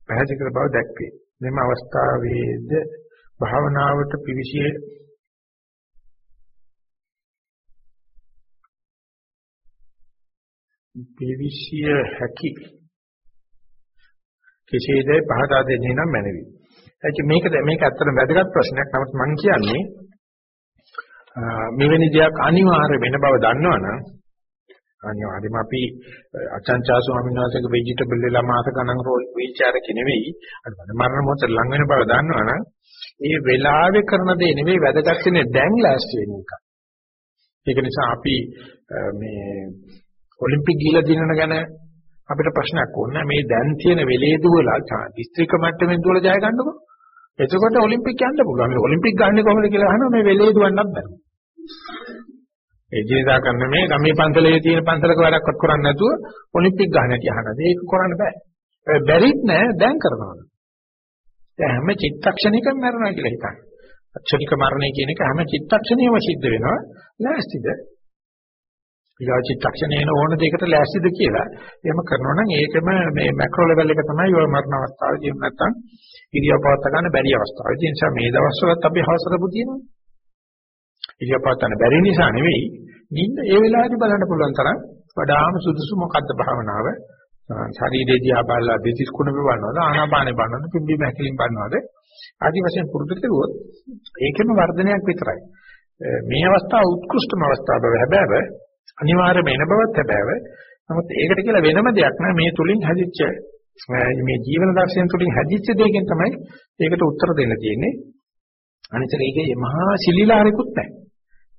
Speaker 1: පැහැදිලි කර බව දැක්වේ. මෙම අවස්ථාවේද භාවනාවට පිවිසියේ පිවිසිය හැකි කෙසේද පහදා දෙන්නේ නම් මැනවි. එච්ච මේක මේක ඇත්තට වැදගත් ප්‍රශ්නයක්. නමුත් මම කියන්නේ මෙවැනි දෙයක් අනිවාර්ය වෙන බව දන්නවනම් අනිවාර්යයෙන්ම අපි අචංචා ස්වාමීන් වහන්සේගේ ভেජිටබල් වෙලා මාස ගණන් රෝල් වීචාර කෙනෙවෙයි අර මරණ මොහොත ලඟ වෙන බව දන්නවනම් ඒ වෙලාවේ කරන දේ නෙවෙයි වැදගත් වෙන්නේ දැන් ලෑස්ති වෙන එක. ඒක නිසා අපි මේ ඔලිම්පික් ගිහලා දිනන ගැන අපිට ප්‍රශ්නයක් ඕනේ මේ දැන් තියෙන වෙලේ දුවලා දිස්ත්‍රික්ක මට්ටමින් දුවලා ජය ගන්නකො. එතකොට ඔලිම්පික් යන්න පුළුවන්. මේ ඔලිම්පික් ගන්න කොහොමද කියලා අහනවා මේ වෙලේ දුවන්නත් බෑ. ඒ ජීවිතා කරන මේ ගමේ පන්සලේ තියෙන පන්සලක වැඩක්වත් කරන්නේ නැතුව ඔලිම්පික් ගන්න කියහනද ඒක කරන්න බෑ. බැරිත් නෑ දැන් කරනවා. දැන් හැම චිත්තක්ෂණයකම මරනවා කියලා හිතන්න. අක්ෂණික මරණය කියන එක හැම චිත්තක්ෂණයම සිද්ධ වෙනවා. ලෑස්තිද? ඊගා චිත්තක්ෂණේන ඕන දෙයකට ලෑස්තිද කියලා. එහෙම කරනවා නම් ඒකම මේ මැක්‍රෝ ලෙවල් එක තමයි ඔය මරණ අවස්ථාවේදී නැත්තම් ඉරියව් පවත් ගන්න බැරි අවස්ථාවේදී. ඒ නිසා මේ දවස්වලත් අපි හවසරපු තියෙනවා. ඉරියව් පවත් ගන්න බැරි නිසා නෙවෙයි. නිින්ද ඒ වෙලාවේදී බලන්න පුළුවන් තරම් වඩාම සුදුසු මොකද්ද භාවනාව? ශරීරයේ දිහා බලලා දෙතිස් කුණ බලනවද ආනාපානෙ බලනවද පිම්බීම හැකිලින් බලනවද ආදි වශයෙන් පුරුදු කෙරුවොත් ඒකෙම වර්ධනයක් විතරයි මේ අවස්ථාව උත්කෘෂ්ඨම අවස්ථාව බව හැබැයි අනිවාර්යයෙන්ම එන බවත් හැබෑව. නමුත් ඒකට කියලා වෙනම දෙයක් නෑ මේ තුලින් හැදිච්ච මේ ජීවන දර්ශනය තුලින් හැදිච්ච දෙයකින් තමයි ඒකට උත්තර දෙන්න තියෙන්නේ. අනිත් ඒකේ මහා සිලිලාරෙකුත් නැහැ.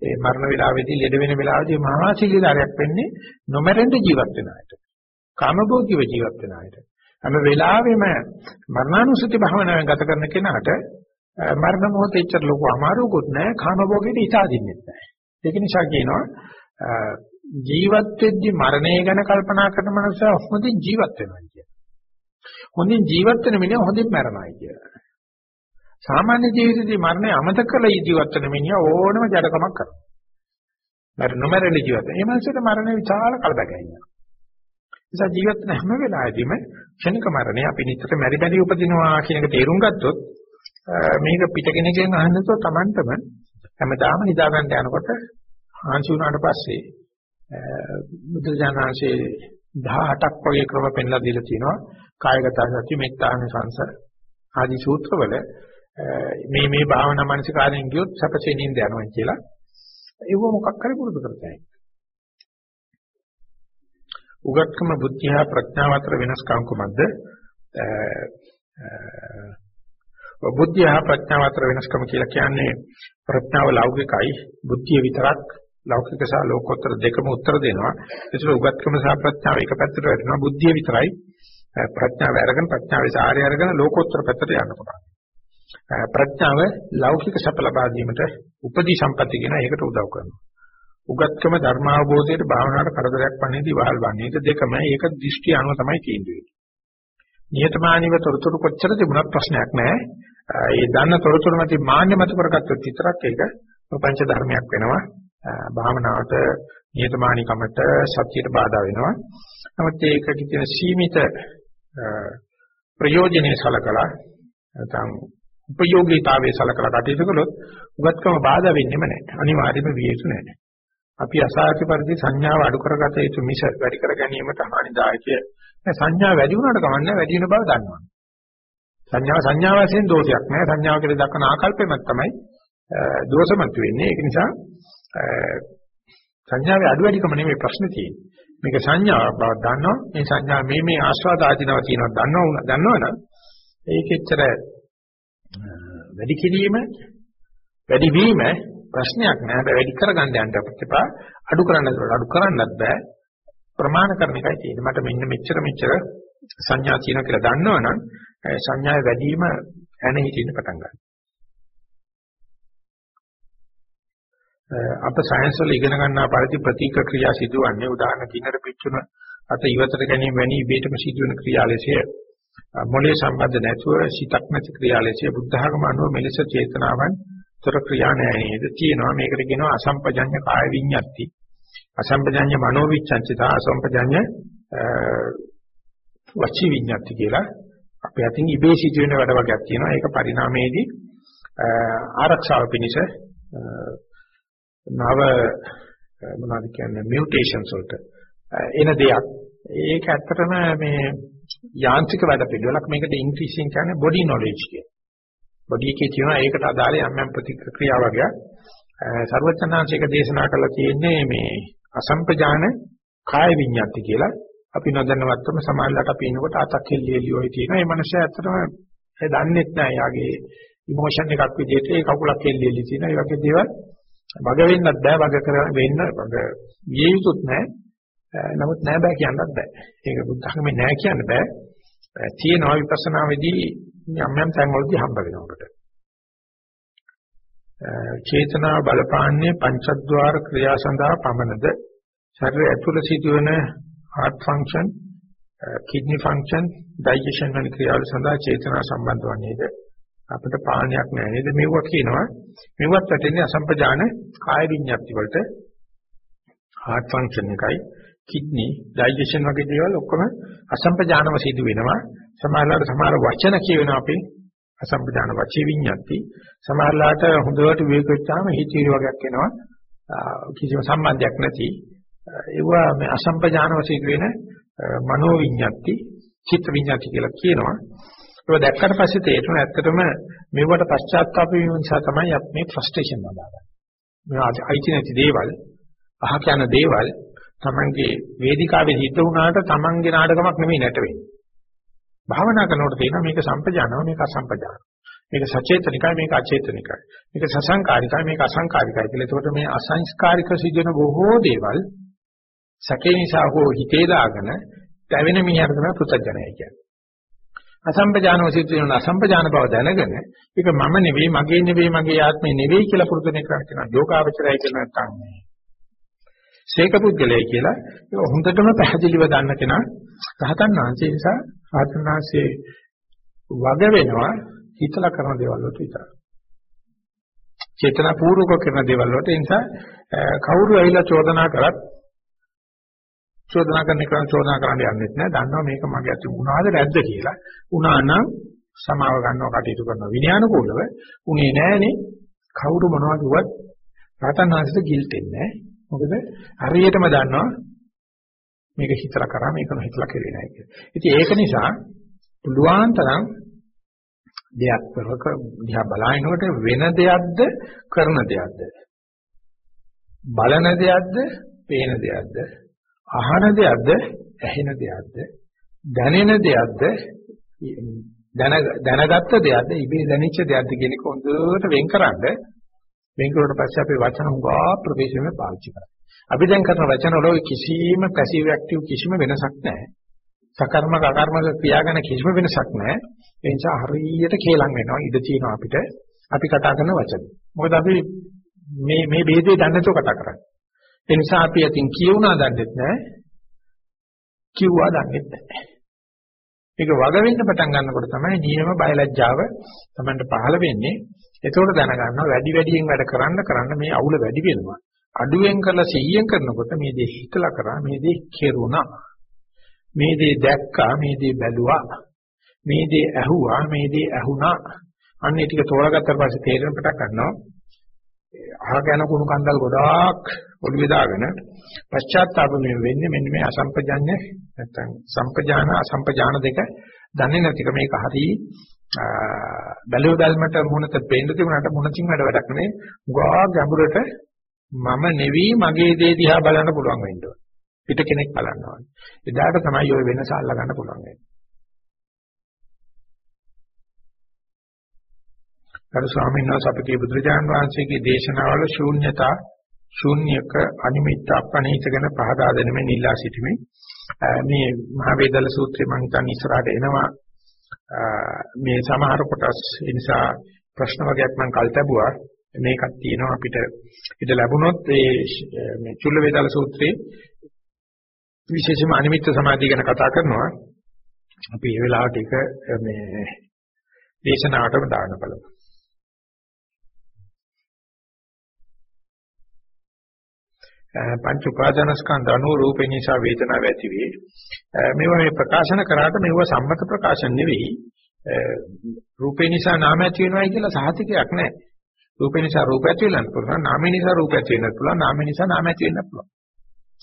Speaker 1: ඒ මරණ වේලාවේදී ලෙඩ වෙන වෙලාවේදී මහා සිලිලාරයක් වෙන්නේ නොමරෙන්න ජීවත් වෙන අයට. කාමභෝගීව ජීවත් වෙන අයට. හැම වෙලාවෙම මරණානුසති භාවනාවෙන් ගත කරන කෙනාට මරණ මොහොතේ ඉච්චර ලොකු අමාරුකුත් නැහැ කාමභෝගීට ඉසාදින්නෙත් නැහැ. ඒක නිසා කියනවා ජීවත් වෙද්දි මරණය ගැන කල්පනා කරන මනුස්සයා හොඳින් ජීවත් වෙනවා කියන්නේ. හොඳින් ජීවත් වෙන මිනිහා හොඳින් මැරෙනවා කියලා. සාමාන්‍ය ජීවිතේදී මරණය අමතක කරලා ජීවත් වෙන මිනිහා ඕනම ජඩකමක් කරනවා. මරණ නොමරණ ජීවිත. ඒ මනුස්සයාට මරණය විශාල කලබගැනියක්. නිසා ජීවත් වෙන හැම වෙලාවෙදීම ක්ෂණික මරණය අපි නිතර මෙරි බැරි උපදිනවා කියන එක තේරුම් ගත්තොත් මේක පිට කෙනෙක්ගෙන් අහන්නතෝ Tamanටම හැමදාම නිදා ගන්න යනකොට ආංශි වුණාට පස්සේ බුදුජානනාංශේ 18ක් වගේ ක්‍රම පෙන්ලා දීලා තියෙනවා කායගත සති මෙත්තාන සංස ආදී සූත්‍රවල මේ මේ භාවනා මානසිකාරයෙන් ගියොත් සැපසේ නිින්ද යනවා කියලා ඒව මොකක් හරි පුරුදු කරතයි උගත්කම බුද්ධිය ප්‍රඥාව අතර වෙනස්කම් කොහොමද බුද්ධිය ප්‍රඥාව අතර වෙනස්කම කියලා කියන්නේ ප්‍රඥාව ලෞකිකයි බුද්ධිය විතරක් ලෞකික සහ ලෝකෝත්තර දෙකම උත්තර දෙනවා. ඒසල උගත්කම සහ ප්‍රඥාව එක පැත්තට වැටෙනවා. බුද්ධිය විතරයි ප්‍රඥාව අරගෙන ප්‍රඥාවේ සාරය අරගෙන ලෝකෝත්තර පැත්තට යන්න පුළුවන්. ප්‍රඥාව ලෞකික සැප ලබා දීමට උපදී සම්පatti කියන එකට උදව් කරනවා. උගත්කම ධර්මාවබෝධයට භාවනාවට කරදරයක් පන්නේදී වහල් වන්නේ. ඒක දෙකම ඒක දෘෂ්ටි අනුව තමයි තියෙන්නේ. නියතමානීව තොරතුරු කොච්චර තිබුණත් ප්‍රශ්නයක් නැහැ. ඒ දන්න තොරතුරු මත මාන්‍ය මත කරගත්තොත් විතරක් ඒක ප්‍රපංච ධර්මයක් වෙනවා. භාවනාවට නියතමානිකමට සත්‍යයට බාධා වෙනවා. නමුත් ඒකට තියෙන සීමිත ප්‍රයෝජනේ සලකලා නැත්නම් උපයෝගීතාවයේ සලකලා කටයුතු කළොත් උගත්කම බාධා වෙන්නේම නැහැ. අනිවාර්යයෙන්ම විය යුතු නැහැ. අපි අසාර්ථක පරිදි සංඥාව අඩු කරගත යුතු මිස වැඩි කර ගැනීමට හානිදායකය. සංඥා වැඩි වුණාට කමන්නේ වැඩි වෙන බව දන්නවා. සංඥාව සංඥා වශයෙන් දෝෂයක් නෑ. සංඥාව කියලා දක්වන ආකල්පෙමත් තමයි දෝෂමත් වෙන්නේ. ඒක නිසා සංඥාවේ අඩු වැඩිකම නෙමෙයි ප්‍රශ්නේ තියෙන්නේ. මේක සංඥාවක් බව දන්නවා. මේ සංඥා මේ මේ ආස්වාද ආධිනව තියෙනවා දන්නව දන්නවනම් ඒකෙච්චර වැඩි කිරීම වැඩි වීම ප්‍රශ්නයක් නෑ. වැඩි කරගන්න යන්න අපිට එපා. අඩු කරන්න අඩු කරන්නත් බෑ. ප්‍රමාණ කරන එකයි තියෙන්නේ. මට මෙන්න මෙච්චර මෙච්චර සංඥා තියෙනවා කියලා දන්නවනම් සංඥාවේ වැඩි වීම ඇන හිටින්න පටන් ගන්නවා. අප සයන්ස් වල ඉගෙන ගන්නා පරිදි ප්‍රතික ක්‍රියා සිදුවන්නේ උදාහරණ කිනර පිටුන අත ඉවතට ගැනීම වැනි ඉබේටම සිදුවන ක්‍රියා ලෙසය මොලේ සම්බන්ධ නැතුව සිතක් නැති ක්‍රියා ලෙසය බුද්ධඝම අනුව මෙලෙස චේතනාවන් තොර ක්‍රියා නැහැ නේද? තියෙනවා. මේකට කියනවා අසම්පජඤ්ඤ කාය විඤ්ඤාති. අසම්පජඤ්ඤ මනෝ විච්ඡන්තිතා අසම්පජඤ්ඤ වචී විඤ්ඤාති කියලා අපේ අතින් ඉබේ සිදුවෙන වැඩ වර්ගයක් තියෙනවා. ඒක පරිණාමයේදී ආරක්ෂාව පිණිස නව මොනවද කියන්නේ මියුටේෂන්ස් වලට එන දෙයක්. ඒක ඇත්තටම මේ යාන්ත්‍රික වැඩ පිළිවෙලක් මේකට ඉංග්‍රීසියෙන් කියන්නේ බොඩි නොලෙජ් කියන. බොඩි එකේ තියෙන ඒකට අදාළ යම් යම් ප්‍රතික්‍රියා වගේ සර්වචනාංශයක දේශනා කරලා තියෙන්නේ මේ අසම්පජාන කාය විඤ්ඤාති කියලා. අපි නොදන්නවත්වම සමාජලට අපි ඉනකොට අතක් කෙල්ලියලි ඔය තියෙන. ඒ මනුස්සයා ඇත්තටම ඒ දන්නේත් නැහැ. යාගේ ඉමෝෂන් එකක් විදිහට ඒ කකුලක් කෙල්ලියලි තියෙන. ඒ වගේ දේවල් වග වෙන්නත් බෑ වග කර වෙන්න වග විය යුතුත් නෑ. Eh, නමුත් නෑ බෑ කියන්නත් බෑ. ඒක බුද්ධ ධර්මේ නෑ කියන්න බෑ. Eh, තියෙනවා විපස්සනාවේදී යම් යම් තැන්වලදී හම්බ වෙනවා අපිට. Eh, චේතනා බලපාන්නේ පංචද්වාර ක්‍රියා සඳහා පමණද ශරීරය ඇතුළ සිදුවන heart function kidney function digestion වැනි ක්‍රියාවල සඳහා චේතනා සම්බන්ධ වන්නේද අපිට පාලනයක් නැහැ නේද මෙවුවා කියනවා මෙවුවත් වැටෙන්නේ අසම්පජාන කාය විඤ්ඤාති වලට heart function එකයි kidney digestion වගේ දේවල් ඔක්කොම අසම්පජානව සිදු වෙනවා. සමහරවිට සමහර වචන කියවෙනවා අපි. අසම්පජාන වචී විඤ්ඤාති. සමහරලාට හොඳට විවේක වෙච්චාම හිතීරි වගේක් එනවා. කිසිම සම්බන්ධයක් නැති. ඒවා මේ අසම්පජානව සිදු වෙන මනෝ විඤ්ඤාති චිත්ත විඤ්ඤාති කියලා කියනවා. ඒක දැක්කට පස්සේ තේරෙනවා ඇත්තටම මෙවට පශ්චාත්තාප වීම නිසා තමයි අපි මේ ෆ්‍රස්ට්‍රේෂන් වදාගන්නේ. මේ අයිති නැති දේවල්, අහ කියන දේවල් තමන්ගේ වේදිකාවේ හිත වුණාට තමන්ගේ නාටකමක් නෙමෙයි නැට වෙන්නේ. භාවනා කරනකොට තේරෙනවා මේක සම්පජානව මේක අසම්පජානව. මේක සචේතනිකයි මේක අචේතනිකයි. මේක සසංකාරිකයි මේක අසංකාරිකයි කියලා. ඒකට මේ අසංස්කාරික සිදුවන බොහෝ දේවල් සැකේ නිසා හෝ හිතේ දාගෙන දැවෙන මිනිහට තමයි පුතඥය කියන්නේ. අසම්පජානව සිද්ධ වෙන අසම්පජාන බව දැනගෙන ඒක මම නෙවෙයි මගේ නෙවෙයි මගේ ආත්මේ නෙවෙයි කියලා පුරුදුනේ කරා කියන යෝගාවචරය කියන නැත්නම් ශේක පුද්ගලයා කියලා ඒක හොඳටම පැහැදිලිව දන්න කෙනා රහතන් වහන්සේ නිසා රහතන් වහන්සේ වග වෙනවා හිතලා කරන දේවල් වලට විතරයි. චේතනා පූර්වක කරන දේවල් වලට ඒ නිසා කවුරු ඇවිල්ලා චෝදනා කරත් චෝදනා කරන එක චෝදනා කරන්න යන්නෙත් නෑ. දන්නවා මේක මගේ අත වුණාද නැද්ද කියලා. වුණා නම් සමාව ගන්නව කටයුතු කරනවා විනයානුකූලව. උනේ නෑනේ. කවුරු මොනවද කිව්වත් රතන් හන්සිට ගිල්ටෙන්නේ නෑ. මොකද හරියටම දන්නවා. මේක හිතලා කරා මේක නොහිතලා කෙරේ නෑ කියලා. ඉතින් ඒක නිසා පුළුවන් තරම් දෙයක් කරක දිහා බලනකොට වෙන දෙයක්ද කරන දෙයක්ද? බලන දෙයක්ද පේන දෙයක්ද? අහන දෙයක්ද ඇහෙන දෙයක්ද? දැනෙන දෙයක්ද? දැනගත්ත දෙයක්ද? ඉබේ දැනෙච්ච දෙයක්ද කියන එක හොඳට වෙන්කරනද වෙන් කරුවට පස්සේ අපේ වචන හුඟා ප්‍රවේශමෙන් පාවිච්චි කරා. අපි දැන් කරන වචන වල කිසිම පැසිව් ඇක්ටිව් කිසිම වෙනසක් නැහැ. සකර්මක අකර්මක ක්‍රියා ගැන කිසිම වෙනසක් නැහැ. ඒ නිසා හරියට කේලම් වෙනවා ඉඳ තියෙනවා අපිට අපි කතා කරන වචන. මොකද අපි මේ මේ ભેදේ දන්නේ නැතුව කතා කරන්නේ. ඒ නිසා අපි අතින් කියුණා දන්නෙත් නැහැ. කිව්වා දන්නෙත් නැහැ. ඒක වග වෙන්න පටන් ගන්නකොට තමයි නියම බයලජ්ජාව Tamanට පහළ වෙන්නේ. ඒතකොට දැනගන්නවා වැඩි වැඩියෙන් වැඩ කරන්න කරන්න මේ අවුල වැඩි වෙනවා. අඩුවෙන් කරලා 100ෙන් කරනකොට මේ දේ හිතලා කරා මේ දේ කෙරුණා. මේ දේ දැක්කා මේ දේ බැලුවා. මේ දේ ඇහුවා මේ දේ ඇහුණා. අන්න ඒ ටික තෝරාගත්තට පස්සේ තේරෙන පටන් ගන්නවා. අහගෙන කුණු කන්දල් ගොඩාක් ඔළුවේ දාගෙන පශ්චාත්තාප මේ වෙන්නේ මෙන්න මේ අසම්පජඤ්ඤ නැත්තම් සම්පජාන අසම්පජාන දෙක දන්නේ නැතික මේක හරි බැලුව බැලමට මුණත පේන්න තිබුණාට මුණකින් වැඩ වැඩක් නෙවෙයි ගා ගැඹුරට මම නෙවි මගේ දේ දිහා බලන්න පුළුවන් වෙන්න ඕන. පිට කෙනෙක් බලන්න ඕන. එදාට තමයි ওই වෙනස අල්ල ගන්න පුළුවන් වෙන්නේ. අර ස්වාමීන් වහන්සේ අපේ බුදුරජාන් වහන්සේගේ දේශනාවල ශූන්‍යතා ශූන්‍යක අනිමිත්ත අපණීත ගැන පහදා දෙනෙමින් ඉල්ලා සිටිමි. මේ මහ වේදල සූත්‍රය මම හිතන්නේ ඉස්සරහට එනවා. මේ සමහර කොටස් ඒ නිසා ප්‍රශ්න වගේක් මම කල් තැබුවා. මේකක් තියෙනවා අපිට ඉත ලැබුණොත් ඒ මේ චුල්ල වේදල සූත්‍රයේ විශේෂම අනිමිත්ත සමාධිය ගැන කතා කරනවා. අපි මේ වෙලාවට ඒක මේ දේශනාවටම දාන්න බලමු. පංච උපාදානස්කන්ධ අනු රූපේ නිසා වේදනාව ඇති වේ. මේවා මේ ප්‍රකාශන කරාට මේවා සම්මත ප්‍රකාශන නෙවෙයි. රූපේ නිසා නාම ඇති වෙනවයි කියලා සහතිකයක් නැහැ. රූපේ නිසා රූප ඇති වෙන්නත් පුළුවන්, නාමේ නිසා රූප ඇති වෙන්නත් පුළුවන්, නාමේ නිසා නාම ඇති වෙන්නත් පුළුවන්.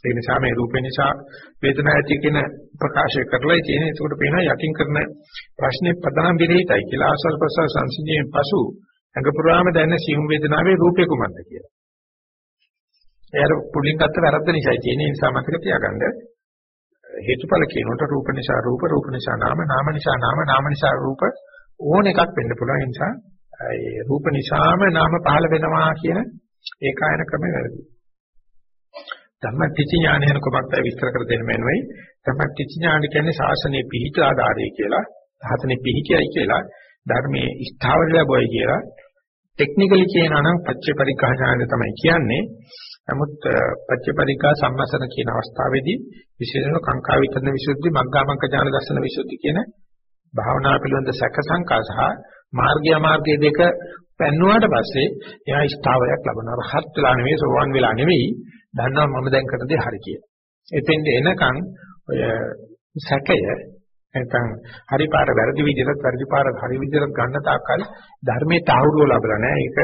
Speaker 1: ඒ නිසා මේ රූපේ නිසා වේදනාව ඇති කියන ප්‍රකාශය කරලා තියෙන. ඒකට පේනවා යකින් කරන ප්‍රශ්නේ ප්‍රධාන විරහිතයි කියලා ආසල් ප්‍රසාර සංසිඳයෙන් පසු අඟ පුරාම දැනෙන සියුම් වේදනාවේ රූපේ කුමක්ද කියලා. එයාට පුලින් ගත්ත වැරද්ද නිසායි තියෙන නිසා මතක තියාගන්න හේතුඵල කියනකොට රූප නිසා රූප රූප නිසා නාම නාම නිසා නාම නාම නිසා රූප ඕන එකක් වෙන්න පුළුවන්. ඒ නිසා ඒ රූප නිසාම නාම පහළ වෙනවා කියන ඒකායන ක්‍රමය වැරදි. ධම්මටිච ඥානයන කොමක්ද? විස්තර කර දෙන්න මෙන්නයි ධම්මටිච ඥාන කියන්නේ ශාසනයේ පිහිට ආධාරය කියලා ධාතනේ පිහිටයි කියලා ධර්මයේ ස්ථාවර ලැබුවයි කියලා. ටෙක්නිකලි කියනවා නම් පච්චේ පරිග්‍රහ ඥානය තමයි කියන්නේ. නමුත් පච්චපරිකා සම්මසන කියන අවස්ථාවේදී විශේෂයෙන්ම කාංකා විතරන විසුද්ධි මග්ගාමංක ඥාන දර්ශන විසුද්ධි කියන භාවනා පිළිබඳ සැක සංකා සහ මාර්ගය මාර්ගය දෙක පෙන්වුවාට පස්සේ එයා ස්ථාවරයක් ලබනවා. රහත් වෙලා නෙවෙයි සෝවන් වෙලා නෙවෙයි දන්නවා මම දැන් කරන දේ හරි කියලා. එතෙන්ද එනකන් ඔය සැකය නැත්නම් හරි පාර වැරදි විදිහට වැරදි පාර හරි විදිහට ගන්න තාක්කල් ධර්මයේ තාවුරුව ලැබලා නැහැ. ඒක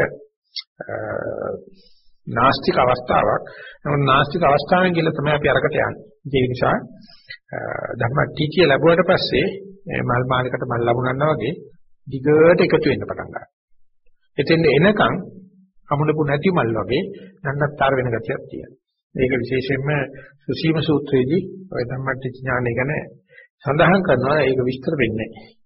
Speaker 1: නාස්තික අවස්ථාවක්. නමුත් නාස්තික අවස්ථාවෙන් කියලා තමයි අපි අරකට යන්නේ. ඒ නිසා ධර්ම ටීචිය ලැබුවට පස්සේ මල් මාලයකට මල් ලැබුණා වගේ දිගට එකතු වෙන්න පටන් ගන්නවා. එතෙන් එනකන් අමුණපු නැති මල් වගේ නන්නත්තර වෙන ගතියක් තියෙනවා. මේක විශේෂයෙන්ම සුසීම සූත්‍රයේදී ඔය ධම්මට්ටි ඥානය ගැන සඳහන් කරනවා ඒක විස්තර වෙන්නේ නැහැ.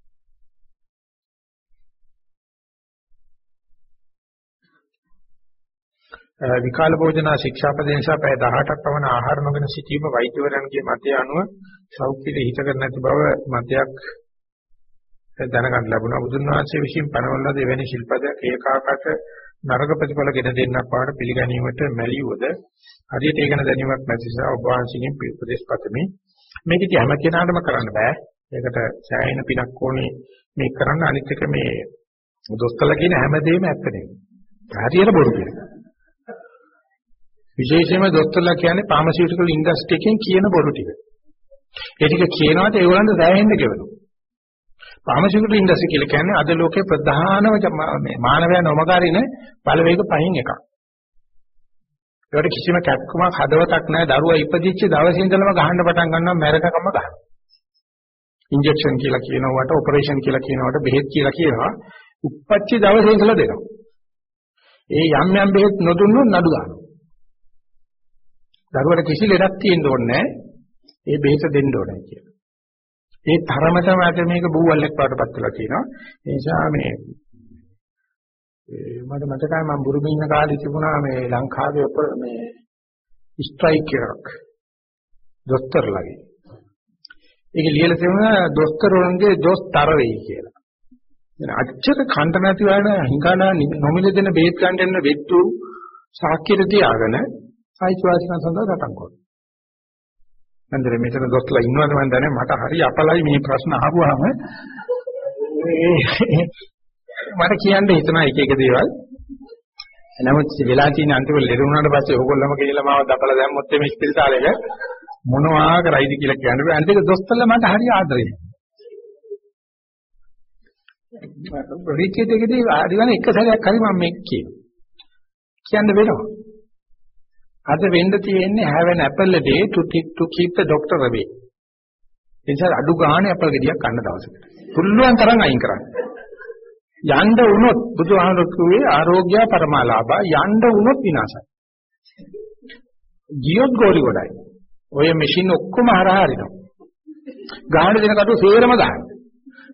Speaker 1: විකාල භෝජනා ශික්ෂාපදේ නිසා පැය 18ක් පමණ ආහාර නොගෙන සිටීම වෛද්‍යවරයන්ගේ මතය අනුව සෞඛ්‍යයට හිත කර නැති බව මතයක් දැනගන්න ලැබුණා. බුදුන් වහන්සේ විසින් පනවන ලද එවැනි ශිල්පදයක් ඒකාකට නරක ප්‍රතිඵල ගෙන දෙන්නක් පාඩ පිළිගැනීමට මැලියොද හරියට ඒකන දැනීමක් නැති නිසා ඔබ වහන්සේගෙන් උපදේශ පතමි. මේක ඉතින් හැම කෙනාටම කරන්න බෑ. ඒකට සෑහෙන පිනක් ඕනේ මේ කරන්න අනිත් එක මේ දොස්තරලා කියන හැමදේම ඇත්ත නෙවෙයි. හරියට බොරු කියනවා. විශේෂයෙන්ම දොස්තරලා කියන්නේ ෆාමසිටිකල් ඉන්ඩස්ට්‍රි එකෙන් කියන බොරු ටික. ඒ ටික කියනවාට ඒගොල්ලන්ට දැනෙන්න ගෙවනවා. ෆාමසිටිකල් ඉන්ඩස්ට්‍රි කියලා කියන්නේ අද ලෝකේ ප්‍රධානම මේ මානවයා නොමගාරින බලවේග පහින් එකක්. ඒකට කිසිම කැක්කමක් හදවතක් නැහැ. දරුවා ඉපදිච්ච දවසේ ඉඳලම ගහන්න පටන් ගන්නවා මැරකකම ගන්නවා. ඉන්ජෙක්ෂන් කියලා කියනවට ඔපරේෂන් කියලා කියනවට බෙහෙත් කියලා කියනවා. උප්පච්චි දවසේ ඉඳලා දෙනවා. ඒ යම් යම් බෙහෙත් නොදුන්නොත් නඩු ගන්නවා. දරුවට කිසි ලෙඩක් තියෙන්න ඕනේ ඒ බෙහෙත දෙන්න ඕනේ කියලා. ඒ තරමටම අද මේක බූවල්ලෙක් වඩපත් වෙලා තියෙනවා. ඒ නිසා මේ මට මතකයි මම බුරුමේ ඉන්න කාලේ තිබුණා මේ ලංකාවේ මේ ස්ට්‍රයික් එකක්. දොස්තරලාගේ. ඒක ලියලා තිබුණා දොස්තරවරුන්ගේ දොස්තර වෙයි කියලා. දැන් අච්චර කන්ට නැති වයන හිඟානා නොමිල දෙන බේත් ගන්න දෙන වෙත්තු සාක්කියට තියාගෙන අයිතිවාසිකම් සඳහා සටන් කරනවා. මන්දර මෙතන දොස්ලා ඉන්නවද මන් දන්නේ මට හරි අපලයි මේ ප්‍රශ්න අහුවාම මට කියන්න හිතන එක එක දේවල්. නමුත් වෙලා තියෙන අන්තිම ලෙඩ වුණාට පස්සේ ඕගොල්ලෝම කියලා මාව දපලා දැම්මොත් මේ ස්පිරිතාලෙක මොනවා කරයිද කියලා කියන්න බෑ. අන්තික දොස්තරලා මට හරි ආදරේ. රිචිතකදී ආදිවන එක සැරයක් හරි මම මේක කියනවා. කියන්න වෙනවා. අද වෙන්න තියෙන්නේ have an apple a day to keep to keep the doctor away. ඒ නිසා අඩු ගානේ අපල් ගෙඩියක් කන්න දවසකට. පුළුවන් තරම් අයින් කරන්න. යන්න වුණොත් බුදුහාමුදුරුවෝ කිව්වේ ආරෝග්‍ය පරමාලාභා යන්න වුණොත් විනාශයි. ජීවත් ගෝලි ගොඩයි. ඔය මැෂින් ඔක්කොම හරහා හරිනවා. ගාහන දෙන කටු සේරම ගන්න.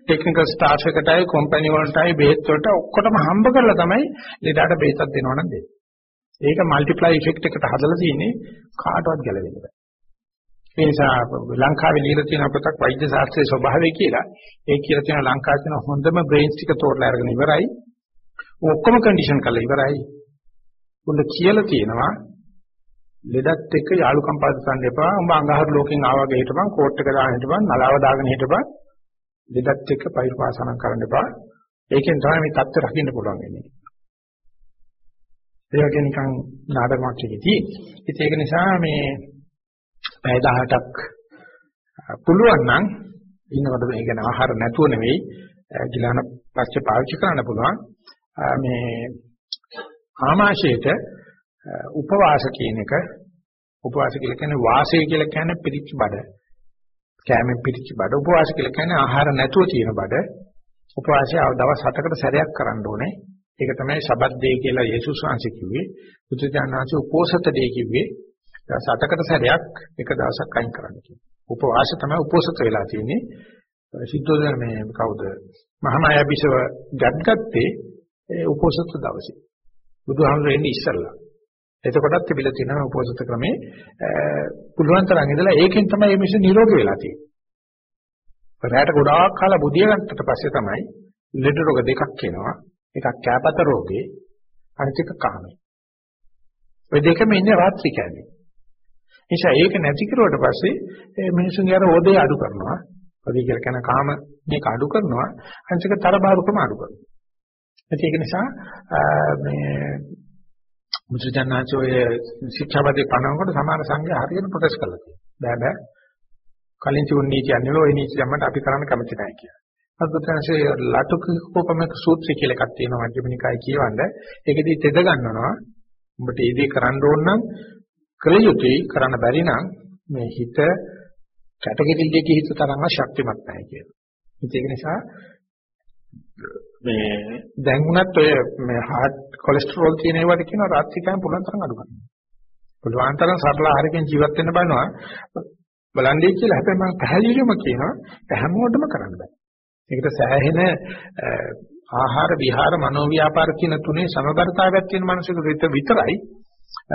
Speaker 1: ටෙක්නිකල් ස්ටාෆ් එකටයි කම්පැනි වලටයි බෙහෙත් වලට ඔක්කොටම හම්බ කරලා තමයි ලෙඩට බෙහෙතක් දෙනවනම් දෙන්නේ. ඒක মালටිප්ලයි ඉෆෙක්ට් එකට හදලා තියෙන්නේ කාටවත් ගැලවෙන්න බෑ. ඒ නිසා ලංකාවේ ලියලා තියෙන පොතක් වෛද්‍ය ශාස්ත්‍රයේ ස්වභාවය කියලා. ඒ කියලා තියෙන ලංකාවේ තියෙන හොඳම බ්‍රේන්ස් ටික තෝරලා අරගෙන ඉවරයි. ඔක්කොම කන්ඩිෂන් කරලා ඉවරයි. උඹ කියලා තියෙනවා ලෙඩත් එක්ක යාළුකම් පාදසන්න එපා. උඹ අඟහරු ලෝකෙන් ආවා ගෙහිට බං කෝට් එක දාගෙන හිටපන් නලාව දාගෙන හිටපන්. ලෙඩත් එක්ක පයිරු පාසනම් කරන්න එපා. ඒකෙන් තමයි මේ தත්ත්ව රකින්න පුළුවන් වෙන්නේ. ඒ වගේ නිකන් නාටකයක් එකදී. ඉතින් ඒක නිසා මේ පැය 18ක් පුළුවන් නම් ඉන්නකොට මේ කියන ආහාර නැතුව නෙවෙයි ගිලාන පස්සේ පාවිච්චි කරන්න පුළුවන්. මේ ආමාශයට උපවාස කියන එක උපවාස කියලා කියන්නේ වාසය කියලා කියන්නේ පිරිච්ච බඩ. කෑමෙන් පිරිච්ච බඩ. උපවාස කියලා කියන්නේ ආහාර නැතුව තියෙන බඩ. උපවාසය දවස් 7කට සැරයක් කරන්න ඕනේ. ඒක තමයි සබත් දේ කියලා යේසුස් වහන්සේ කිව්වේ. බුදුජානනාංශ උපෝසත දේ කිව්වේ. සතකට සැරයක් එක දවසක් අයින් කරන්න කියනවා. උපවාස තමයි උපෝසත වෙලා තියෙන්නේ. සිද්ධෝදන මේ කවුද? මහාමායා බිසව ගැත්ගත්තේ ඒ උපෝසත දවසේ. බුදුහාමුදුරේ ඉන්නේ ඉස්සල්ලා. එතකොටත් තිබිලා තියෙනවා උපෝසත ක්‍රමේ පුළුවන් තරම් ඉඳලා ඒකෙන් තමයි මේ මිනිස්සු නිරෝගී වෙලා තියෙන්නේ. රැයට ගොඩාක් කාලා බුදිය ගන්නට පස්සේ තමයි ලෙඩ රෝග දෙකක් එනවා. එකක් කැපත රෝගේ අනිත් එක කාමේ. ඔය දෙකම ඉන්නේ රාත්‍රී කැලේ. නිසා ඒක නැති කරුවට පස්සේ මිනිසුන්ගේ අර ඕදේ අඩු කරනවා. ඔදී කියලා කියන කාම මේක අඩු කරනවා. අනිත් එක තරබාරුකම අඩු කරනවා. ඒක නිසා මේ මුචජනාචෝය ශික්ෂාපදේ පනවනකොට සමාන සංඝය හරියට ප්‍රොටෙස්ට් කරලා තියෙනවා. බෑ බෑ. කලින් තිබුණ නීති අනුව ওই නීති දැම්මට අපි කරන්න කැමති නැහැ කියලා. අද්භූතංශයේ ලටුකෝපමක සූත්‍රය කියලා එකක් තියෙනවා මජ්ක්‍ධිමනිකාය කියවන්න. ඒකෙදි තෙද ගන්නනවා. උඹට ඒ දේ කරන්න ඕන නම් කළ යුතුයි කරන්න බැරි නම් මේ හිත කැටගිරිල්ලේ හිත තරම්ව ශක්තිමත් නැහැ කියලා. ඒක නිසා මේ දැන් උනත් ඔය මේ හાર્ට් කොලෙස්ටරෝල් තියෙන ඒවාට කියන රාත්‍රී කෑම පුළුවන් තරම් අඩු කරන්න. පුළුවන් තරම් සරල ආහාරයෙන් ජීවත් වෙන්න බලනවා. බලන්නේ කියලා හැබැයි මම පැහැදිලිවම කියනවා හැමෝටම කරන්න බෑ. ඒකට සෑහෙන ආහාර විහාර මනෝ ව්‍යාපාර කියන තුනේ සමබරතාවයක් තියෙන මනසක විතරයි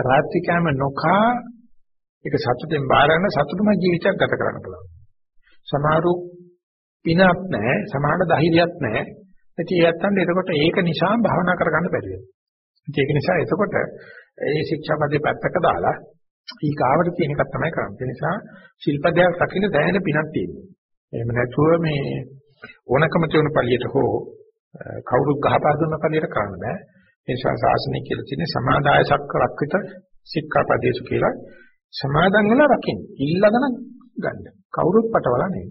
Speaker 1: රාත්‍රී කෑම නොකා ඒක සතුටෙන් බාරගෙන සතුටුම ජීවිතයක් ගත කරන්න පුළුවන්. සමහරු පිනක් නැහැ, සමහරට ධෛර්යයක් නැහැ. ඉතින් ඒත්තන් එතකොට ඒක නිසා භාවනා කරගන්න බැරි වෙනවා. ඒක නිසා එතකොට ඒ ශික්ෂාපදේ පැත්තක දාලා ඊගාවට කියන එකක් තමයි කරන්නේ. ඒ නිසා ශිල්පදයක් රකින්න දැනෙන පිනක් තියෙනවා. එහෙම නැතුව මේ ඕනකම තියෙන පළියට හෝ කවුරුත් ගහපා දුන්න පළියට කරන්න බෑ. ඒ නිසා ශාසනය කියලා තියෙන්නේ සමාදාය සක්කරක්විත සික්ඛාපදේශ කියලා සමාදන් වෙලා රකින්න. ඊළඟන ගන්න. කවුරුත් පටවලා නෙවෙයි.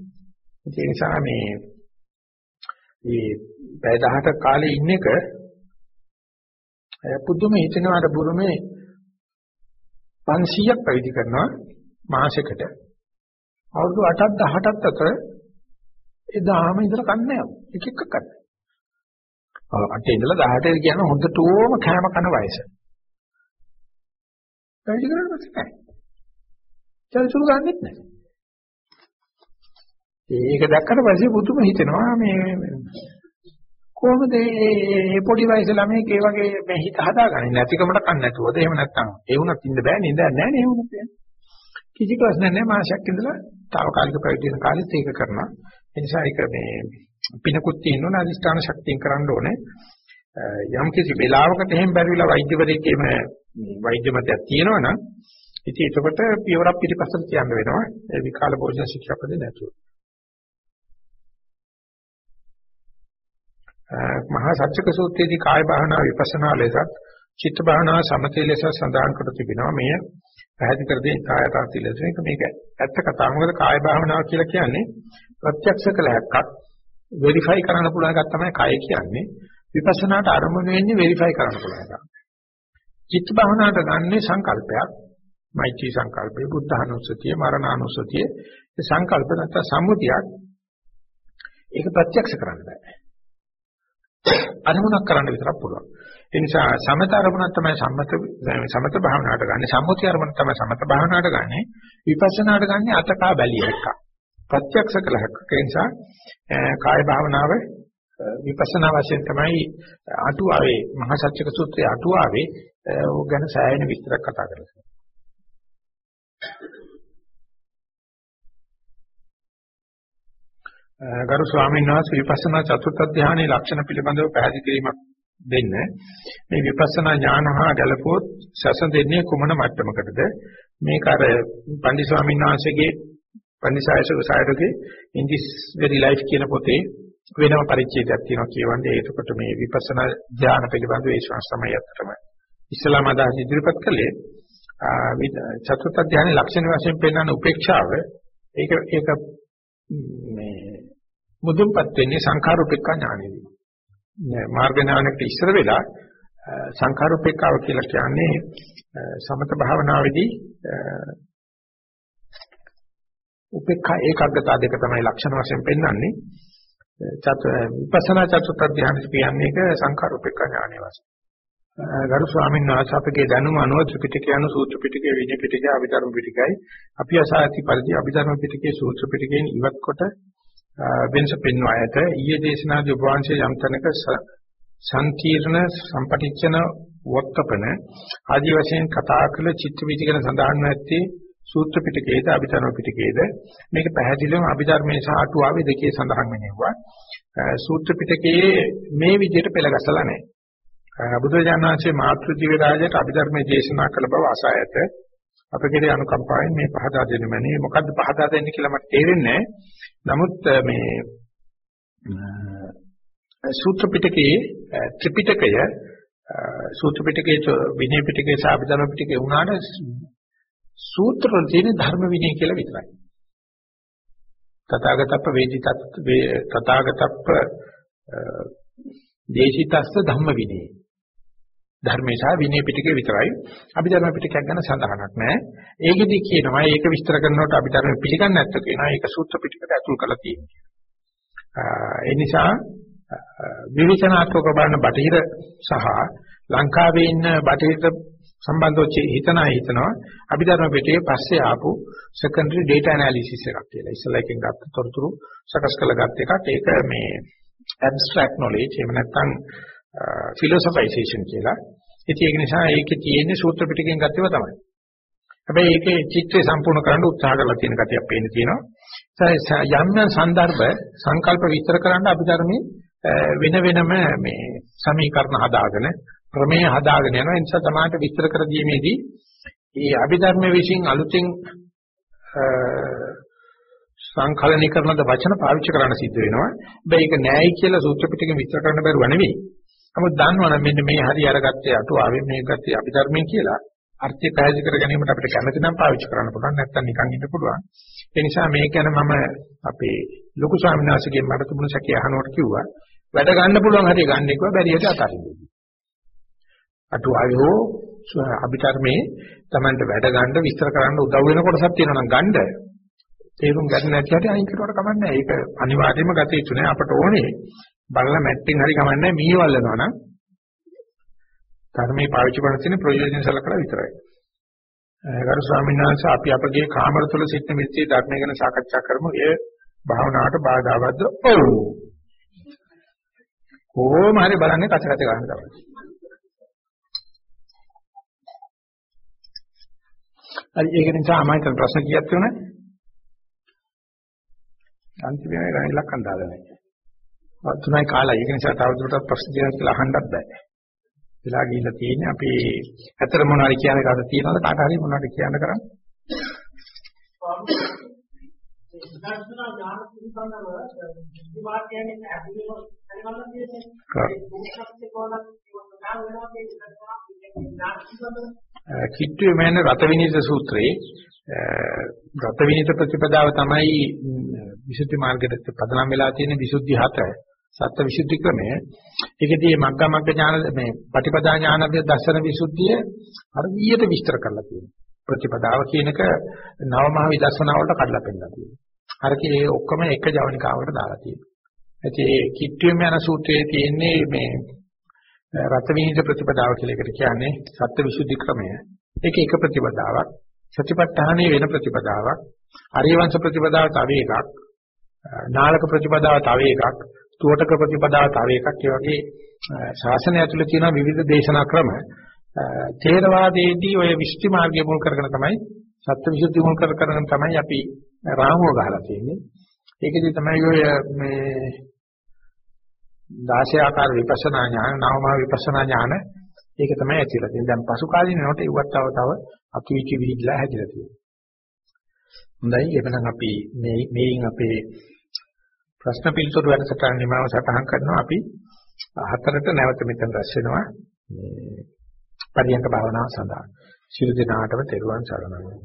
Speaker 1: ඒ නිසා මේ මේ පැය 18 කාලේ ඉන්න එක පුදුම හිතෙනවාට බුරුමේ 500ක් පැවිදි කරනවා මාසෙකට. අවුරුදු 8ක් 18ක් අතර එදාම ඉඳලා කන්නේ නැහැ. එක එක කන්නේ. අටේ ඉඳලා 18 කියන හොඳටම කෑම කන වයස. වැඩි කරන්නේ නැහැ. චරිචුරු ගන්නෙත් නැහැ. ඒක දැක්කට පස්සේ පුදුම හිතෙනවා මේ කොහොමද මේ පොඩි වයස ළමයික ඒ වගේ මේ හිත හදාගන්නේ නැතිකමට කන්න නැතුවද එහෙම නැත්නම් ඒ වුණත් ඉන්න බෑ නේද නැහැ නේ වුණත් කිසි ප්‍රශ්න නැහැ මාසයක් ඉඳලා తాවකාලික ප්‍රයෝජන කාලෙත් ඒක කරනවා ඒ නිසා ඒක මේ පිනකුත් තියෙනවනේ අදිෂ්ඨාන ශක්තියෙන් කරන්න ඕනේ. යම් කිසි වෙලාවකට එහෙම බැරිවිලා වෛද්‍යවරයෙක්ගේම වෛද්‍ය මතයක් තියෙනවනම් ඉතින් එතකොට පියවරක් පිටිපස්සට තියන්න වෙනවා. ඒ විකාල භෝජන ශික්ෂාපදේ නැතුව. මහා සත්‍යක සූත්‍රයේදී කාය භාවනා විපස්සනා ලෙසත් චිත්ත භාවනා සමතේ ලෙස සඳහන් කර තිබෙනවා. මෙය පැහැදිලි කර දෙයි කායතාති ලෙස මේක මේක ඇත්ත කතාව. මොකද කාය භාවනාව කියලා කියන්නේ ප්‍රත්‍යක්ෂ කළ හැක්කක් වෙරිෆයි කරන්න පුළුවන් එකක් තමයි කය කියන්නේ. විපස්සනාට අරමුණු වෙන්නේ වෙරිෆයි කරන්න පුළුවන් එකක්. චිත්ත භාවනාවට ගන්නේ සංකල්පයක්. මෛත්‍රී සංකල්පය, බුද්ධානුස්සතිය, මරණානුස්සතිය, ඒ සංකල්ප නැත්නම් සම්මුතියක් ඒක ප්‍රත්‍යක්ෂ කරන්න බෑ. අරමුණක් කරන්න විතරක් පුළුවන්. ඒ නිසා සමත අරමුණක් තමයි සම්මත සමත භාවනාවට ගන්න. සම්මුති අරමුණ තමයි සමත භාවනාවට ගන්න. විපස්සනාවට ගන්න අතකා බැලිය එක. ප්‍රත්‍යක්ෂ කළ හැකියි. ඒ නිසා කාය භාවනාව විපස්සනා වශයෙන් තමයි අටුවාවේ මහා සත්‍යක සූත්‍රයේ අටුවාවේ ඕක ගැන සෑහෙන විස්තරයක් කතා කරලා ගරු ස්වාමීන් වහන්සේ විපස්සනා චතුර්ථ ධානයේ ලක්ෂණ පිළිබඳව පැහැදිලි කිරීමක් දෙන්න. මේ විපස්සනා ඥාන හා ගැලපුවොත් සසඳෙන්නේ කුමන මට්ටමකටද? මේක අර පන්දි ස්වාමීන් වහන්සේගේ පන්දිසායසක සායරගේ in this very life කියන පොතේ වෙනම පරිච්ඡේදයක් තියෙනවා කියවන්නේ. ඒකට මේ විපස්සනා ඥාන පිළිබඳව ඒ ශාස්ත්‍ර තමයි අත්‍තරම ඉස්ලාම අදහස් ඉදිරිපත් කළේ චතුර්ථ ධානයේ ලක්ෂණ වශයෙන් පෙන්වන උපේක්ෂාව. ඒක ඒක මේ මුදුන්පත් වෙන්නේ සංඛාරූපේක්ඛා ඥානෙදී. මාර්ග ඥානෙට ඉස්සර වෙලා සංඛාරූපේක්ඛාව කියලා කියන්නේ සමත භාවනාවේදී උපේක්ඛා ඒකාග්‍රතාව දෙක තමයි ලක්ෂණ වශයෙන් පෙන්වන්නේ. චත විපස්සනා චතුත් ධ්‍යාන කියන්නේ ඒක සංඛාරූපේක්ඛා ඥානෙ වශයෙන්. ගරු ස්වාමීන් වහන්සේ අපගේ දැනුම අනුව ත්‍රිපිටකය anu සූත්‍ර පිටකය විනය පිටකය අභිධර්ම පිටකයි අපි අසා ඇති පරිදි අභිධර්ම පිටකයේ සූත්‍ර පිටකයෙන් ඉවත් කොට වෙනස පෙන්වා ඇත ඊයේ දේශනාදී ඔබ වහන්සේ යම් තැනක සංකීර්ණ සම්පටිච්ඡන වත්තපන ආදි වශයෙන් කතා කළ චිත්ත විචිකන සඳහන් නැත්තේ සූත්‍ර පිටකයේද අභිධර්ම පිටකයේද මේක පැහැදිලිවම අභිධර්මයේ සහ අටුවාවේ දෙකේ සඳහන් වෙනවා සූත්‍ර පිටකයේ මේ විදිහට පෙළගසලා නැහැ. බුදුරජාණන් වහන්සේ මාතෘ ජීව රාජයට අභිධර්මයේ දේශනා කළ බව අසායත අපගේ අනුකම්පාවෙන් මේ පහදා දෙන්න මනේ. මොකද්ද පහදා දෙන්නේ කියලා මට තේරෙන්නේ නමුත් මේ සූත්‍ර පිටකයේ ත්‍රිපිටකය සූත්‍ර පිටකයේ විනය පිටකයේ සහ අභිධර්ම පිටකයේ වුණාට සූත්‍ර වල තියෙන ධර්ම විනය කියලා විතරයි. තථාගතප්ප වේදිතත් තථාගතප්ප දේශිතස්ස ධම්ම විනය. ධර්මයේ සහ විනය පිටකේ විතරයි. අභිධර්ම පිටකයක් ගැන සඳහනක් නැහැ. ඒකෙදි කියනවා ඒක විස්තර කරනකොට අභිධර්ම පිළිගන්නේ නැත්නම් කියනවා ඒක සූත්‍ර පිටකට ඇතුල් කරලා තියෙනවා. ඒ නිසා විවිචනාත්මක බලන බටහිර සහ ලංකාවේ ඉන්න බටහිර සම්බන්ධව හිතන අය හිතනවා අභිධර්ම පිටකේ පස්සේ ආපු secondary data analysis එකක් කියලා. ඉස්සලා එකෙන් ගත්ත තොරතුරු සකස් කරලා ගත්ත එකක්. ඒක මේ abstract knowledge එහෙම නැත්නම් philosophisation කියලා. ඉතින් ඒක නිසා ඒකේ තියෙන්නේ සූත්‍ර පිටකෙන් ගත්තේව තමයි. හැබැයි ඒකේ චිත්‍රය සම්පූර්ණ කරන්න උත්සාහ කරලා තියෙන කතියක් පේන්න තියෙනවා. යම් යම් સંદર્ભ සංකල්ප විස්තර කරන්න අපි ධර්මයේ වෙන වෙනම මේ සමීකරණ හදාගෙන ප්‍රමේය හදාගෙන යනවා. ඒ නිසා තමයි විස්තර කර දීමේදී මේ අභිධර්ම විශ්ින් අලුතින් සංකලනය කරනද වචන පාවිච්චි කරන්න සිද්ධ වෙනවා. හැබැයි ඒක නෑයි කියලා සූත්‍ර පිටකෙ විස්තර කරන්න බැරුව නෙවෙයි. නමුත් දන්නවනම් මෙන්න මේ හරි අරගත්තේ අටුවාවෙන් මේ ගත්තේ අභිධර්මයෙන් කියලා අර්ථය පැහැදිලි කර ගැනීමට අපිට කැමති නම් පාවිච්චි කරන්න පුළුවන් නැත්නම් නිකන් ඉන්න පුළුවන්. ඒ නිසා මේක ගැන මම අපේ ලොකු ස්වාමීන් වහන්සේගෙන් මට තිබුණ සැකය අහනකොට කිව්වා වැඩ ගන්න පුළුවන් හරිය ගන්න එක බැරියට අතාරින්න. අටුවාවේ හෝ අභිධර්මයේ Tamanට වැඩ ගන්න විස්තර කරන්න උදව් වෙන කොටසක් තියෙනවා නම් ගන්න තේරුම් ගන්න නැති හැටි අයින් කරුවට කමක් නැහැ. ඒක අනිවාර්යයෙන්ම ගත යුතු නෑ. අපට ඕනේ බලලා මැට්ටෙන් හරි කමක් නැහැ. මීවල්නවා නම් ධර්මයේ පාවිච්චි කරන තියෙන ප්‍රයෝජන සලකලා විතරයි. ගරු ස්වාමීන් වහන්සේ අපි අපගේ කාමර තුල සිටින මිත්‍යේ ධර්මය ගැන සාකච්ඡා කරමු. ඒ භාවනාවට බාධාවත්ද? ඔව්. කොහොම හරි බලන්නේ කච කච ගන්න තමයි. හරි ඒක නිසා අමායි ප්‍රශ්න කීයක් තියෙනවද? අන්තිමේ ගණන් ලක්කන් දාලා නැහැ. තුනයි කාලයි. ඒක නිසා තවදුරටත් ප්‍රශ්න දෙයක් කියලා අහන්නත් බෑ. වෙලා ගිහිල්ලා තියෙන්නේ අපි ඇතර මොනවාරි කියන කාට තියනවද කාට හරි මොනවාරි කියන්න කරන්නේ? දර්ශනා ඥාන පිළිබඳව විවාහ කියන්නේ ඇතුළේම හරිවන්න තියෙන්නේ. කිට්ටුවේ මෙන්න රත විනිත සූත්‍රයේ රත විනිත ප්‍රතිපදාව තමයි විසුද්ධි මාර්ගයට පදනම් වෙලා තියෙන විසුද්ධි හත සත්‍ය විසුද්ධි ක්‍රමය. ඒකදී මග්ගා මග්ග ඥාන මේ පටිපදා ඥාන දර්ශන විසුද්ධිය හරියට විස්තර කරලා තියෙනවා. ප්‍රතිපදාව කියන එක නවමහා විදර්ශනා වලට කඩලා පෙන්නලා තියෙනවා. අරකේ ඔක්කොම එක ජවනිකාවකට දාලා තියෙනවා. ඉතින් ඒ කිට්ටියම යන සූත්‍රයේ තියෙන්නේ මේ රත විනිත ප්‍රතිපදාව කියලා එකට කියන්නේ සත්‍ය විසුද්ධි ක්‍රමය. ඒක එක ප්‍රතිපදාවක්. සතිපට්ඨානයේ වෙන ප්‍රතිපදාවක්. අරියවංශ ප්‍රතිපදාව තව එකක්. නාලක ප්‍රතිපදාව තව එකක්. තුවටක ප්‍රතිපදාව තව එකක්. ඒ වගේ ශාසනය ඇතුළේ තියෙන විවිධ දේශනා ක්‍රම තේරවාදයේදී ඔය විශ්ති මාර්ගය මුල් කරගෙන තමයි සත්‍යවිසුද්ධි මුල් කර කරගෙන තමයි අපි රාමුව ගහලා තියෙන්නේ. ඒකෙදි තමයි ඔය මේ 16 ආකාර විපස්සනා ඥාන, නවමහා විපස්සනා ඥාන ඒක තමයි ඇතිලා තියෙන්නේ. දැන් පසු කාලින නෝට ඉවත් තව තව අතුවිචි විහිදලා හැදිලා තියෙනවා. හොඳයි එහෙනම් අපි මේ මේන් අපේ ප්‍රශ්න පිළිතුරු වැඩසටහන නිමාව සටහන් කරනවා අපි හතරට නැවත මෙතන රැස් වෙනවා මේ පරියන්ක භාවනාව සඳහා. ශිරු දිනාටම තෙරුවන් සරණයි.